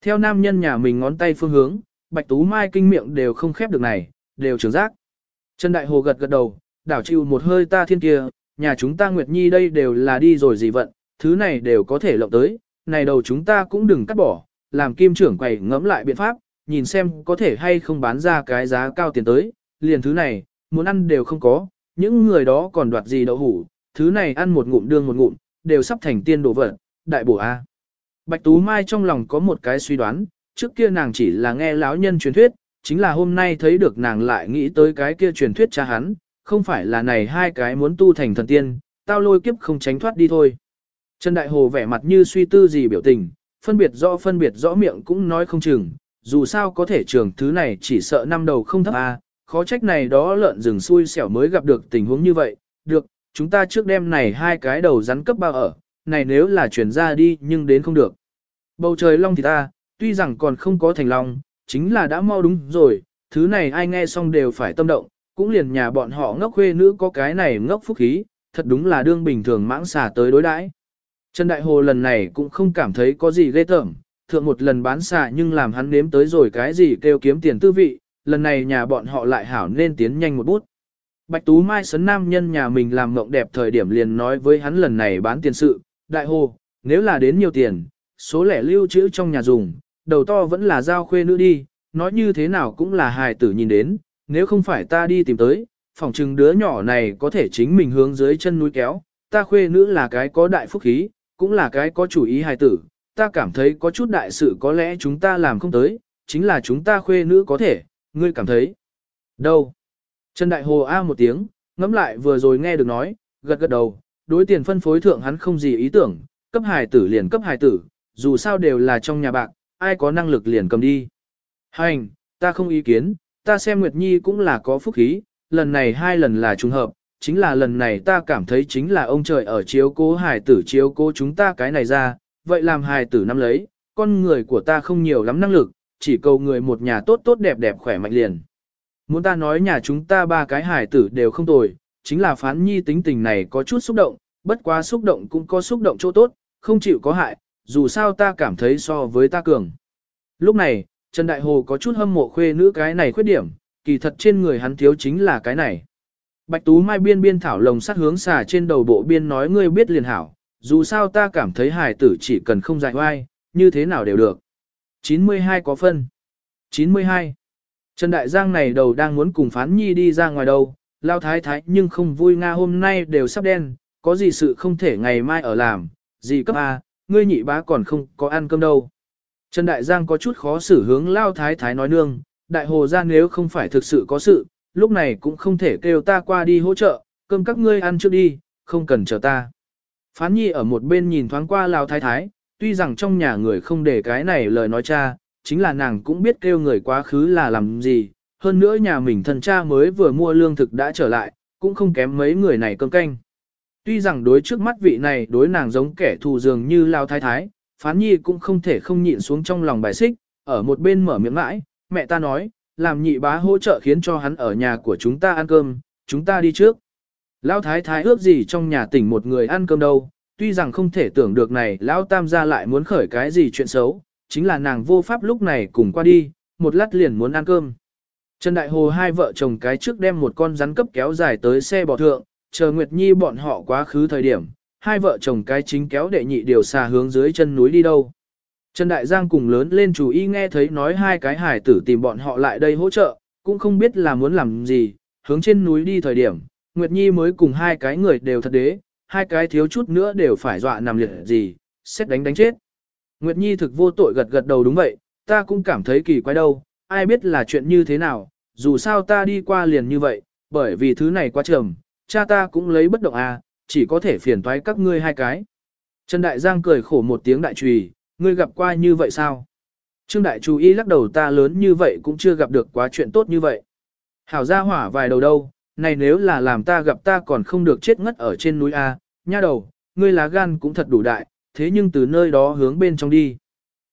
Theo nam nhân nhà mình ngón tay phương hướng, Bạch Tú Mai kinh miệng đều không khép được này, đều trưởng giác. Trần Đại Hồ gật gật đầu, đảo chịu một hơi ta thiên kia, nhà chúng ta Nguyệt Nhi đây đều là đi rồi gì vận, thứ này đều có thể lộng tới, này đầu chúng ta cũng đừng cắt bỏ, làm kim trưởng quầy ngẫm lại biện pháp, nhìn xem có thể hay không bán ra cái giá cao tiền tới, liền thứ này, muốn ăn đều không có, những người đó còn đoạt gì đậu hủ, thứ này ăn một ngụm đương một ngụm, đều sắp thành tiên đồ vật, đại bổ A. Bạch Tú Mai trong lòng có một cái suy đoán, trước kia nàng chỉ là nghe lão nhân truyền thuyết, chính là hôm nay thấy được nàng lại nghĩ tới cái kia truyền thuyết cha hắn, không phải là này hai cái muốn tu thành thần tiên, tao lôi kiếp không tránh thoát đi thôi. Trần Đại Hồ vẻ mặt như suy tư gì biểu tình, phân biệt rõ phân biệt rõ miệng cũng nói không chừng, dù sao có thể trường thứ này chỉ sợ năm đầu không thấp a, khó trách này đó lợn rừng xui xẻo mới gặp được tình huống như vậy, được, chúng ta trước đêm này hai cái đầu rắn cấp bao ở, này nếu là chuyển ra đi nhưng đến không được. Bầu trời long thì ta, tuy rằng còn không có thành long, chính là đã mau đúng rồi, thứ này ai nghe xong đều phải tâm động, cũng liền nhà bọn họ ngốc khuê nữ có cái này ngốc phúc khí, thật đúng là đương bình thường mãng xà tới đối đãi. Trần Đại Hồ lần này cũng không cảm thấy có gì ghê tởm, thượng một lần bán xà nhưng làm hắn nếm tới rồi cái gì kêu kiếm tiền tư vị, lần này nhà bọn họ lại hảo nên tiến nhanh một bút. Bạch Tú Mai sấn nam nhân nhà mình làm mộng đẹp thời điểm liền nói với hắn lần này bán tiền sự, đại hồ, nếu là đến nhiều tiền, số lẻ lưu trữ trong nhà dùng, đầu to vẫn là giao khuê nữ đi, nói như thế nào cũng là hài tử nhìn đến, nếu không phải ta đi tìm tới, phỏng chừng đứa nhỏ này có thể chính mình hướng dưới chân núi kéo, ta khuê nữ là cái có đại phúc khí, cũng là cái có chủ ý hài tử, ta cảm thấy có chút đại sự có lẽ chúng ta làm không tới, chính là chúng ta khuê nữ có thể, ngươi cảm thấy. Đâu? Trần Đại Hồ A một tiếng, ngẫm lại vừa rồi nghe được nói, gật gật đầu, đối tiền phân phối thượng hắn không gì ý tưởng, cấp hài tử liền cấp hài tử, dù sao đều là trong nhà bạc, ai có năng lực liền cầm đi. Hành, ta không ý kiến, ta xem Nguyệt Nhi cũng là có phúc khí, lần này hai lần là trùng hợp, chính là lần này ta cảm thấy chính là ông trời ở chiếu cố hài tử chiếu cố chúng ta cái này ra, vậy làm hài tử nắm lấy, con người của ta không nhiều lắm năng lực, chỉ cầu người một nhà tốt tốt đẹp đẹp khỏe mạnh liền. Muốn ta nói nhà chúng ta ba cái hài tử đều không tồi, chính là phán nhi tính tình này có chút xúc động, bất quá xúc động cũng có xúc động chỗ tốt, không chịu có hại, dù sao ta cảm thấy so với ta cường. Lúc này, Trần Đại Hồ có chút hâm mộ khuê nữ cái này khuyết điểm, kỳ thật trên người hắn thiếu chính là cái này. Bạch Tú Mai biên biên thảo lồng sắt hướng xà trên đầu bộ biên nói ngươi biết liền hảo, dù sao ta cảm thấy hài tử chỉ cần không dạy oai, như thế nào đều được. 92 có phân. 92. Trần Đại Giang này đầu đang muốn cùng phán nhi đi ra ngoài đâu, lao thái thái nhưng không vui Nga hôm nay đều sắp đen, có gì sự không thể ngày mai ở làm, gì cấp A, ngươi nhị bá còn không có ăn cơm đâu. Trần Đại Giang có chút khó xử hướng lao thái thái nói nương, đại hồ ra nếu không phải thực sự có sự, lúc này cũng không thể kêu ta qua đi hỗ trợ, cơm các ngươi ăn trước đi, không cần chờ ta. Phán nhi ở một bên nhìn thoáng qua lao thái thái, tuy rằng trong nhà người không để cái này lời nói cha, chính là nàng cũng biết kêu người quá khứ là làm gì, hơn nữa nhà mình thân cha mới vừa mua lương thực đã trở lại, cũng không kém mấy người này cơm canh. Tuy rằng đối trước mắt vị này đối nàng giống kẻ thù dường như lao thái thái, phán nhi cũng không thể không nhịn xuống trong lòng bài xích, ở một bên mở miệng mãi, mẹ ta nói, làm nhị bá hỗ trợ khiến cho hắn ở nhà của chúng ta ăn cơm, chúng ta đi trước. Lão thái thái ước gì trong nhà tỉnh một người ăn cơm đâu, tuy rằng không thể tưởng được này lão tam gia lại muốn khởi cái gì chuyện xấu, chính là nàng vô pháp lúc này cùng qua đi, một lát liền muốn ăn cơm. Trần Đại Hồ hai vợ chồng cái trước đem một con rắn cấp kéo dài tới xe bò thượng, chờ Nguyệt Nhi bọn họ quá khứ thời điểm, hai vợ chồng cái chính kéo đệ nhị điều xà hướng dưới chân núi đi đâu. Trần Đại Giang cùng lớn lên chú ý nghe thấy nói hai cái hải tử tìm bọn họ lại đây hỗ trợ, cũng không biết là muốn làm gì, hướng trên núi đi thời điểm, Nguyệt Nhi mới cùng hai cái người đều thật đế, hai cái thiếu chút nữa đều phải dọa nằm liệt gì, xét đánh đánh chết. Nguyệt Nhi thực vô tội gật gật đầu đúng vậy, ta cũng cảm thấy kỳ quái đâu, ai biết là chuyện như thế nào, dù sao ta đi qua liền như vậy, bởi vì thứ này quá trầm, cha ta cũng lấy bất động à, chỉ có thể phiền toái các ngươi hai cái. Trần Đại Giang cười khổ một tiếng đại trùy, ngươi gặp qua như vậy sao? Trương Đại Chú ý lắc đầu ta lớn như vậy cũng chưa gặp được quá chuyện tốt như vậy. Hảo ra hỏa vài đầu đâu, này nếu là làm ta gặp ta còn không được chết ngất ở trên núi A, nha đầu, ngươi lá gan cũng thật đủ đại, thế nhưng từ nơi đó hướng bên trong đi.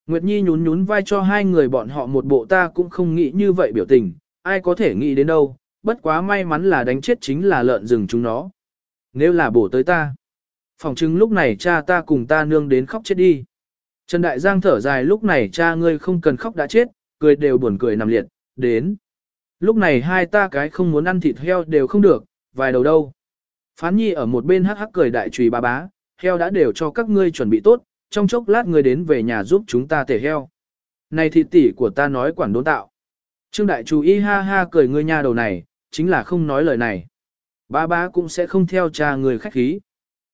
Nguyệt Nhi nhún nhún vai cho hai người bọn họ một bộ ta cũng không nghĩ như vậy biểu tình, ai có thể nghĩ đến đâu, bất quá may mắn là đánh chết chính là lợn rừng chúng nó. Nếu là bổ tới ta, phòng chứng lúc này cha ta cùng ta nương đến khóc chết đi. Trần Đại Giang thở dài lúc này cha ngươi không cần khóc đã chết, cười đều buồn cười nằm liệt, đến. Lúc này hai ta cái không muốn ăn thịt heo đều không được, vài đầu đâu. Phán nhi ở một bên hắc hắc cười đại trùy bà bá, heo đã đều cho các ngươi chuẩn bị tốt, trong chốc lát người đến về nhà giúp chúng ta tể heo. Này thịt tỷ của ta nói quản đốn tạo. Trương đại chú y ha ha cười ngươi nha đầu này, chính là không nói lời này. Ba bá cũng sẽ không theo cha người khách khí.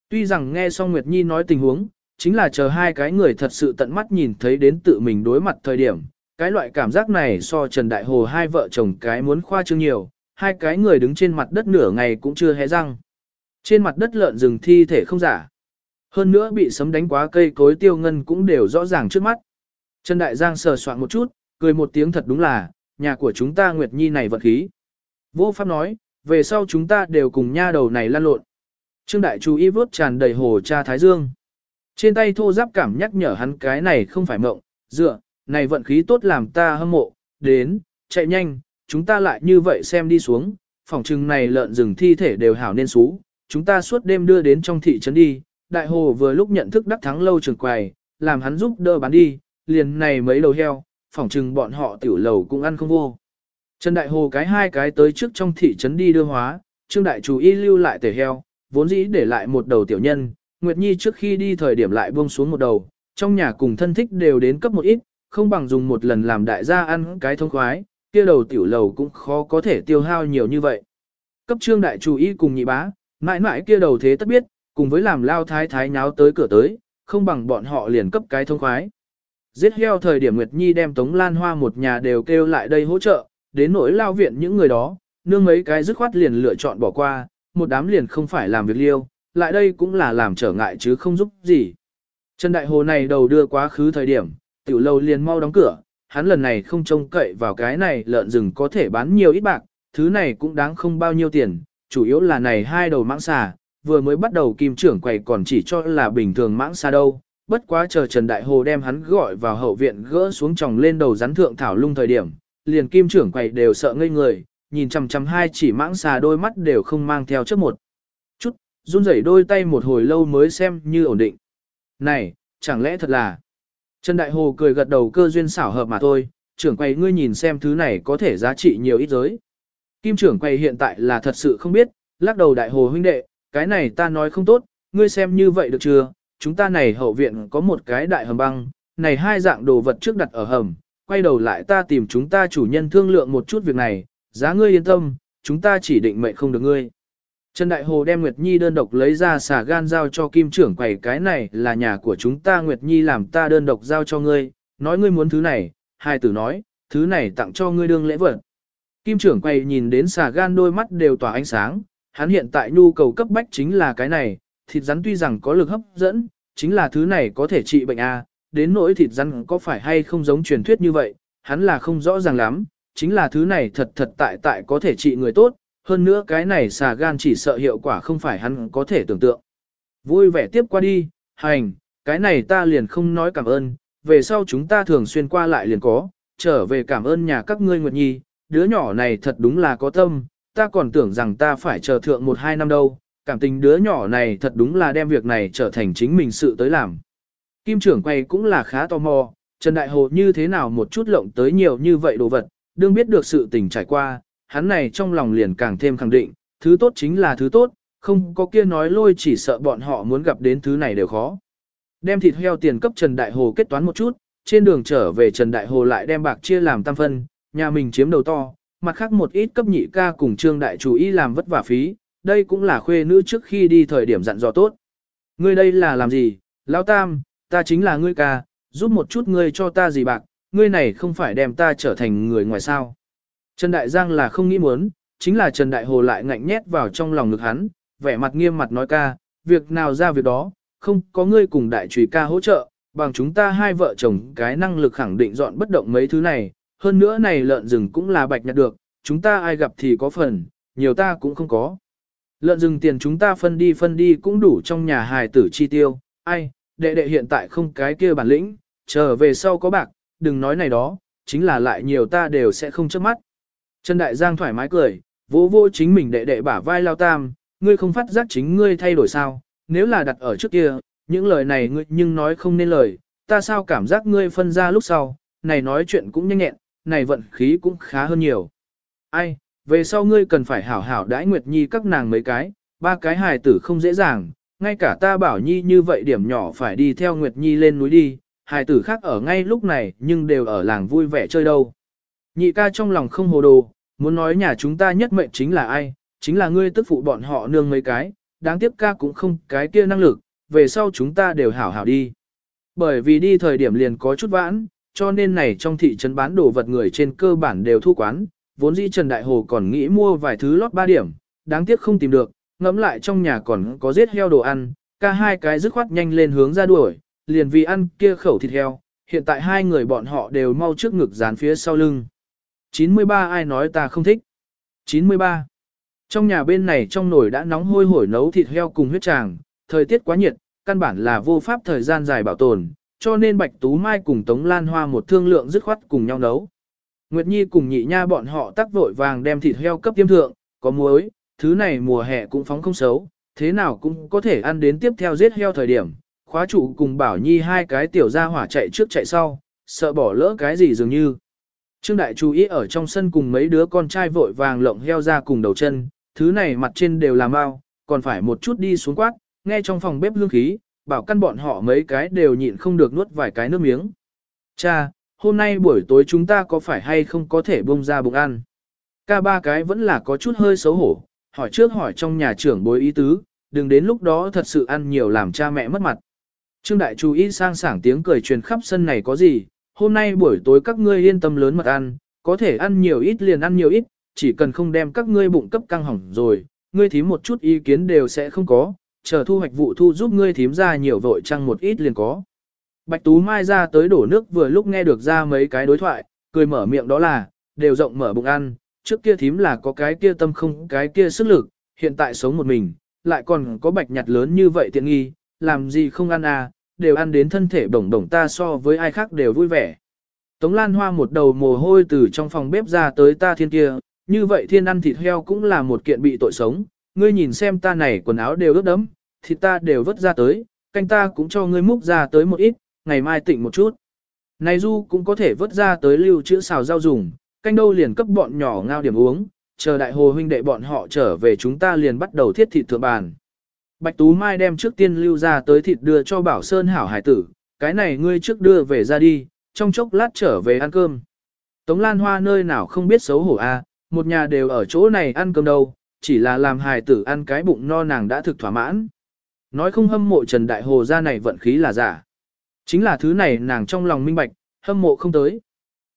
Tuy rằng nghe xong Nguyệt Nhi nói tình huống, chính là chờ hai cái người thật sự tận mắt nhìn thấy đến tự mình đối mặt thời điểm. Cái loại cảm giác này so Trần Đại Hồ hai vợ chồng cái muốn khoa trương nhiều, hai cái người đứng trên mặt đất nửa ngày cũng chưa hé răng. Trên mặt đất lợn rừng thi thể không giả. Hơn nữa bị sấm đánh quá cây cối tiêu ngân cũng đều rõ ràng trước mắt. Trần Đại Giang sờ soạn một chút, cười một tiếng thật đúng là, nhà của chúng ta Nguyệt Nhi này vật khí. Vô Pháp nói, về sau chúng ta đều cùng nha đầu này lan lộn. Trương Đại chú ý vớt tràn đầy hồ cha Thái Dương. Trên tay thô giáp cảm nhắc nhở hắn cái này không phải mộng, dựa, này vận khí tốt làm ta hâm mộ, đến, chạy nhanh, chúng ta lại như vậy xem đi xuống, phòng trừng này lợn rừng thi thể đều hảo nên xú, chúng ta suốt đêm đưa đến trong thị trấn đi, đại hồ vừa lúc nhận thức đắc thắng lâu trường quầy, làm hắn giúp đỡ bán đi, liền này mấy đầu heo, phòng trừng bọn họ tiểu lầu cũng ăn không vô. Trần Đại Hồ cái hai cái tới trước trong thị trấn đi đưa hóa, Trương Đại Chủ y lưu lại tể heo, vốn dĩ để lại một đầu tiểu nhân, Nguyệt Nhi trước khi đi thời điểm lại buông xuống một đầu, trong nhà cùng thân thích đều đến cấp một ít, không bằng dùng một lần làm đại gia ăn cái thông khoái, kia đầu tiểu lầu cũng khó có thể tiêu hao nhiều như vậy. Cấp Trương Đại Chủ y cùng nhị bá, mãi mãi kia đầu thế tất biết, cùng với làm lao thái thái nháo tới cửa tới, không bằng bọn họ liền cấp cái thông khoái. Giết heo thời điểm Nguyệt Nhi đem Tống Lan Hoa một nhà đều kêu lại đây hỗ trợ, đến nỗi lao viện những người đó, nương mấy cái dứt khoát liền lựa chọn bỏ qua, một đám liền không phải làm việc liêu, lại đây cũng là làm trở ngại chứ không giúp gì. Trần Đại Hồ này đầu đưa quá khứ thời điểm, tiểu lâu liền mau đóng cửa, hắn lần này không trông cậy vào cái này lợn rừng có thể bán nhiều ít bạc, thứ này cũng đáng không bao nhiêu tiền, chủ yếu là này hai đầu mãng xà, vừa mới bắt đầu kim trưởng quầy còn chỉ cho là bình thường mãng xà đâu, bất quá chờ Trần Đại Hồ đem hắn gọi vào hậu viện gỡ xuống tròng lên đầu rắn thượng thảo lung thời điểm, liền kim trưởng quầy đều sợ ngây người, nhìn chằm chằm hai chỉ mãng xà đôi mắt đều không mang theo trước một. Chút, run rẩy đôi tay một hồi lâu mới xem như ổn định. Này, chẳng lẽ thật là... Trần Đại Hồ cười gật đầu cơ duyên xảo hợp mà thôi, trưởng quầy ngươi nhìn xem thứ này có thể giá trị nhiều ít giới. Kim trưởng quầy hiện tại là thật sự không biết, lắc đầu Đại Hồ huynh đệ, cái này ta nói không tốt, ngươi xem như vậy được chưa, chúng ta này hậu viện có một cái đại hầm băng, này hai dạng đồ vật trước đặt ở hầm, quay đầu lại ta tìm chúng ta chủ nhân thương lượng một chút việc này, giá ngươi yên tâm, chúng ta chỉ định mệnh không được ngươi. Trần Đại Hồ đem Nguyệt Nhi đơn độc lấy ra xả gan giao cho kim trưởng quầy cái này là nhà của chúng ta Nguyệt Nhi làm ta đơn độc giao cho ngươi, nói ngươi muốn thứ này, hai tử nói, thứ này tặng cho ngươi đương lễ vật. Kim trưởng quầy nhìn đến xà gan đôi mắt đều tỏa ánh sáng, hắn hiện tại nhu cầu cấp bách chính là cái này, thịt rắn tuy rằng có lực hấp dẫn, chính là thứ này có thể trị bệnh A, đến nỗi thịt rắn có phải hay không giống truyền thuyết như vậy, hắn là không rõ ràng lắm, chính là thứ này thật thật tại tại có thể trị người tốt, hơn nữa cái này xà gan chỉ sợ hiệu quả không phải hắn có thể tưởng tượng. Vui vẻ tiếp qua đi, hành, cái này ta liền không nói cảm ơn, về sau chúng ta thường xuyên qua lại liền có, trở về cảm ơn nhà các ngươi Nguyệt Nhi, đứa nhỏ này thật đúng là có tâm, ta còn tưởng rằng ta phải chờ thượng một hai năm đâu, cảm tình đứa nhỏ này thật đúng là đem việc này trở thành chính mình sự tới làm. Kim trưởng quay cũng là khá tò mò, Trần Đại Hồ như thế nào một chút lộng tới nhiều như vậy đồ vật, đương biết được sự tình trải qua, hắn này trong lòng liền càng thêm khẳng định, thứ tốt chính là thứ tốt, không có kia nói lôi chỉ sợ bọn họ muốn gặp đến thứ này đều khó. Đem thịt heo tiền cấp Trần Đại Hồ kết toán một chút, trên đường trở về Trần Đại Hồ lại đem bạc chia làm tam phân, nhà mình chiếm đầu to, mặt khác một ít cấp nhị ca cùng Trương Đại Chủ y làm vất vả phí, đây cũng là khuê nữ trước khi đi thời điểm dặn dò tốt. Ngươi đây là làm gì, Lão Tam, ta chính là ngươi ca, giúp một chút ngươi cho ta gì bạc, ngươi này không phải đem ta trở thành người ngoài sao. Trần Đại Giang là không nghĩ muốn, chính là Trần Đại Hồ lại ngạnh nhét vào trong lòng ngực hắn, vẻ mặt nghiêm mặt nói ca, việc nào ra việc đó, không có ngươi cùng đại trùy ca hỗ trợ, bằng chúng ta hai vợ chồng cái năng lực khẳng định dọn bất động mấy thứ này, hơn nữa này lợn rừng cũng là bạch nhặt được, chúng ta ai gặp thì có phần, nhiều ta cũng không có. Lợn rừng tiền chúng ta phân đi phân đi cũng đủ trong nhà hài tử chi tiêu, ai, đệ đệ hiện tại không cái kia bản lĩnh, trở về sau có bạc, đừng nói này đó, chính là lại nhiều ta đều sẽ không chớp mắt. Trần Đại Giang thoải mái cười, vỗ vỗ chính mình đệ đệ bả vai lao tam, ngươi không phát giác chính ngươi thay đổi sao, nếu là đặt ở trước kia, những lời này ngươi nhưng nói không nên lời, ta sao cảm giác ngươi phân ra lúc sau, này nói chuyện cũng nhanh nhẹn, này vận khí cũng khá hơn nhiều. Ai, về sau ngươi cần phải hảo hảo đãi Nguyệt Nhi các nàng mấy cái, ba cái hài tử không dễ dàng, ngay cả ta bảo nhi như vậy điểm nhỏ phải đi theo Nguyệt Nhi lên núi đi, hài tử khác ở ngay lúc này nhưng đều ở làng vui vẻ chơi đâu. Nhị ca trong lòng không hồ đồ, muốn nói nhà chúng ta nhất mệnh chính là ai, chính là ngươi tức phụ bọn họ nương mấy cái, đáng tiếc ca cũng không cái kia năng lực, về sau chúng ta đều hảo hảo đi. Bởi vì đi thời điểm liền có chút vãn, cho nên này trong thị trấn bán đồ vật người trên cơ bản đều thu quán, vốn dĩ Trần Đại Hồ còn nghĩ mua vài thứ lót ba điểm, đáng tiếc không tìm được, ngẫm lại trong nhà còn có giết heo đồ ăn, ca hai cái dứt khoát nhanh lên hướng ra đuổi, liền vì ăn kia khẩu thịt heo, hiện tại hai người bọn họ đều mau trước ngực dán phía sau lưng. 93 ai nói ta không thích? 93. Trong nhà bên này trong nồi đã nóng hôi hổi nấu thịt heo cùng huyết tràng, thời tiết quá nhiệt, căn bản là vô pháp thời gian dài bảo tồn, cho nên Bạch Tú Mai cùng Tống Lan Hoa một thương lượng dứt khoát cùng nhau nấu. Nguyệt Nhi cùng nhị nha bọn họ tắc vội vàng đem thịt heo cấp tiêm thượng, có muối, thứ này mùa hè cũng phóng không xấu, thế nào cũng có thể ăn đến tiếp theo giết heo thời điểm. Khóa trụ cùng Bảo Nhi hai cái tiểu gia hỏa chạy trước chạy sau, sợ bỏ lỡ cái gì dường như. Trương Đại chú ý ở trong sân cùng mấy đứa con trai vội vàng lộng heo ra cùng đầu chân, thứ này mặt trên đều là mau, còn phải một chút đi xuống quát, nghe trong phòng bếp lương khí, bảo căn bọn họ mấy cái đều nhịn không được nuốt vài cái nước miếng. Cha, hôm nay buổi tối chúng ta có phải hay không có thể bông ra bụng ăn? Ca ba cái vẫn là có chút hơi xấu hổ, hỏi trước hỏi trong nhà trưởng bối ý tứ, đừng đến lúc đó thật sự ăn nhiều làm cha mẹ mất mặt. Trương Đại chú ý sang sảng tiếng cười truyền khắp sân này có gì, hôm nay buổi tối các ngươi yên tâm lớn mật ăn, có thể ăn nhiều ít liền ăn nhiều ít, chỉ cần không đem các ngươi bụng cấp căng hỏng rồi, ngươi thím một chút ý kiến đều sẽ không có, chờ thu hoạch vụ thu giúp ngươi thím ra nhiều vội trăng một ít liền có. Bạch Tú Mai ra tới đổ nước vừa lúc nghe được ra mấy cái đối thoại, cười mở miệng đó là, đều rộng mở bụng ăn, trước kia thím là có cái kia tâm không cái kia sức lực, hiện tại sống một mình, lại còn có bạch nhặt lớn như vậy tiện nghi, làm gì không ăn à, đều ăn đến thân thể bổng bổng ta so với ai khác đều vui vẻ. Tống Lan Hoa một đầu mồ hôi từ trong phòng bếp ra tới ta thiên kia, như vậy thiên ăn thịt heo cũng là một kiện bị tội sống, ngươi nhìn xem ta này quần áo đều ướt đẫm, thịt ta đều vứt ra tới, canh ta cũng cho ngươi múc ra tới một ít, ngày mai tỉnh một chút. Này du cũng có thể vớt ra tới lưu trữ xào rau dùng, canh đâu liền cấp bọn nhỏ ngao điểm uống, chờ đại hồ huynh đệ bọn họ trở về chúng ta liền bắt đầu thiết thịt thượng bàn. Bạch Tú Mai đem trước tiên lưu ra tới thịt đưa cho Bảo Sơn hảo hải tử, cái này ngươi trước đưa về ra đi, trong chốc lát trở về ăn cơm. Tống Lan Hoa nơi nào không biết xấu hổ a, một nhà đều ở chỗ này ăn cơm đâu, chỉ là làm hài tử ăn cái bụng no nàng đã thực thỏa mãn. Nói không hâm mộ Trần Đại Hồ ra này vận khí là giả. Chính là thứ này nàng trong lòng minh bạch, hâm mộ không tới.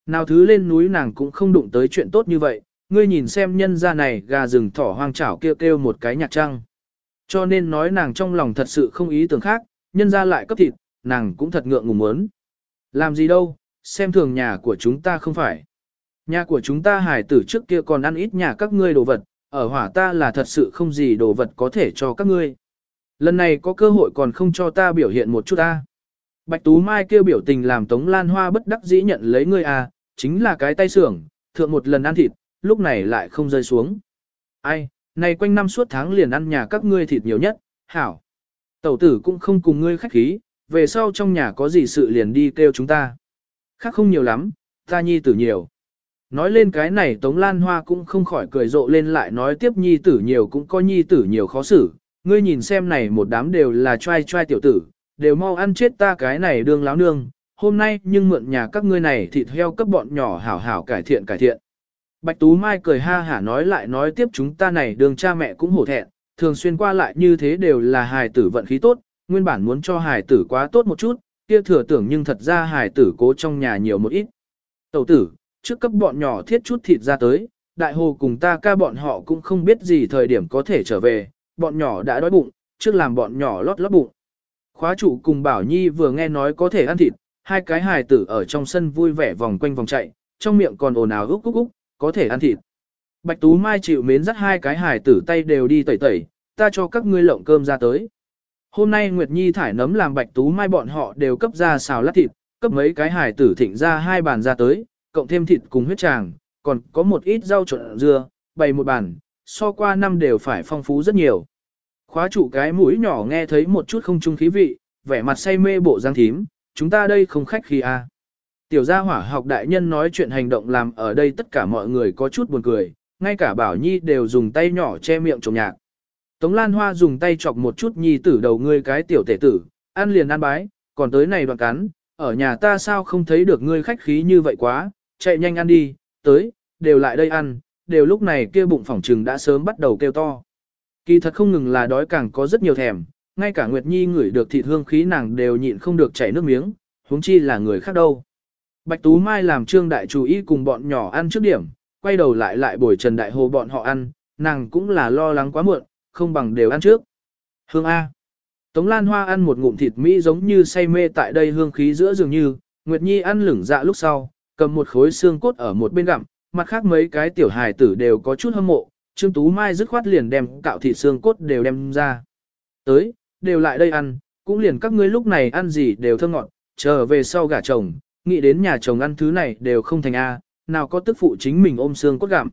Nào thứ lên núi nàng cũng không đụng tới chuyện tốt như vậy, ngươi nhìn xem nhân ra này gà rừng thỏ hoang chảo kêu kêu một cái nhạc trăng. Cho nên nói nàng trong lòng thật sự không ý tưởng khác, nhân ra lại cấp thịt, nàng cũng thật ngượng ngùng muốn. Làm gì đâu, xem thường nhà của chúng ta không phải. Nhà của chúng ta hải tử trước kia còn ăn ít nhà các ngươi đồ vật, ở hỏa ta là thật sự không gì đồ vật có thể cho các ngươi. Lần này có cơ hội còn không cho ta biểu hiện một chút ta. Bạch Tú Mai kêu biểu tình làm Tống Lan Hoa bất đắc dĩ nhận lấy ngươi à, chính là cái tay xưởng, thượng một lần ăn thịt, lúc này lại không rơi xuống. Ai, này quanh năm suốt tháng liền ăn nhà các ngươi thịt nhiều nhất, hảo. Tẩu tử cũng không cùng ngươi khách khí, về sau trong nhà có gì sự liền đi kêu chúng ta. Khác không nhiều lắm, ta nhi tử nhiều. Nói lên cái này Tống Lan Hoa cũng không khỏi cười rộ lên lại nói tiếp nhi tử nhiều cũng có nhi tử nhiều khó xử. Ngươi nhìn xem này một đám đều là trai trai tiểu tử, đều mau ăn chết ta cái này đương láo nương. Hôm nay nhưng mượn nhà các ngươi này thịt heo cấp bọn nhỏ hảo hảo cải thiện cải thiện. Bạch Tú Mai cười ha hả nói lại nói tiếp chúng ta này đường cha mẹ cũng hổ thẹn, thường xuyên qua lại như thế đều là hài tử vận khí tốt, nguyên bản muốn cho hài tử quá tốt một chút, kia thừa tưởng nhưng thật ra hài tử cố trong nhà nhiều một ít. Tẩu tử, trước cấp bọn nhỏ thiết chút thịt ra tới, đại hồ cùng ta ca bọn họ cũng không biết gì thời điểm có thể trở về, bọn nhỏ đã đói bụng, trước làm bọn nhỏ lót lót bụng. Khóa chủ cùng Bảo Nhi vừa nghe nói có thể ăn thịt, hai cái hài tử ở trong sân vui vẻ vòng quanh vòng chạy, trong miệng còn ồn ào úc úc úc, có thể ăn thịt. Bạch Tú Mai chịu mến dắt hai cái hài tử tay đều đi tẩy tẩy, ta cho các ngươi lộng cơm ra tới. Hôm nay Nguyệt Nhi thải nấm làm Bạch Tú Mai bọn họ đều cấp ra xào lát thịt, cấp mấy cái hài tử thịnh ra hai bàn ra tới, cộng thêm thịt cùng huyết tràng, còn có một ít rau trộn dưa, bày một bàn, so qua năm đều phải phong phú rất nhiều. Khóa trụ cái mũi nhỏ nghe thấy một chút không trung khí vị, vẻ mặt say mê bộ giang thím, chúng ta đây không khách khí à. Tiểu gia hỏa học đại nhân nói chuyện hành động làm ở đây tất cả mọi người có chút buồn cười, ngay cả Bảo Nhi đều dùng tay nhỏ che miệng trồng nhạc. Tống Lan Hoa dùng tay chọc một chút nhi tử đầu ngươi cái tiểu tể tử, ăn liền ăn bái, còn tới này đoạn cắn, ở nhà ta sao không thấy được ngươi khách khí như vậy quá, chạy nhanh ăn đi, tới, đều lại đây ăn, đều lúc này kia bụng phỏng trừng đã sớm bắt đầu kêu to. Kỳ thật không ngừng là đói càng có rất nhiều thèm, ngay cả Nguyệt Nhi ngửi được thịt hương khí nàng đều nhịn không được chảy nước miếng, huống chi là người khác đâu. Bạch Tú Mai làm trương đại chủ ý cùng bọn nhỏ ăn trước điểm, quay đầu lại lại bồi Trần Đại Hồ bọn họ ăn, nàng cũng là lo lắng quá muộn, không bằng đều ăn trước. Hương A. Tống Lan Hoa ăn một ngụm thịt Mỹ giống như say mê tại đây hương khí giữa dường như, Nguyệt Nhi ăn lửng dạ lúc sau, cầm một khối xương cốt ở một bên gặm, mặt khác mấy cái tiểu hài tử đều có chút hâm mộ, Trương Tú Mai dứt khoát liền đem cạo thịt xương cốt đều đem ra. Tới, đều lại đây ăn, cũng liền các ngươi lúc này ăn gì đều thơm ngọt, chờ về sau gả chồng, nghĩ đến nhà chồng ăn thứ này đều không thành A, nào có tức phụ chính mình ôm xương cốt gặm.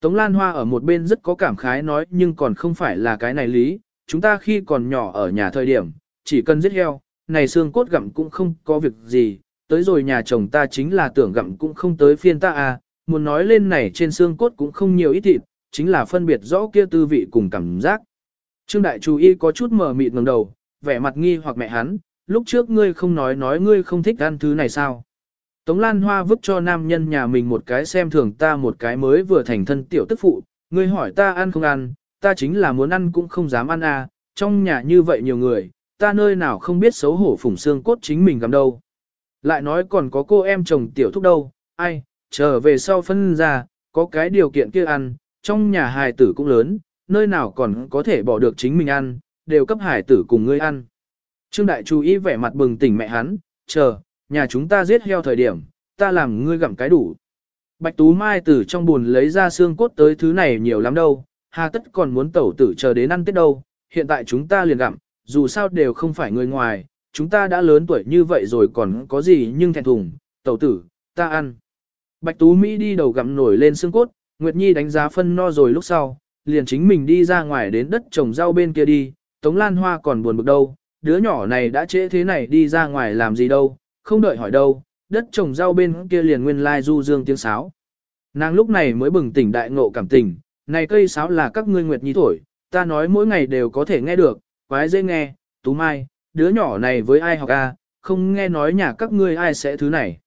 Tống Lan Hoa ở một bên rất có cảm khái nói nhưng còn không phải là cái này lý, chúng ta khi còn nhỏ ở nhà thời điểm, chỉ cần giết heo, này xương cốt gặm cũng không có việc gì, tới rồi nhà chồng ta chính là tưởng gặm cũng không tới phiên ta à, muốn nói lên này trên xương cốt cũng không nhiều ít thịt, chính là phân biệt rõ kia tư vị cùng cảm giác. Trương Đại Chú Y có chút mở mịt ngẩng đầu, vẻ mặt nghi hoặc mẹ hắn, lúc trước ngươi không nói nói ngươi không thích ăn thứ này sao. Tống Lan Hoa vứt cho nam nhân nhà mình một cái xem thường ta một cái mới vừa thành thân tiểu tức phụ, ngươi hỏi ta ăn không ăn, ta chính là muốn ăn cũng không dám ăn à, trong nhà như vậy nhiều người, ta nơi nào không biết xấu hổ phủng xương cốt chính mình cầm đâu. Lại nói còn có cô em chồng tiểu thúc đâu, ai, trở về sau phân ra, có cái điều kiện kia ăn, trong nhà hài tử cũng lớn, nơi nào còn có thể bỏ được chính mình ăn, đều cấp hài tử cùng ngươi ăn. Trương Đại chú ý vẻ mặt bừng tỉnh mẹ hắn, chờ, nhà chúng ta giết heo thời điểm, ta làm ngươi gặm cái đủ. Bạch Tú Mai từ trong buồn lấy ra xương cốt tới thứ này nhiều lắm đâu, hà tất còn muốn tẩu tử chờ đến ăn tết đâu, hiện tại chúng ta liền gặm, dù sao đều không phải người ngoài, chúng ta đã lớn tuổi như vậy rồi còn có gì nhưng thẹn thùng, tẩu tử, ta ăn. Bạch Tú Mỹ đi đầu gặm nổi lên xương cốt, Nguyệt Nhi đánh giá phân no rồi lúc sau, liền chính mình đi ra ngoài đến đất trồng rau bên kia đi, Tống Lan Hoa còn buồn bực đâu, đứa nhỏ này đã trễ thế này đi ra ngoài làm gì đâu, không đợi hỏi đâu, đất trồng rau bên kia liền nguyên lai du dương tiếng sáo. Nàng lúc này mới bừng tỉnh đại ngộ cảm tình, này cây sáo là các ngươi Nguyệt Nhi thổi, ta nói mỗi ngày đều có thể nghe được, quái dễ nghe, Tú Mai, đứa nhỏ này với ai học a, không nghe nói nhà các ngươi ai sẽ thứ này.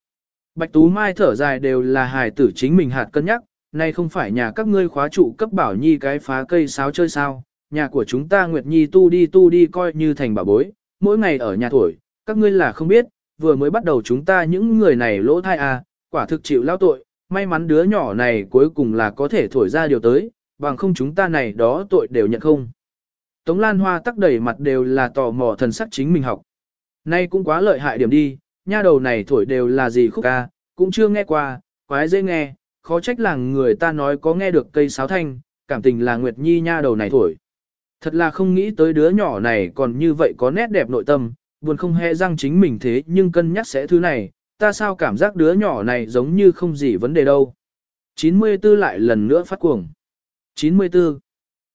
Bạch Tú Mai thở dài đều là hài tử chính mình hạt cân nhắc, nay không phải nhà các ngươi khóa trụ cấp bảo nhi cái phá cây sáo chơi sao, nhà của chúng ta Nguyệt Nhi tu đi tu đi coi như thành bà bối, mỗi ngày ở nhà thổi, các ngươi là không biết, vừa mới bắt đầu chúng ta những người này lỗ thai à, quả thực chịu lao tội, may mắn đứa nhỏ này cuối cùng là có thể thổi ra điều tới, bằng không chúng ta này đó tội đều nhận không. Tống Lan Hoa tắc đầy mặt đều là tò mò thần sắc chính mình học. Nay cũng quá lợi hại điểm đi, nha đầu này thổi đều là gì khúc ca, cũng chưa nghe qua, quái dễ nghe, khó trách làng người ta nói có nghe được cây sáo thanh, cảm tình là Nguyệt Nhi nha đầu này thổi. Thật là không nghĩ tới đứa nhỏ này còn như vậy có nét đẹp nội tâm, buồn không hề răng chính mình thế nhưng cân nhắc sẽ thứ này, ta sao cảm giác đứa nhỏ này giống như không gì vấn đề đâu. 94 lại lần nữa phát cuồng. 94.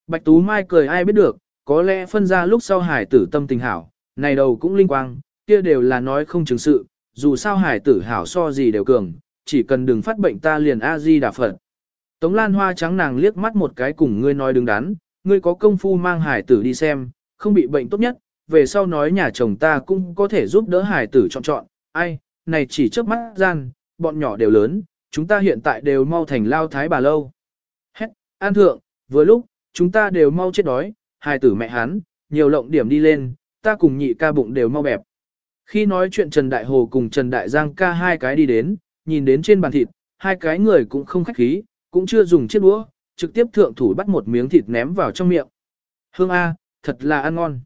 Bạch Tú Mai cười ai biết được, có lẽ phân ra lúc sau hải tử tâm tình hảo, này đầu cũng linh quang, kia đều là nói không chứng sự, dù sao hải tử hảo so gì đều cường, chỉ cần đừng phát bệnh ta liền A-di đà Phật. Tống Lan Hoa trắng nàng liếc mắt một cái cùng ngươi nói đứng đắn, ngươi có công phu mang hải tử đi xem, không bị bệnh tốt nhất, về sau nói nhà chồng ta cũng có thể giúp đỡ hải tử chọn chọn, ai, này chỉ trước mắt gian, bọn nhỏ đều lớn, chúng ta hiện tại đều mau thành lao thái bà lâu. Hét, an thượng, vừa lúc, chúng ta đều mau chết đói, hải tử mẹ hắn, nhiều lộng điểm đi lên, ta cùng nhị ca bụng đều mau bẹp. Khi nói chuyện Trần Đại Hồ cùng Trần Đại Giang ca hai cái đi đến, nhìn đến trên bàn thịt, hai cái người cũng không khách khí, cũng chưa dùng chiếc đũa, trực tiếp thượng thủ bắt một miếng thịt ném vào trong miệng. Hương A, thật là ăn ngon.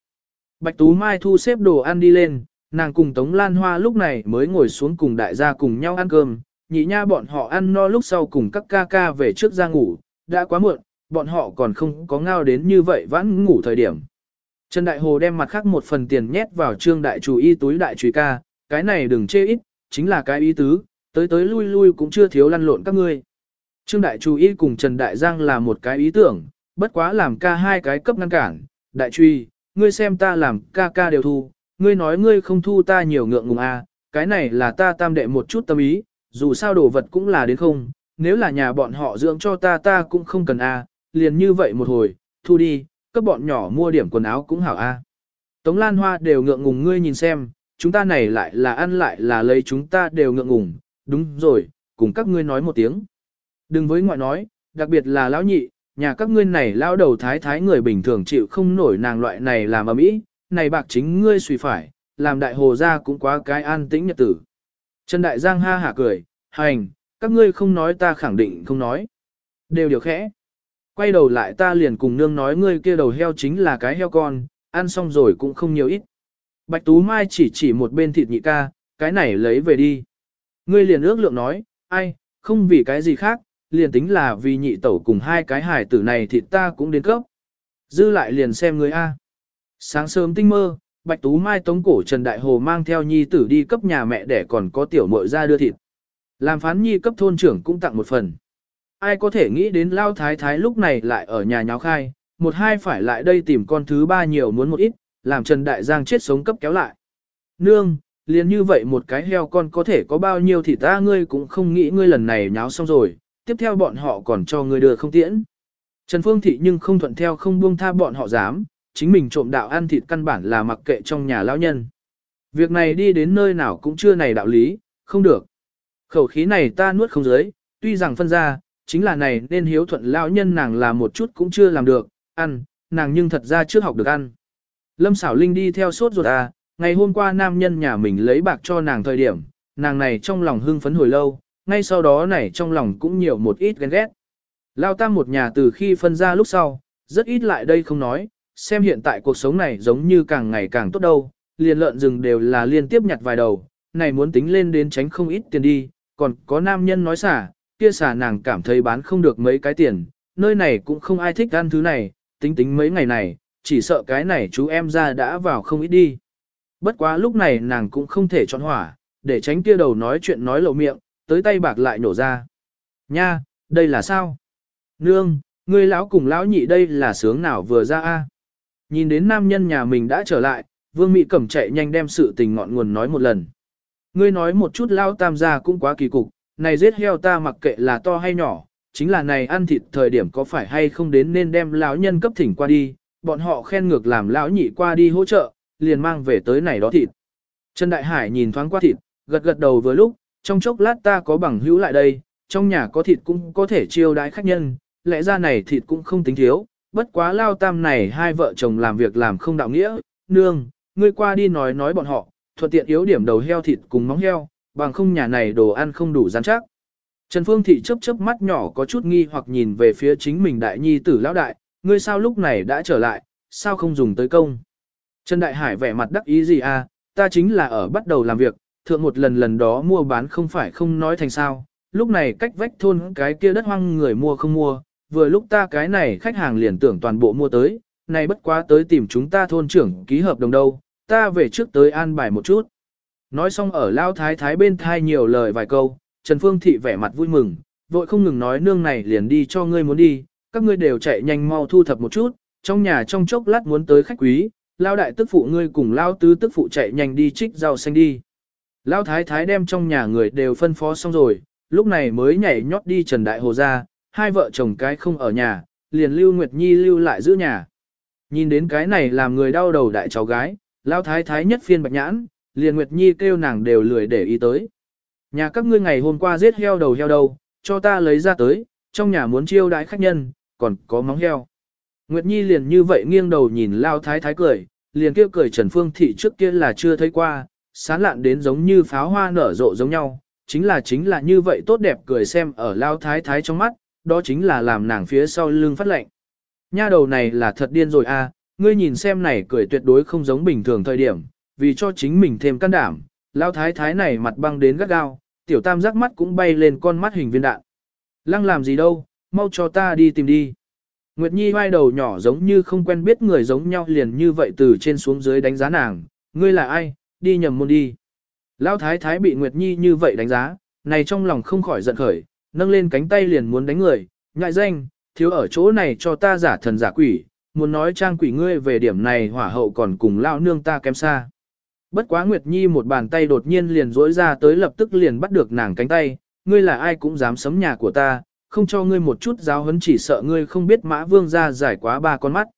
Bạch Tú Mai thu xếp đồ ăn đi lên, nàng cùng Tống Lan Hoa lúc này mới ngồi xuống cùng đại gia cùng nhau ăn cơm, nhị nha bọn họ ăn no lúc sau cùng các ca ca về trước ra ngủ, đã quá muộn, bọn họ còn không có ngao đến như vậy vẫn ngủ thời điểm. Trần Đại Hồ đem mặt khác một phần tiền nhét vào trương đại chủ y túi đại chủ ca, cái này đừng chê ít, chính là cái ý tứ, tới tới lui lui cũng chưa thiếu lăn lộn các ngươi. Trương đại chủ y cùng Trần Đại Giang là một cái ý tưởng, bất quá làm ca hai cái cấp ngăn cản, đại truy, ngươi xem ta làm ca ca đều thu, ngươi nói ngươi không thu ta nhiều ngượng ngùng à, cái này là ta tam đệ một chút tâm ý, dù sao đồ vật cũng là đến không, nếu là nhà bọn họ dưỡng cho ta ta cũng không cần à, liền như vậy một hồi, thu đi, cấp bọn nhỏ mua điểm quần áo cũng hảo a. Tống Lan Hoa đều ngượng ngùng ngươi nhìn xem, chúng ta này lại là ăn lại là lấy chúng ta đều ngượng ngùng, đúng rồi, cùng các ngươi nói một tiếng. Đừng với ngoại nói, đặc biệt là lão nhị, nhà các ngươi này lão đầu thái thái người bình thường chịu không nổi nàng loại này làm ầm mỹ, này bạc chính ngươi suy phải, làm đại hồ ra cũng quá cái an tĩnh nhật tử. Trần Đại Giang ha hả cười, hành, các ngươi không nói ta khẳng định không nói. Đều điều khẽ. Quay đầu lại ta liền cùng nương nói ngươi kia đầu heo chính là cái heo con, ăn xong rồi cũng không nhiều ít. Bạch Tú Mai chỉ chỉ một bên thịt nhị ca, cái này lấy về đi. Ngươi liền ước lượng nói, ai, không vì cái gì khác, liền tính là vì nhị tẩu cùng hai cái hải tử này thịt ta cũng đến cấp. Dư lại liền xem người A. Sáng sớm tinh mơ, Bạch Tú Mai tống cổ Trần Đại Hồ mang theo nhi tử đi cấp nhà mẹ để còn có tiểu muội ra đưa thịt. Làm phán nhi cấp thôn trưởng cũng tặng một phần. Ai có thể nghĩ đến lao thái thái lúc này lại ở nhà nháo khai, một hai phải lại đây tìm con thứ ba nhiều muốn một ít, làm Trần Đại Giang chết sống cấp kéo lại. Nương, liền như vậy một cái heo con có thể có bao nhiêu thì ta ngươi cũng không nghĩ ngươi lần này nháo xong rồi, tiếp theo bọn họ còn cho người đưa không tiễn. Trần Phương Thị nhưng không thuận theo không buông tha bọn họ dám, chính mình trộm đạo ăn thịt căn bản là mặc kệ trong nhà lão nhân. Việc này đi đến nơi nào cũng chưa này đạo lý, không được. Khẩu khí này ta nuốt không dưới, tuy rằng phân ra, chính là này nên hiếu thuận lão nhân nàng là một chút cũng chưa làm được, ăn, nàng nhưng thật ra chưa học được ăn. Lâm xảo linh đi theo sốt ruột à, ngày hôm qua nam nhân nhà mình lấy bạc cho nàng thời điểm, nàng này trong lòng hưng phấn hồi lâu, ngay sau đó này trong lòng cũng nhiều một ít ghen ghét. Lao tam một nhà từ khi phân ra lúc sau, rất ít lại đây không nói, xem hiện tại cuộc sống này giống như càng ngày càng tốt đâu, liền lợn rừng đều là liên tiếp nhặt vài đầu, này muốn tính lên đến tránh không ít tiền đi, còn có nam nhân nói xả, kia xả nàng cảm thấy bán không được mấy cái tiền, nơi này cũng không ai thích ăn thứ này, tính tính mấy ngày này, chỉ sợ cái này chú em ra đã vào không ít đi. Bất quá lúc này nàng cũng không thể chọn hỏa, để tránh kia đầu nói chuyện nói lộ miệng, tới tay bạc lại nổ ra. Nha, đây là sao? Nương, ngươi lão cùng lão nhị đây là sướng nào vừa ra a? Nhìn đến nam nhân nhà mình đã trở lại, Vương Mỹ Cẩm chạy nhanh đem sự tình ngọn nguồn nói một lần. Ngươi nói một chút lao tam gia cũng quá kỳ cục, này giết heo ta mặc kệ là to hay nhỏ, chính là này ăn thịt thời điểm có phải hay không đến nên đem lão nhân cấp thỉnh qua đi, bọn họ khen ngược làm lão nhị qua đi hỗ trợ, liền mang về tới này đó thịt. Trần Đại Hải nhìn thoáng qua thịt, gật gật đầu vừa lúc, trong chốc lát ta có bằng hữu lại đây, trong nhà có thịt cũng có thể chiêu đãi khách nhân, lẽ ra này thịt cũng không tính thiếu, bất quá lao tam này hai vợ chồng làm việc làm không đạo nghĩa, nương, ngươi qua đi nói nói bọn họ, thuận tiện yếu điểm đầu heo thịt cùng móng heo, bằng không nhà này đồ ăn không đủ gian chắc. Trần Phương Thị chớp chớp mắt nhỏ có chút nghi hoặc nhìn về phía chính mình đại nhi tử lão đại, ngươi sao lúc này đã trở lại, sao không dùng tới công. Trần Đại Hải vẻ mặt đắc ý gì à, ta chính là ở bắt đầu làm việc, thượng một lần lần đó mua bán không phải không nói thành sao, lúc này cách vách thôn cái kia đất hoang người mua không mua, vừa lúc ta cái này khách hàng liền tưởng toàn bộ mua tới, này bất quá tới tìm chúng ta thôn trưởng ký hợp đồng đâu, ta về trước tới an bài một chút. Nói xong ở lao thái thái bên thai nhiều lời vài câu, Trần Phương Thị vẻ mặt vui mừng, vội không ngừng nói nương này liền đi cho ngươi muốn đi, các ngươi đều chạy nhanh mau thu thập một chút, trong nhà trong chốc lát muốn tới khách quý, lao đại tức phụ ngươi cùng lao tứ tức phụ chạy nhanh đi trích rau xanh đi. Lão thái thái đem trong nhà người đều phân phó xong rồi, lúc này mới nhảy nhót đi Trần Đại Hồ ra, hai vợ chồng cái không ở nhà, liền Lưu Nguyệt Nhi lưu lại giữ nhà. Nhìn đến cái này làm người đau đầu đại cháu gái, Lão thái thái nhất phiên bạch nhãn, liền Nguyệt Nhi kêu nàng đều lười để ý tới. Nhà các ngươi ngày hôm qua giết heo đầu heo đầu, cho ta lấy ra tới, trong nhà muốn chiêu đãi khách nhân, còn có móng heo. Nguyệt Nhi liền như vậy nghiêng đầu nhìn Lao Thái Thái cười, liền kêu cười Trần Phương Thị trước kia là chưa thấy qua, sán lạn đến giống như pháo hoa nở rộ giống nhau, chính là chính là như vậy tốt đẹp cười xem ở Lao Thái Thái trong mắt, đó chính là làm nàng phía sau lưng phát lệnh. Nha đầu này là thật điên rồi a, à, ngươi nhìn xem này cười tuyệt đối không giống bình thường thời điểm, vì cho chính mình thêm can đảm, Lao Thái Thái này mặt băng đến gắt gao, tiểu tam giác mắt cũng bay lên con mắt hình viên đạn. Lăng làm gì đâu, mau cho ta đi tìm đi. Nguyệt Nhi vai đầu nhỏ giống như không quen biết người giống nhau liền như vậy từ trên xuống dưới đánh giá nàng, ngươi là ai, đi nhầm môn đi. Lão thái thái bị Nguyệt Nhi như vậy đánh giá, này trong lòng không khỏi giận khởi, nâng lên cánh tay liền muốn đánh người, ngại danh, thiếu ở chỗ này cho ta giả thần giả quỷ, muốn nói trang quỷ ngươi về điểm này hỏa hậu còn cùng lão nương ta kém xa. Bất quá Nguyệt Nhi một bàn tay đột nhiên liền rỗi ra tới lập tức liền bắt được nàng cánh tay, ngươi là ai cũng dám sấm nhà của ta, không cho ngươi một chút giáo huấn chỉ sợ ngươi không biết mã vương ra giải quá ba con mắt.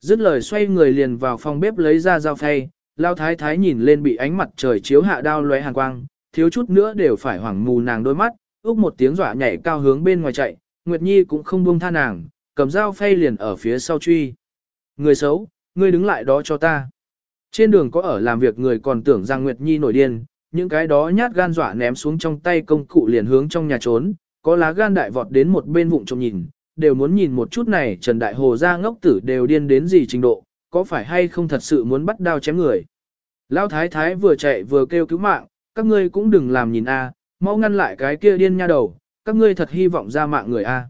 Dứt lời xoay người liền vào phòng bếp lấy ra dao phay, lao thái thái nhìn lên bị ánh mặt trời chiếu hạ đao lóe hàn quang, thiếu chút nữa đều phải hoảng mù nàng đôi mắt, úc một tiếng dọa nhảy cao hướng bên ngoài chạy, Nguyệt Nhi cũng không buông tha nàng, cầm dao phay liền ở phía sau truy. Người xấu, ngươi đứng lại đó cho ta. Trên đường có ở làm việc người còn tưởng rằng Nguyệt Nhi nổi điên, những cái đó nhát gan dọa ném xuống trong tay công cụ liền hướng trong nhà trốn, có lá gan đại vọt đến một bên vụng trông nhìn, đều muốn nhìn một chút này Trần Đại Hồ ra ngốc tử đều điên đến gì trình độ, có phải hay không thật sự muốn bắt đao chém người. Lão thái thái vừa chạy vừa kêu cứu mạng, các ngươi cũng đừng làm nhìn a, mau ngăn lại cái kia điên nha đầu, các ngươi thật hy vọng ra mạng người a.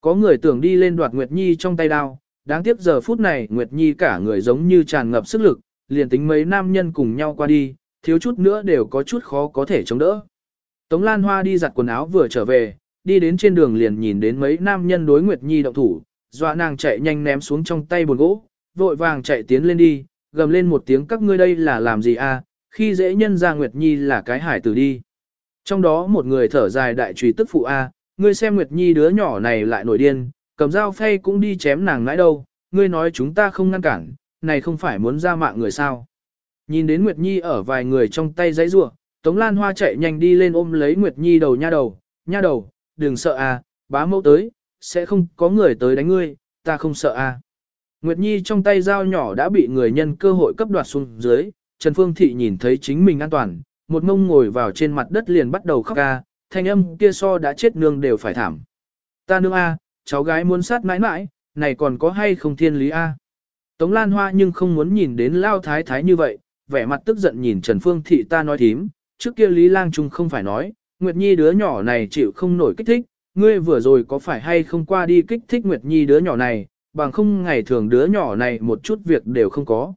Có người tưởng đi lên đoạt Nguyệt Nhi trong tay đao, đáng tiếc giờ phút này Nguyệt Nhi cả người giống như tràn ngập sức lực, liền tính mấy nam nhân cùng nhau qua đi, thiếu chút nữa đều có chút khó có thể chống đỡ. Tống Lan Hoa đi giặt quần áo vừa trở về, đi đến trên đường liền nhìn đến mấy nam nhân đối Nguyệt Nhi động thủ, dọa nàng chạy nhanh ném xuống trong tay buồn gỗ, vội vàng chạy tiến lên đi, gầm lên một tiếng các ngươi đây là làm gì a? khi dễ nhân ra Nguyệt Nhi là cái hải tử đi. Trong đó một người thở dài đại trùy tức phụ a, ngươi xem Nguyệt Nhi đứa nhỏ này lại nổi điên, cầm dao phay cũng đi chém nàng ngãi đâu, ngươi nói chúng ta không ngăn cản, này không phải muốn ra mạng người sao. Nhìn đến Nguyệt Nhi ở vài người trong tay giấy rua, Tống Lan Hoa chạy nhanh đi lên ôm lấy Nguyệt Nhi đầu nha đầu, nha đầu, đừng sợ à, bá mẫu tới, sẽ không có người tới đánh ngươi, ta không sợ à. Nguyệt Nhi trong tay dao nhỏ đã bị người nhân cơ hội cấp đoạt xuống dưới, Trần Phương Thị nhìn thấy chính mình an toàn, một ngông ngồi vào trên mặt đất liền bắt đầu khóc ca, thanh âm kia so đã chết nương đều phải thảm. Ta nương a, cháu gái muốn sát mãi mãi, này còn có hay không thiên lý a? Tống Lan Hoa nhưng không muốn nhìn đến lao thái thái như vậy, vẻ mặt tức giận nhìn Trần Phương Thị ta nói thím, trước kia Lý Lang Trung không phải nói, Nguyệt Nhi đứa nhỏ này chịu không nổi kích thích, ngươi vừa rồi có phải hay không qua đi kích thích Nguyệt Nhi đứa nhỏ này, bằng không ngày thường đứa nhỏ này một chút việc đều không có.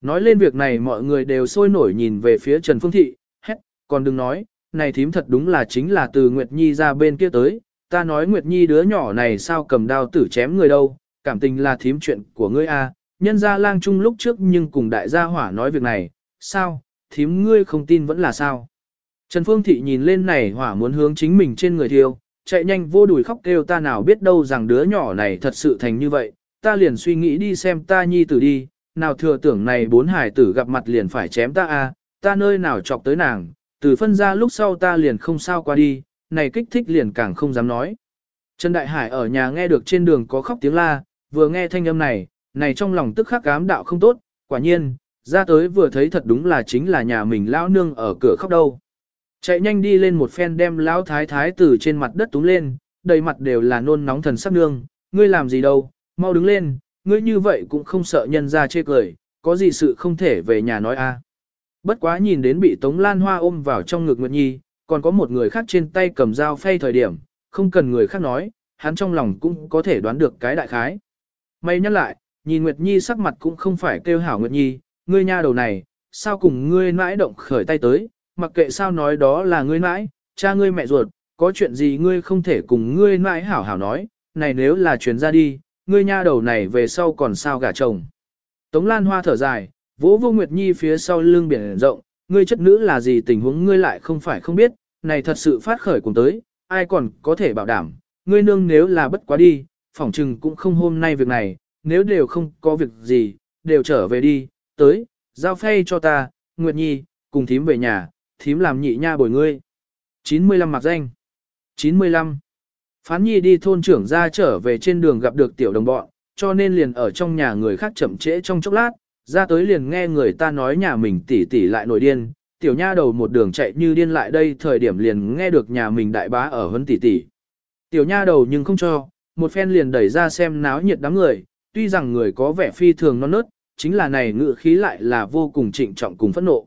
Nói lên việc này mọi người đều sôi nổi nhìn về phía Trần Phương Thị, hét, còn đừng nói, này thím thật đúng là chính là từ Nguyệt Nhi ra bên kia tới, ta nói Nguyệt Nhi đứa nhỏ này sao cầm đao tử chém người đâu, cảm tình là thím chuyện của ngươi a, nhân gia lang trung lúc trước nhưng cùng đại gia hỏa nói việc này, sao, thím ngươi không tin vẫn là sao. Trần Phương Thị nhìn lên này hỏa muốn hướng chính mình trên người thiêu, chạy nhanh vô đùi khóc kêu ta nào biết đâu rằng đứa nhỏ này thật sự thành như vậy, ta liền suy nghĩ đi xem ta nhi tử đi, nào thừa tưởng này bốn hải tử gặp mặt liền phải chém ta a, ta nơi nào chọc tới nàng, từ phân ra lúc sau ta liền không sao qua đi, này kích thích liền càng không dám nói. Trần Đại Hải ở nhà nghe được trên đường có khóc tiếng la, vừa nghe thanh âm này, này trong lòng tức khắc cám đạo không tốt, quả nhiên, ra tới vừa thấy thật đúng là chính là nhà mình lão nương ở cửa khóc đâu. Chạy nhanh đi lên một phen đem lão thái thái từ trên mặt đất túng lên, đầy mặt đều là nôn nóng thần sắc nương, ngươi làm gì đâu, mau đứng lên, ngươi như vậy cũng không sợ nhân ra chê cười, có gì sự không thể về nhà nói a. Bất quá nhìn đến bị Tống Lan Hoa ôm vào trong ngực Nguyệt Nhi, còn có một người khác trên tay cầm dao phay thời điểm, không cần người khác nói, hắn trong lòng cũng có thể đoán được cái đại khái. May nhắc lại, nhìn Nguyệt Nhi sắc mặt cũng không phải kêu hảo Nguyệt Nhi, ngươi nha đầu này, sao cùng ngươi mãi động khởi tay tới, mặc kệ sao nói đó là ngươi mãi, cha ngươi mẹ ruột, có chuyện gì ngươi không thể cùng ngươi mãi hảo hảo nói, này nếu là chuyển ra đi, ngươi nha đầu này về sau còn sao gả chồng. Tống Lan Hoa thở dài, vỗ vô Nguyệt Nhi phía sau lưng biển rộng, ngươi chất nữ là gì tình huống ngươi lại không phải không biết, này thật sự phát khởi cùng tới, ai còn có thể bảo đảm, ngươi nương nếu là bất quá đi, phỏng chừng cũng không hôm nay việc này, nếu đều không có việc gì, đều trở về đi, tới, giao phay cho ta, Nguyệt Nhi, cùng thím về nhà, thím làm nhị nha bồi ngươi. 95 mặc danh. 95. Phán Nhi đi thôn trưởng ra trở về trên đường gặp được tiểu đồng bọn, cho nên liền ở trong nhà người khác chậm trễ trong chốc lát, ra tới liền nghe người ta nói nhà mình tỉ tỉ lại nổi điên, tiểu nha đầu một đường chạy như điên lại đây thời điểm liền nghe được nhà mình đại bá ở hấn tỉ tỉ. Tiểu nha đầu nhưng không cho, một phen liền đẩy ra xem náo nhiệt đám người, tuy rằng người có vẻ phi thường non nớt, chính là này ngự khí lại là vô cùng trịnh trọng cùng phẫn nộ.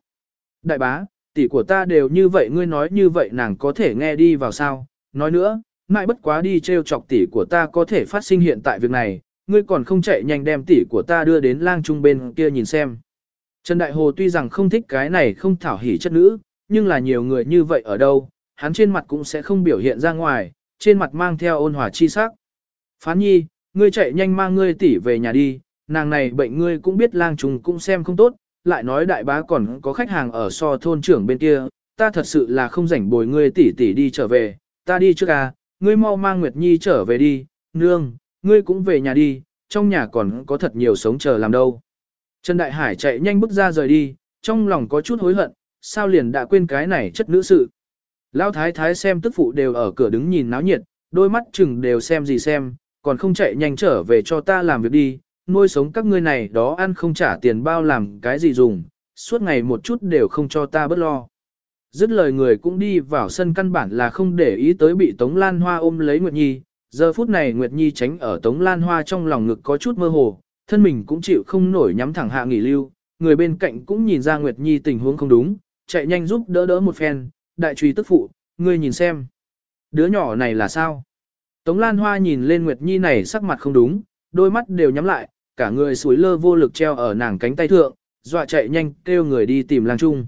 Đại bá, tỷ của ta đều như vậy ngươi nói như vậy nàng có thể nghe đi vào sao, nói nữa, mãi bất quá đi trêu chọc tỷ của ta có thể phát sinh hiện tại việc này, ngươi còn không chạy nhanh đem tỷ của ta đưa đến lang trung bên kia nhìn xem. Trần Đại Hồ tuy rằng không thích cái này không thảo hỉ chất nữ, nhưng là nhiều người như vậy ở đâu, hắn trên mặt cũng sẽ không biểu hiện ra ngoài, trên mặt mang theo ôn hòa chi sắc. Phán nhi, ngươi chạy nhanh mang ngươi tỷ về nhà đi, nàng này bệnh ngươi cũng biết lang trùng cũng xem không tốt, lại nói đại bá còn có khách hàng ở so thôn trưởng bên kia, ta thật sự là không rảnh bồi ngươi tỷ tỷ đi trở về, ta đi trước à, ngươi mau mang Nguyệt Nhi trở về đi, nương, ngươi cũng về nhà đi, trong nhà còn có thật nhiều sống chờ làm đâu. Trần Đại Hải chạy nhanh bước ra rời đi, trong lòng có chút hối hận, sao liền đã quên cái này chất nữ sự. Lão thái thái xem tức phụ đều ở cửa đứng nhìn náo nhiệt, đôi mắt chừng đều xem gì xem, còn không chạy nhanh trở về cho ta làm việc đi, nuôi sống các ngươi này đó ăn không trả tiền bao làm cái gì dùng, suốt ngày một chút đều không cho ta bớt lo. Dứt lời người cũng đi vào sân căn bản là không để ý tới bị Tống Lan Hoa ôm lấy Nguyệt Nhi, giờ phút này Nguyệt Nhi tránh ở Tống Lan Hoa trong lòng ngực có chút mơ hồ, thân mình cũng chịu không nổi nhắm thẳng hạ nghỉ lưu, người bên cạnh cũng nhìn ra Nguyệt Nhi tình huống không đúng, chạy nhanh giúp đỡ đỡ một phen, đại truy tức phụ, ngươi nhìn xem. Đứa nhỏ này là sao? Tống Lan Hoa nhìn lên Nguyệt Nhi này sắc mặt không đúng, đôi mắt đều nhắm lại, cả người suối lơ vô lực treo ở nàng cánh tay thượng, dọa chạy nhanh kêu người đi tìm lang trung.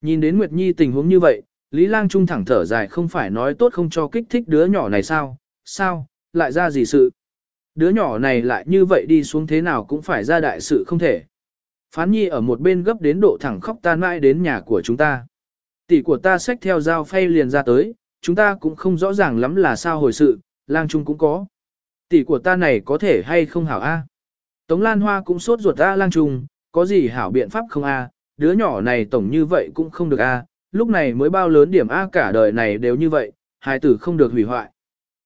Nhìn đến Nguyệt Nhi tình huống như vậy, Lý lang trung thẳng thở dài không phải nói tốt không cho kích thích đứa nhỏ này sao, sao, lại ra gì sự. Đứa nhỏ này lại như vậy đi xuống thế nào cũng phải ra đại sự không thể. Phán Nhi ở một bên gấp đến độ thẳng khóc tan mãi đến nhà của chúng ta. Tỷ của ta xách theo dao phay liền ra tới, chúng ta cũng không rõ ràng lắm là sao hồi sự, lang trung cũng có. Tỷ của ta này có thể hay không hảo a? Tống Lan Hoa cũng sốt ruột ra lang trung, có gì hảo biện pháp không a? Đứa nhỏ này tổng như vậy cũng không được a, lúc này mới bao lớn điểm a cả đời này đều như vậy, hài tử không được hủy hoại.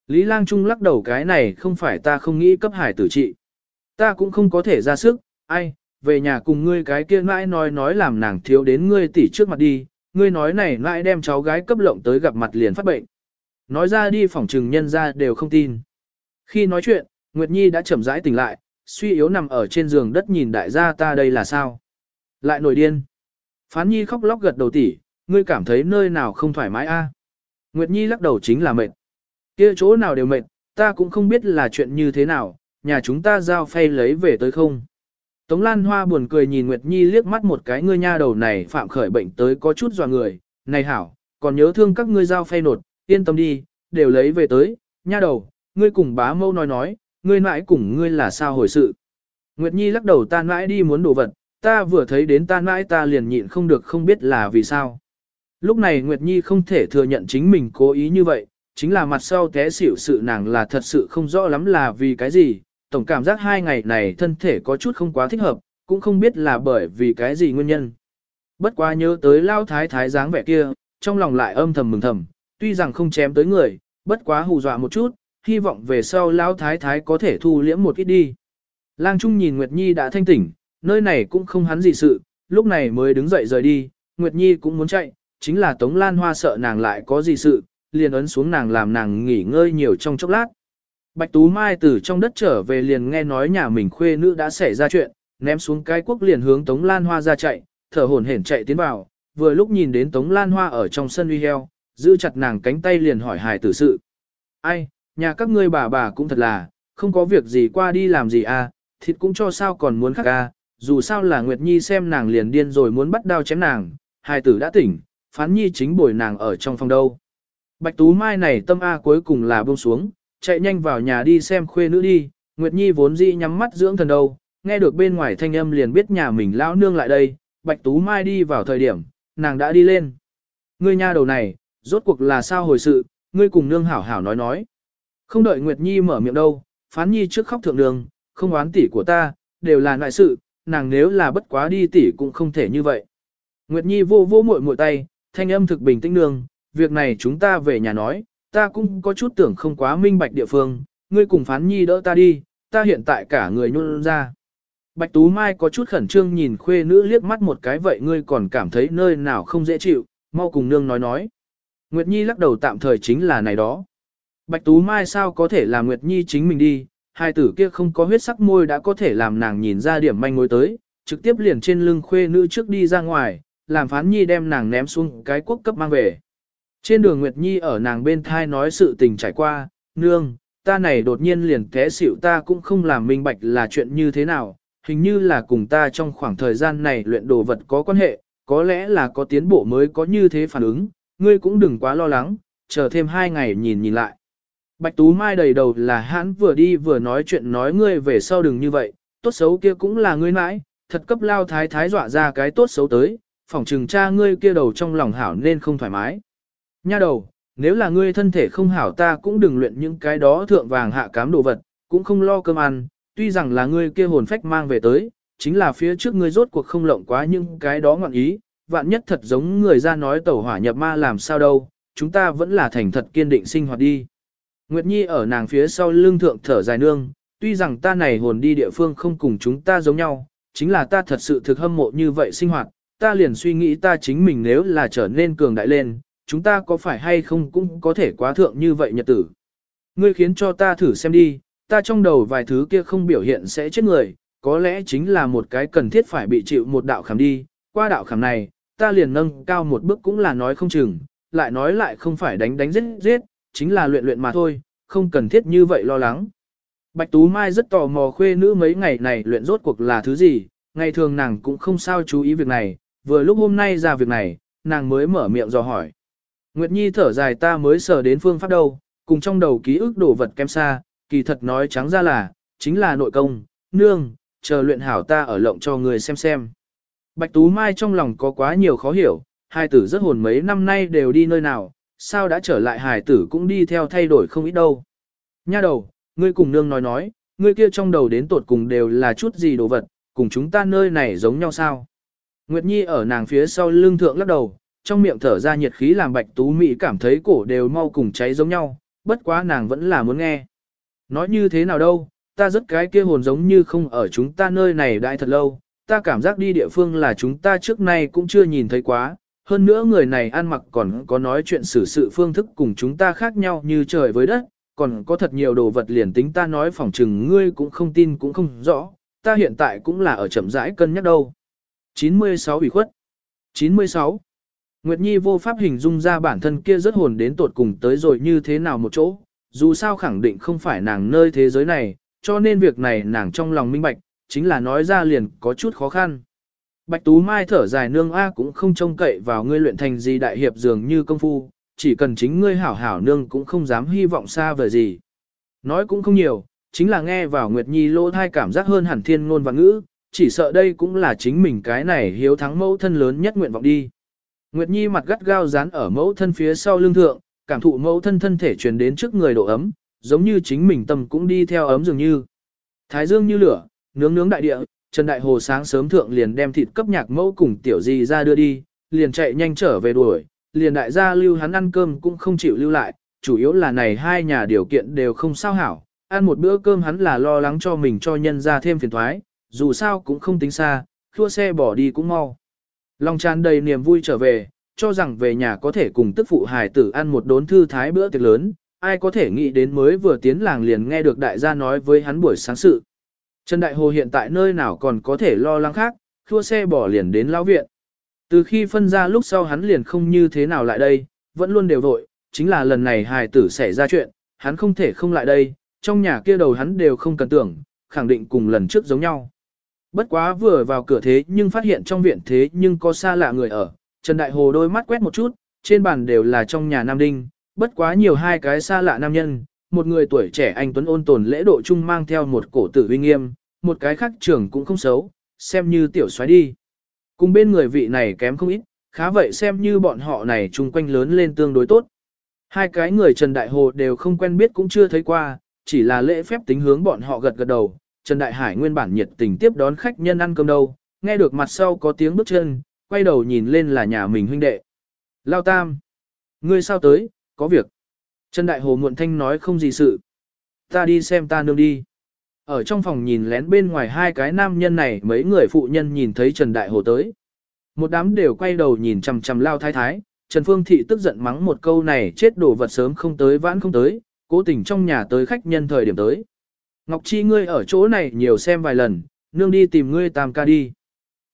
Lý lang trung lắc đầu cái này không phải ta không nghĩ cấp hải tử trị. Ta cũng không có thể ra sức, ai, về nhà cùng ngươi cái kia mãi nói nói làm nàng thiếu đến ngươi tỷ trước mặt đi, ngươi nói này mãi đem cháu gái cấp lộng tới gặp mặt liền phát bệnh. Nói ra đi phỏng trừng nhân ra đều không tin. Khi nói chuyện, Nguyệt Nhi đã chậm rãi tỉnh lại, suy yếu nằm ở trên giường đất nhìn đại gia ta đây là sao. Lại nổi điên. Phán Nhi khóc lóc gật đầu tỉ, ngươi cảm thấy nơi nào không thoải mái a? Nguyệt Nhi lắc đầu chính là mệt. kia chỗ nào đều mệt, ta cũng không biết là chuyện như thế nào, nhà chúng ta giao phay lấy về tới không. Tống Lan Hoa buồn cười nhìn Nguyệt Nhi liếc mắt một cái ngươi nha đầu này phạm khởi bệnh tới có chút dò người, này hảo, còn nhớ thương các ngươi giao phay nột, yên tâm đi, đều lấy về tới, nha đầu, ngươi cùng bá mâu nói nói, ngươi mãi cùng ngươi là sao hồi sự. Nguyệt Nhi lắc đầu ta mãi đi muốn đồ vật, ta vừa thấy đến ta mãi ta liền nhịn không được không biết là vì sao. Lúc này Nguyệt Nhi không thể thừa nhận chính mình cố ý như vậy, chính là mặt sau té xỉu sự nàng là thật sự không rõ lắm là vì cái gì, tổng cảm giác hai ngày này thân thể có chút không quá thích hợp, cũng không biết là bởi vì cái gì nguyên nhân. Bất quá nhớ tới lao thái thái dáng vẻ kia, trong lòng lại âm thầm mừng thầm, tuy rằng không chém tới người, bất quá hù dọa một chút, hy vọng về sau Lão thái thái có thể thu liễm một ít đi. Lang Trung nhìn Nguyệt Nhi đã thanh tỉnh, nơi này cũng không hắn gì sự, lúc này mới đứng dậy rời đi, Nguyệt Nhi cũng muốn chạy, chính là Tống Lan Hoa sợ nàng lại có gì sự, liền ấn xuống nàng làm nàng nghỉ ngơi nhiều trong chốc lát. Bạch Tú Mai từ trong đất trở về liền nghe nói nhà mình khuê nữ đã xảy ra chuyện, ném xuống cái quốc liền hướng Tống Lan Hoa ra chạy, thở hổn hển chạy tiến vào, vừa lúc nhìn đến Tống Lan Hoa ở trong sân uy heo, giữ chặt nàng cánh tay liền hỏi hài tử sự. Ai, nhà các ngươi bà bà cũng thật là, không có việc gì qua đi làm gì à, thịt cũng cho sao còn muốn khắc à, dù sao là Nguyệt Nhi xem nàng liền điên rồi muốn bắt đao chém nàng, hai tử đã tỉnh, phán Nhi chính bồi nàng ở trong phòng đâu. Bạch Tú Mai này tâm A cuối cùng là buông xuống, chạy nhanh vào nhà đi xem khuê nữ đi, Nguyệt Nhi vốn dĩ nhắm mắt dưỡng thần đâu, nghe được bên ngoài thanh âm liền biết nhà mình lão nương lại đây, Bạch Tú Mai đi vào thời điểm, nàng đã đi lên. Ngươi nha đầu này, rốt cuộc là sao hồi sự, ngươi cùng nương hảo hảo nói nói. Không đợi Nguyệt Nhi mở miệng đâu, phán Nhi trước khóc thượng đường, không oán tỷ của ta, đều là nại sự, nàng nếu là bất quá đi tỷ cũng không thể như vậy. Nguyệt Nhi vô vô muội muội tay, thanh âm thực bình tĩnh nương, việc này chúng ta về nhà nói, ta cũng có chút tưởng không quá minh bạch địa phương, ngươi cùng phán nhi đỡ ta đi, ta hiện tại cả người nhôn ra. Bạch Tú Mai có chút khẩn trương nhìn khuê nữ liếc mắt một cái vậy ngươi còn cảm thấy nơi nào không dễ chịu, mau cùng nương nói nói. Nguyệt Nhi lắc đầu tạm thời chính là này đó. Bạch Tú Mai sao có thể làm Nguyệt Nhi chính mình đi, hai tử kia không có huyết sắc môi đã có thể làm nàng nhìn ra điểm manh mối tới, trực tiếp liền trên lưng khuê nữ trước đi ra ngoài, làm phán nhi đem nàng ném xuống cái quốc cấp mang về. Trên đường Nguyệt Nhi ở nàng bên thai nói sự tình trải qua, nương, ta này đột nhiên liền té xỉu ta cũng không làm minh bạch là chuyện như thế nào, hình như là cùng ta trong khoảng thời gian này luyện đồ vật có quan hệ, có lẽ là có tiến bộ mới có như thế phản ứng, ngươi cũng đừng quá lo lắng, chờ thêm hai ngày nhìn nhìn lại. Bạch Tú Mai đầy đầu là hãn vừa đi vừa nói chuyện nói ngươi về sau đừng như vậy, tốt xấu kia cũng là ngươi mãi, thật cấp lao thái thái dọa ra cái tốt xấu tới, phỏng trừng cha ngươi kia đầu trong lòng hảo nên không thoải mái. Nha đầu, nếu là ngươi thân thể không hảo ta cũng đừng luyện những cái đó thượng vàng hạ cám đồ vật, cũng không lo cơm ăn, tuy rằng là ngươi kia hồn phách mang về tới, chính là phía trước ngươi rốt cuộc không lộng quá những cái đó ngọn ý, vạn nhất thật giống người ra nói tẩu hỏa nhập ma làm sao đâu, chúng ta vẫn là thành thật kiên định sinh hoạt đi. Nguyệt Nhi ở nàng phía sau lưng thượng thở dài nương, tuy rằng ta này hồn đi địa phương không cùng chúng ta giống nhau, chính là ta thật sự thực hâm mộ như vậy sinh hoạt, ta liền suy nghĩ ta chính mình nếu là trở nên cường đại lên, chúng ta có phải hay không cũng có thể quá thượng như vậy nhật tử. Ngươi khiến cho ta thử xem đi, ta trong đầu vài thứ kia không biểu hiện sẽ chết người, có lẽ chính là một cái cần thiết phải bị chịu một đạo khảm đi, qua đạo khảm này, ta liền nâng cao một bước cũng là nói không chừng, lại nói lại không phải đánh đánh giết giết, chính là luyện luyện mà thôi, không cần thiết như vậy lo lắng. Bạch Tú Mai rất tò mò khuê nữ mấy ngày này luyện rốt cuộc là thứ gì, ngày thường nàng cũng không sao chú ý việc này, vừa lúc hôm nay ra việc này, nàng mới mở miệng dò hỏi. Nguyệt Nhi thở dài ta mới sở đến phương pháp đâu, cùng trong đầu ký ức đồ vật kém xa, kỳ thật nói trắng ra là, chính là nội công, nương, chờ luyện hảo ta ở lộng cho người xem xem. Bạch Tú Mai trong lòng có quá nhiều khó hiểu, hai tử rất hồn mấy năm nay đều đi nơi nào, sao đã trở lại hài tử cũng đi theo thay đổi không ít đâu. Nha đầu, ngươi cùng nương nói nói, ngươi kia trong đầu đến tột cùng đều là chút gì đồ vật, cùng chúng ta nơi này giống nhau sao. Nguyệt Nhi ở nàng phía sau lưng thượng lắc đầu, trong miệng thở ra nhiệt khí làm bạch tú mỹ cảm thấy cổ đều mau cùng cháy giống nhau, bất quá nàng vẫn là muốn nghe. Nói như thế nào đâu, ta rất cái kia hồn giống như không ở chúng ta nơi này đại thật lâu, ta cảm giác đi địa phương là chúng ta trước nay cũng chưa nhìn thấy quá, hơn nữa người này ăn mặc còn có nói chuyện xử sự phương thức cùng chúng ta khác nhau như trời với đất, còn có thật nhiều đồ vật liền tính ta nói phỏng chừng ngươi cũng không tin cũng không rõ, ta hiện tại cũng là ở chậm rãi cân nhắc đâu. 96 ủy khuất 96 Nguyệt Nhi vô pháp hình dung ra bản thân kia rất hồn đến tột cùng tới rồi như thế nào một chỗ, dù sao khẳng định không phải nàng nơi thế giới này, cho nên việc này nàng trong lòng minh bạch, chính là nói ra liền có chút khó khăn. Bạch Tú Mai thở dài nương A cũng không trông cậy vào ngươi luyện thành gì đại hiệp dường như công phu, chỉ cần chính ngươi hảo hảo nương cũng không dám hy vọng xa vời gì. Nói cũng không nhiều, chính là nghe vào Nguyệt Nhi lỗ thai cảm giác hơn hẳn thiên ngôn và ngữ, chỉ sợ đây cũng là chính mình cái này hiếu thắng mẫu thân lớn nhất nguyện vọng đi. Nguyệt Nhi mặt gắt gao dán ở mẫu thân phía sau lưng thượng, cảm thụ mẫu thân thân thể truyền đến trước người độ ấm, giống như chính mình tâm cũng đi theo ấm dường như. Thái dương như lửa, nướng nướng đại địa, Trần Đại Hồ sáng sớm thượng liền đem thịt cấp nhạc mẫu cùng tiểu gì ra đưa đi, liền chạy nhanh trở về đuổi, liền đại gia lưu hắn ăn cơm cũng không chịu lưu lại, chủ yếu là này hai nhà điều kiện đều không sao hảo, ăn một bữa cơm hắn là lo lắng cho mình cho nhân ra thêm phiền thoái, dù sao cũng không tính xa, thua xe bỏ đi cũng mau. Lòng tràn đầy niềm vui trở về, cho rằng về nhà có thể cùng tức phụ hài tử ăn một đốn thư thái bữa tiệc lớn, ai có thể nghĩ đến mới vừa tiến làng liền nghe được đại gia nói với hắn buổi sáng sự. Trần Đại Hồ hiện tại nơi nào còn có thể lo lắng khác, thua xe bỏ liền đến lão viện. Từ khi phân ra lúc sau hắn liền không như thế nào lại đây, vẫn luôn đều vội, chính là lần này hài tử xảy ra chuyện, hắn không thể không lại đây, trong nhà kia đầu hắn đều không cần tưởng, khẳng định cùng lần trước giống nhau. Bất quá vừa vào cửa thế nhưng phát hiện trong viện thế nhưng có xa lạ người ở, Trần Đại Hồ đôi mắt quét một chút, trên bàn đều là trong nhà Nam Đinh, bất quá nhiều hai cái xa lạ nam nhân, một người tuổi trẻ anh Tuấn ôn tồn lễ độ chung mang theo một cổ tử uy nghiêm, một cái khác trưởng cũng không xấu, xem như tiểu xoáy đi. Cùng bên người vị này kém không ít, khá vậy xem như bọn họ này chung quanh lớn lên tương đối tốt. Hai cái người Trần Đại Hồ đều không quen biết cũng chưa thấy qua, chỉ là lễ phép tính hướng bọn họ gật gật đầu. Trần Đại Hải nguyên bản nhiệt tình tiếp đón khách nhân ăn cơm đâu, nghe được mặt sau có tiếng bước chân, quay đầu nhìn lên là nhà mình huynh đệ. Lao Tam! Ngươi sao tới, có việc. Trần Đại Hồ muộn thanh nói không gì sự. Ta đi xem ta nương đi. Ở trong phòng nhìn lén bên ngoài hai cái nam nhân này mấy người phụ nhân nhìn thấy Trần Đại Hồ tới. Một đám đều quay đầu nhìn chằm chằm lao thái thái, Trần Phương Thị tức giận mắng một câu này chết đổ vật sớm không tới vãn không tới, cố tình trong nhà tới khách nhân thời điểm tới. Ngọc Chi ngươi ở chỗ này nhiều xem vài lần, nương đi tìm ngươi tam ca đi.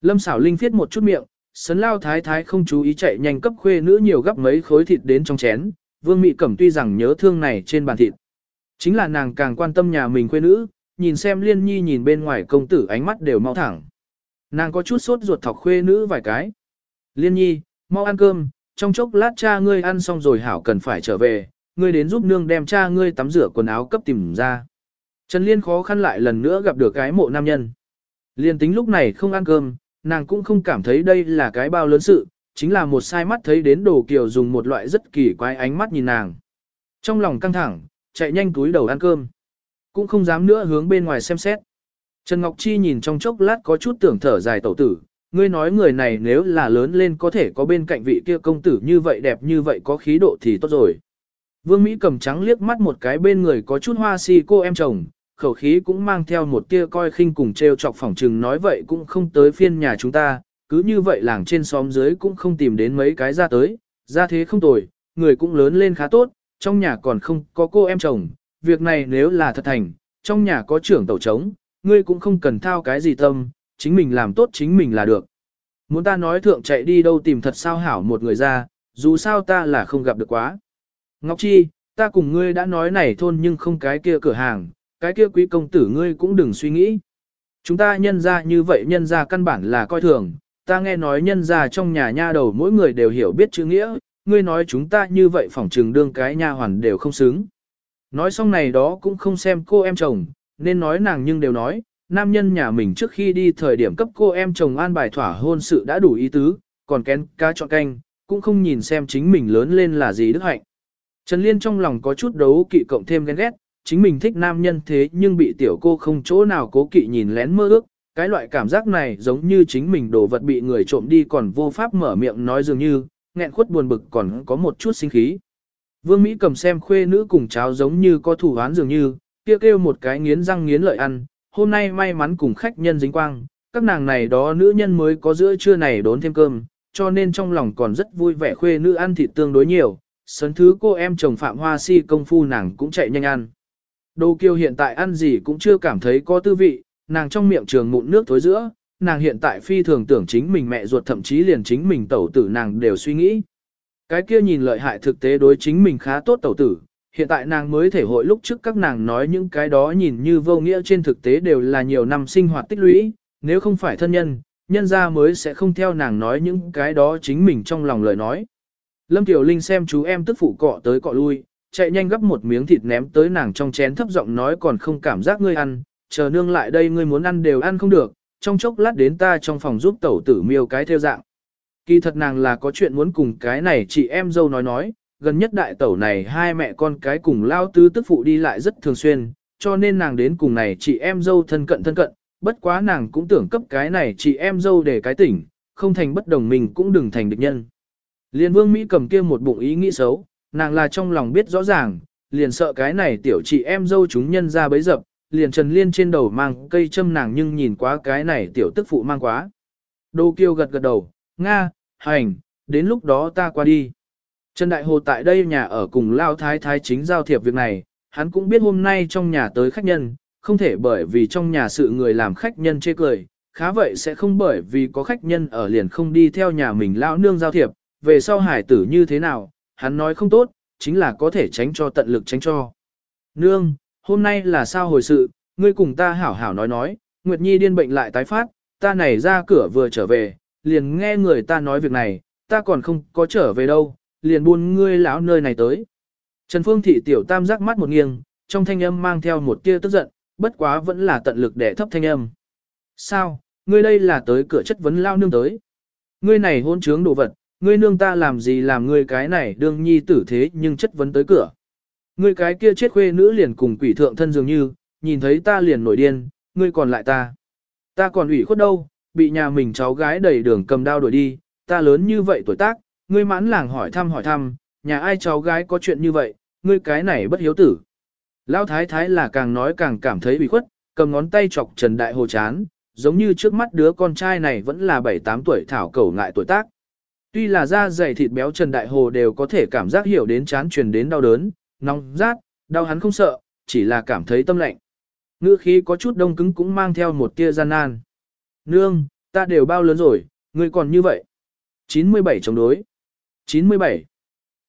Lâm xảo linh viết một chút miệng, sấn lao thái thái không chú ý chạy nhanh cấp khuê nữ nhiều gấp mấy khối thịt đến trong chén, vương mị cẩm tuy rằng nhớ thương này trên bàn thịt. Chính là nàng càng quan tâm nhà mình khuê nữ, nhìn xem liên nhi nhìn bên ngoài công tử ánh mắt đều mau thẳng. Nàng có chút sốt ruột thọc khuê nữ vài cái. Liên nhi, mau ăn cơm, trong chốc lát cha ngươi ăn xong rồi hảo cần phải trở về, ngươi đến giúp nương đem cha ngươi tắm rửa quần áo cấp tìm ra. Trần Liên khó khăn lại lần nữa gặp được cái mộ nam nhân. Liên tính lúc này không ăn cơm, nàng cũng không cảm thấy đây là cái bao lớn sự, chính là một sai mắt thấy đến đồ kiều dùng một loại rất kỳ quái ánh mắt nhìn nàng. Trong lòng căng thẳng, chạy nhanh túi đầu ăn cơm. Cũng không dám nữa hướng bên ngoài xem xét. Trần Ngọc Chi nhìn trong chốc lát có chút tưởng thở dài tẩu tử, ngươi nói người này nếu là lớn lên có thể có bên cạnh vị kia công tử như vậy đẹp như vậy có khí độ thì tốt rồi. Vương Mỹ cầm trắng liếc mắt một cái bên người có chút hoa si cô em chồng, khẩu khí cũng mang theo một tia coi khinh cùng treo chọc phỏng trừng nói vậy cũng không tới phiên nhà chúng ta, cứ như vậy làng trên xóm dưới cũng không tìm đến mấy cái ra tới, ra thế không tồi, người cũng lớn lên khá tốt, trong nhà còn không có cô em chồng, việc này nếu là thật thành, trong nhà có trưởng tẩu trống, ngươi cũng không cần thao cái gì tâm, chính mình làm tốt chính mình là được. Muốn ta nói thượng chạy đi đâu tìm thật sao hảo một người ra, dù sao ta là không gặp được quá. Ngọc Chi, ta cùng ngươi đã nói này thôn nhưng không cái kia cửa hàng, cái kia quý công tử ngươi cũng đừng suy nghĩ. Chúng ta nhân ra như vậy nhân ra căn bản là coi thường, ta nghe nói nhân ra trong nhà nha đầu mỗi người đều hiểu biết chữ nghĩa, ngươi nói chúng ta như vậy phỏng trừng đương cái nha hoàn đều không xứng. Nói xong này đó cũng không xem cô em chồng, nên nói nàng nhưng đều nói, nam nhân nhà mình trước khi đi thời điểm cấp cô em chồng an bài thỏa hôn sự đã đủ ý tứ, còn kén cá chọn canh, cũng không nhìn xem chính mình lớn lên là gì đức hạnh. Trần Liên trong lòng có chút đấu kỵ cộng thêm ghen ghét, chính mình thích nam nhân thế nhưng bị tiểu cô không chỗ nào cố kỵ nhìn lén mơ ước, cái loại cảm giác này giống như chính mình đồ vật bị người trộm đi còn vô pháp mở miệng nói dường như, nghẹn khuất buồn bực còn có một chút sinh khí. Vương Mỹ cầm xem khuê nữ cùng cháu giống như có thủ án dường như, kia kêu, kêu một cái nghiến răng nghiến lợi ăn, hôm nay may mắn cùng khách nhân dính quang, các nàng này đó nữ nhân mới có giữa trưa này đốn thêm cơm, cho nên trong lòng còn rất vui vẻ khuê nữ ăn thịt tương đối nhiều, sấn thứ cô em chồng Phạm Hoa Si công phu nàng cũng chạy nhanh ăn. Đô kiêu hiện tại ăn gì cũng chưa cảm thấy có tư vị, nàng trong miệng trường mụn nước thối giữa, nàng hiện tại phi thường tưởng chính mình mẹ ruột thậm chí liền chính mình tẩu tử nàng đều suy nghĩ. Cái kia nhìn lợi hại thực tế đối chính mình khá tốt tẩu tử, hiện tại nàng mới thể hội lúc trước các nàng nói những cái đó nhìn như vô nghĩa trên thực tế đều là nhiều năm sinh hoạt tích lũy, nếu không phải thân nhân, nhân gia mới sẽ không theo nàng nói những cái đó chính mình trong lòng lời nói. Lâm Tiểu Linh xem chú em tức phụ cọ tới cọ lui, chạy nhanh gấp một miếng thịt ném tới nàng trong chén thấp giọng nói còn không cảm giác ngươi ăn, chờ nương lại đây ngươi muốn ăn đều ăn không được, trong chốc lát đến ta trong phòng giúp tẩu tử miêu cái theo dạng. Kỳ thật nàng là có chuyện muốn cùng cái này chị em dâu nói nói, gần nhất đại tẩu này hai mẹ con cái cùng lao tứ tức phụ đi lại rất thường xuyên, cho nên nàng đến cùng này chị em dâu thân cận thân cận, bất quá nàng cũng tưởng cấp cái này chị em dâu để cái tỉnh, không thành bất đồng mình cũng đừng thành địch nhân. Liên vương Mỹ cầm kia một bụng ý nghĩ xấu, nàng là trong lòng biết rõ ràng, liền sợ cái này tiểu chị em dâu chúng nhân ra bấy dập, liền Trần Liên trên đầu mang cây châm nàng nhưng nhìn quá cái này tiểu tức phụ mang quá. Đô kiêu gật gật đầu, Nga, hành, đến lúc đó ta qua đi. Trần Đại Hồ tại đây nhà ở cùng Lao Thái Thái chính giao thiệp việc này, hắn cũng biết hôm nay trong nhà tới khách nhân, không thể bởi vì trong nhà sự người làm khách nhân chê cười, khá vậy sẽ không bởi vì có khách nhân ở liền không đi theo nhà mình Lao Nương giao thiệp, về sau hải tử như thế nào, hắn nói không tốt, chính là có thể tránh cho tận lực tránh cho. Nương, hôm nay là sao hồi sự, ngươi cùng ta hảo hảo nói nói, Nguyệt Nhi điên bệnh lại tái phát, ta này ra cửa vừa trở về, liền nghe người ta nói việc này, ta còn không có trở về đâu, liền buôn ngươi lão nơi này tới. Trần Phương Thị tiểu tam giác mắt một nghiêng, trong thanh âm mang theo một tia tức giận, bất quá vẫn là tận lực để thấp thanh âm. Sao, ngươi đây là tới cửa chất vấn lao nương tới. Ngươi này hôn trướng đồ vật, ngươi nương ta làm gì làm ngươi cái này đương nhi tử thế nhưng chất vấn tới cửa. Ngươi cái kia chết khuê nữ liền cùng quỷ thượng thân dường như, nhìn thấy ta liền nổi điên, ngươi còn lại ta. Ta còn ủy khuất đâu, bị nhà mình cháu gái đẩy đường cầm đao đuổi đi, ta lớn như vậy tuổi tác, ngươi mãn làng hỏi thăm hỏi thăm, nhà ai cháu gái có chuyện như vậy, ngươi cái này bất hiếu tử. Lão thái thái là càng nói càng cảm thấy bị khuất, cầm ngón tay chọc Trần Đại Hồ chán, giống như trước mắt đứa con trai này vẫn là 7-8 tuổi thảo cầu ngại tuổi tác. Tuy là da dày thịt béo Trần Đại Hồ đều có thể cảm giác hiểu đến chán truyền đến đau đớn, nóng, rát, đau hắn không sợ, chỉ là cảm thấy tâm lạnh. Ngữ khí có chút đông cứng cũng mang theo một tia gian nan. Nương, ta đều bao lớn rồi, ngươi còn như vậy. 97 chống đối. 97.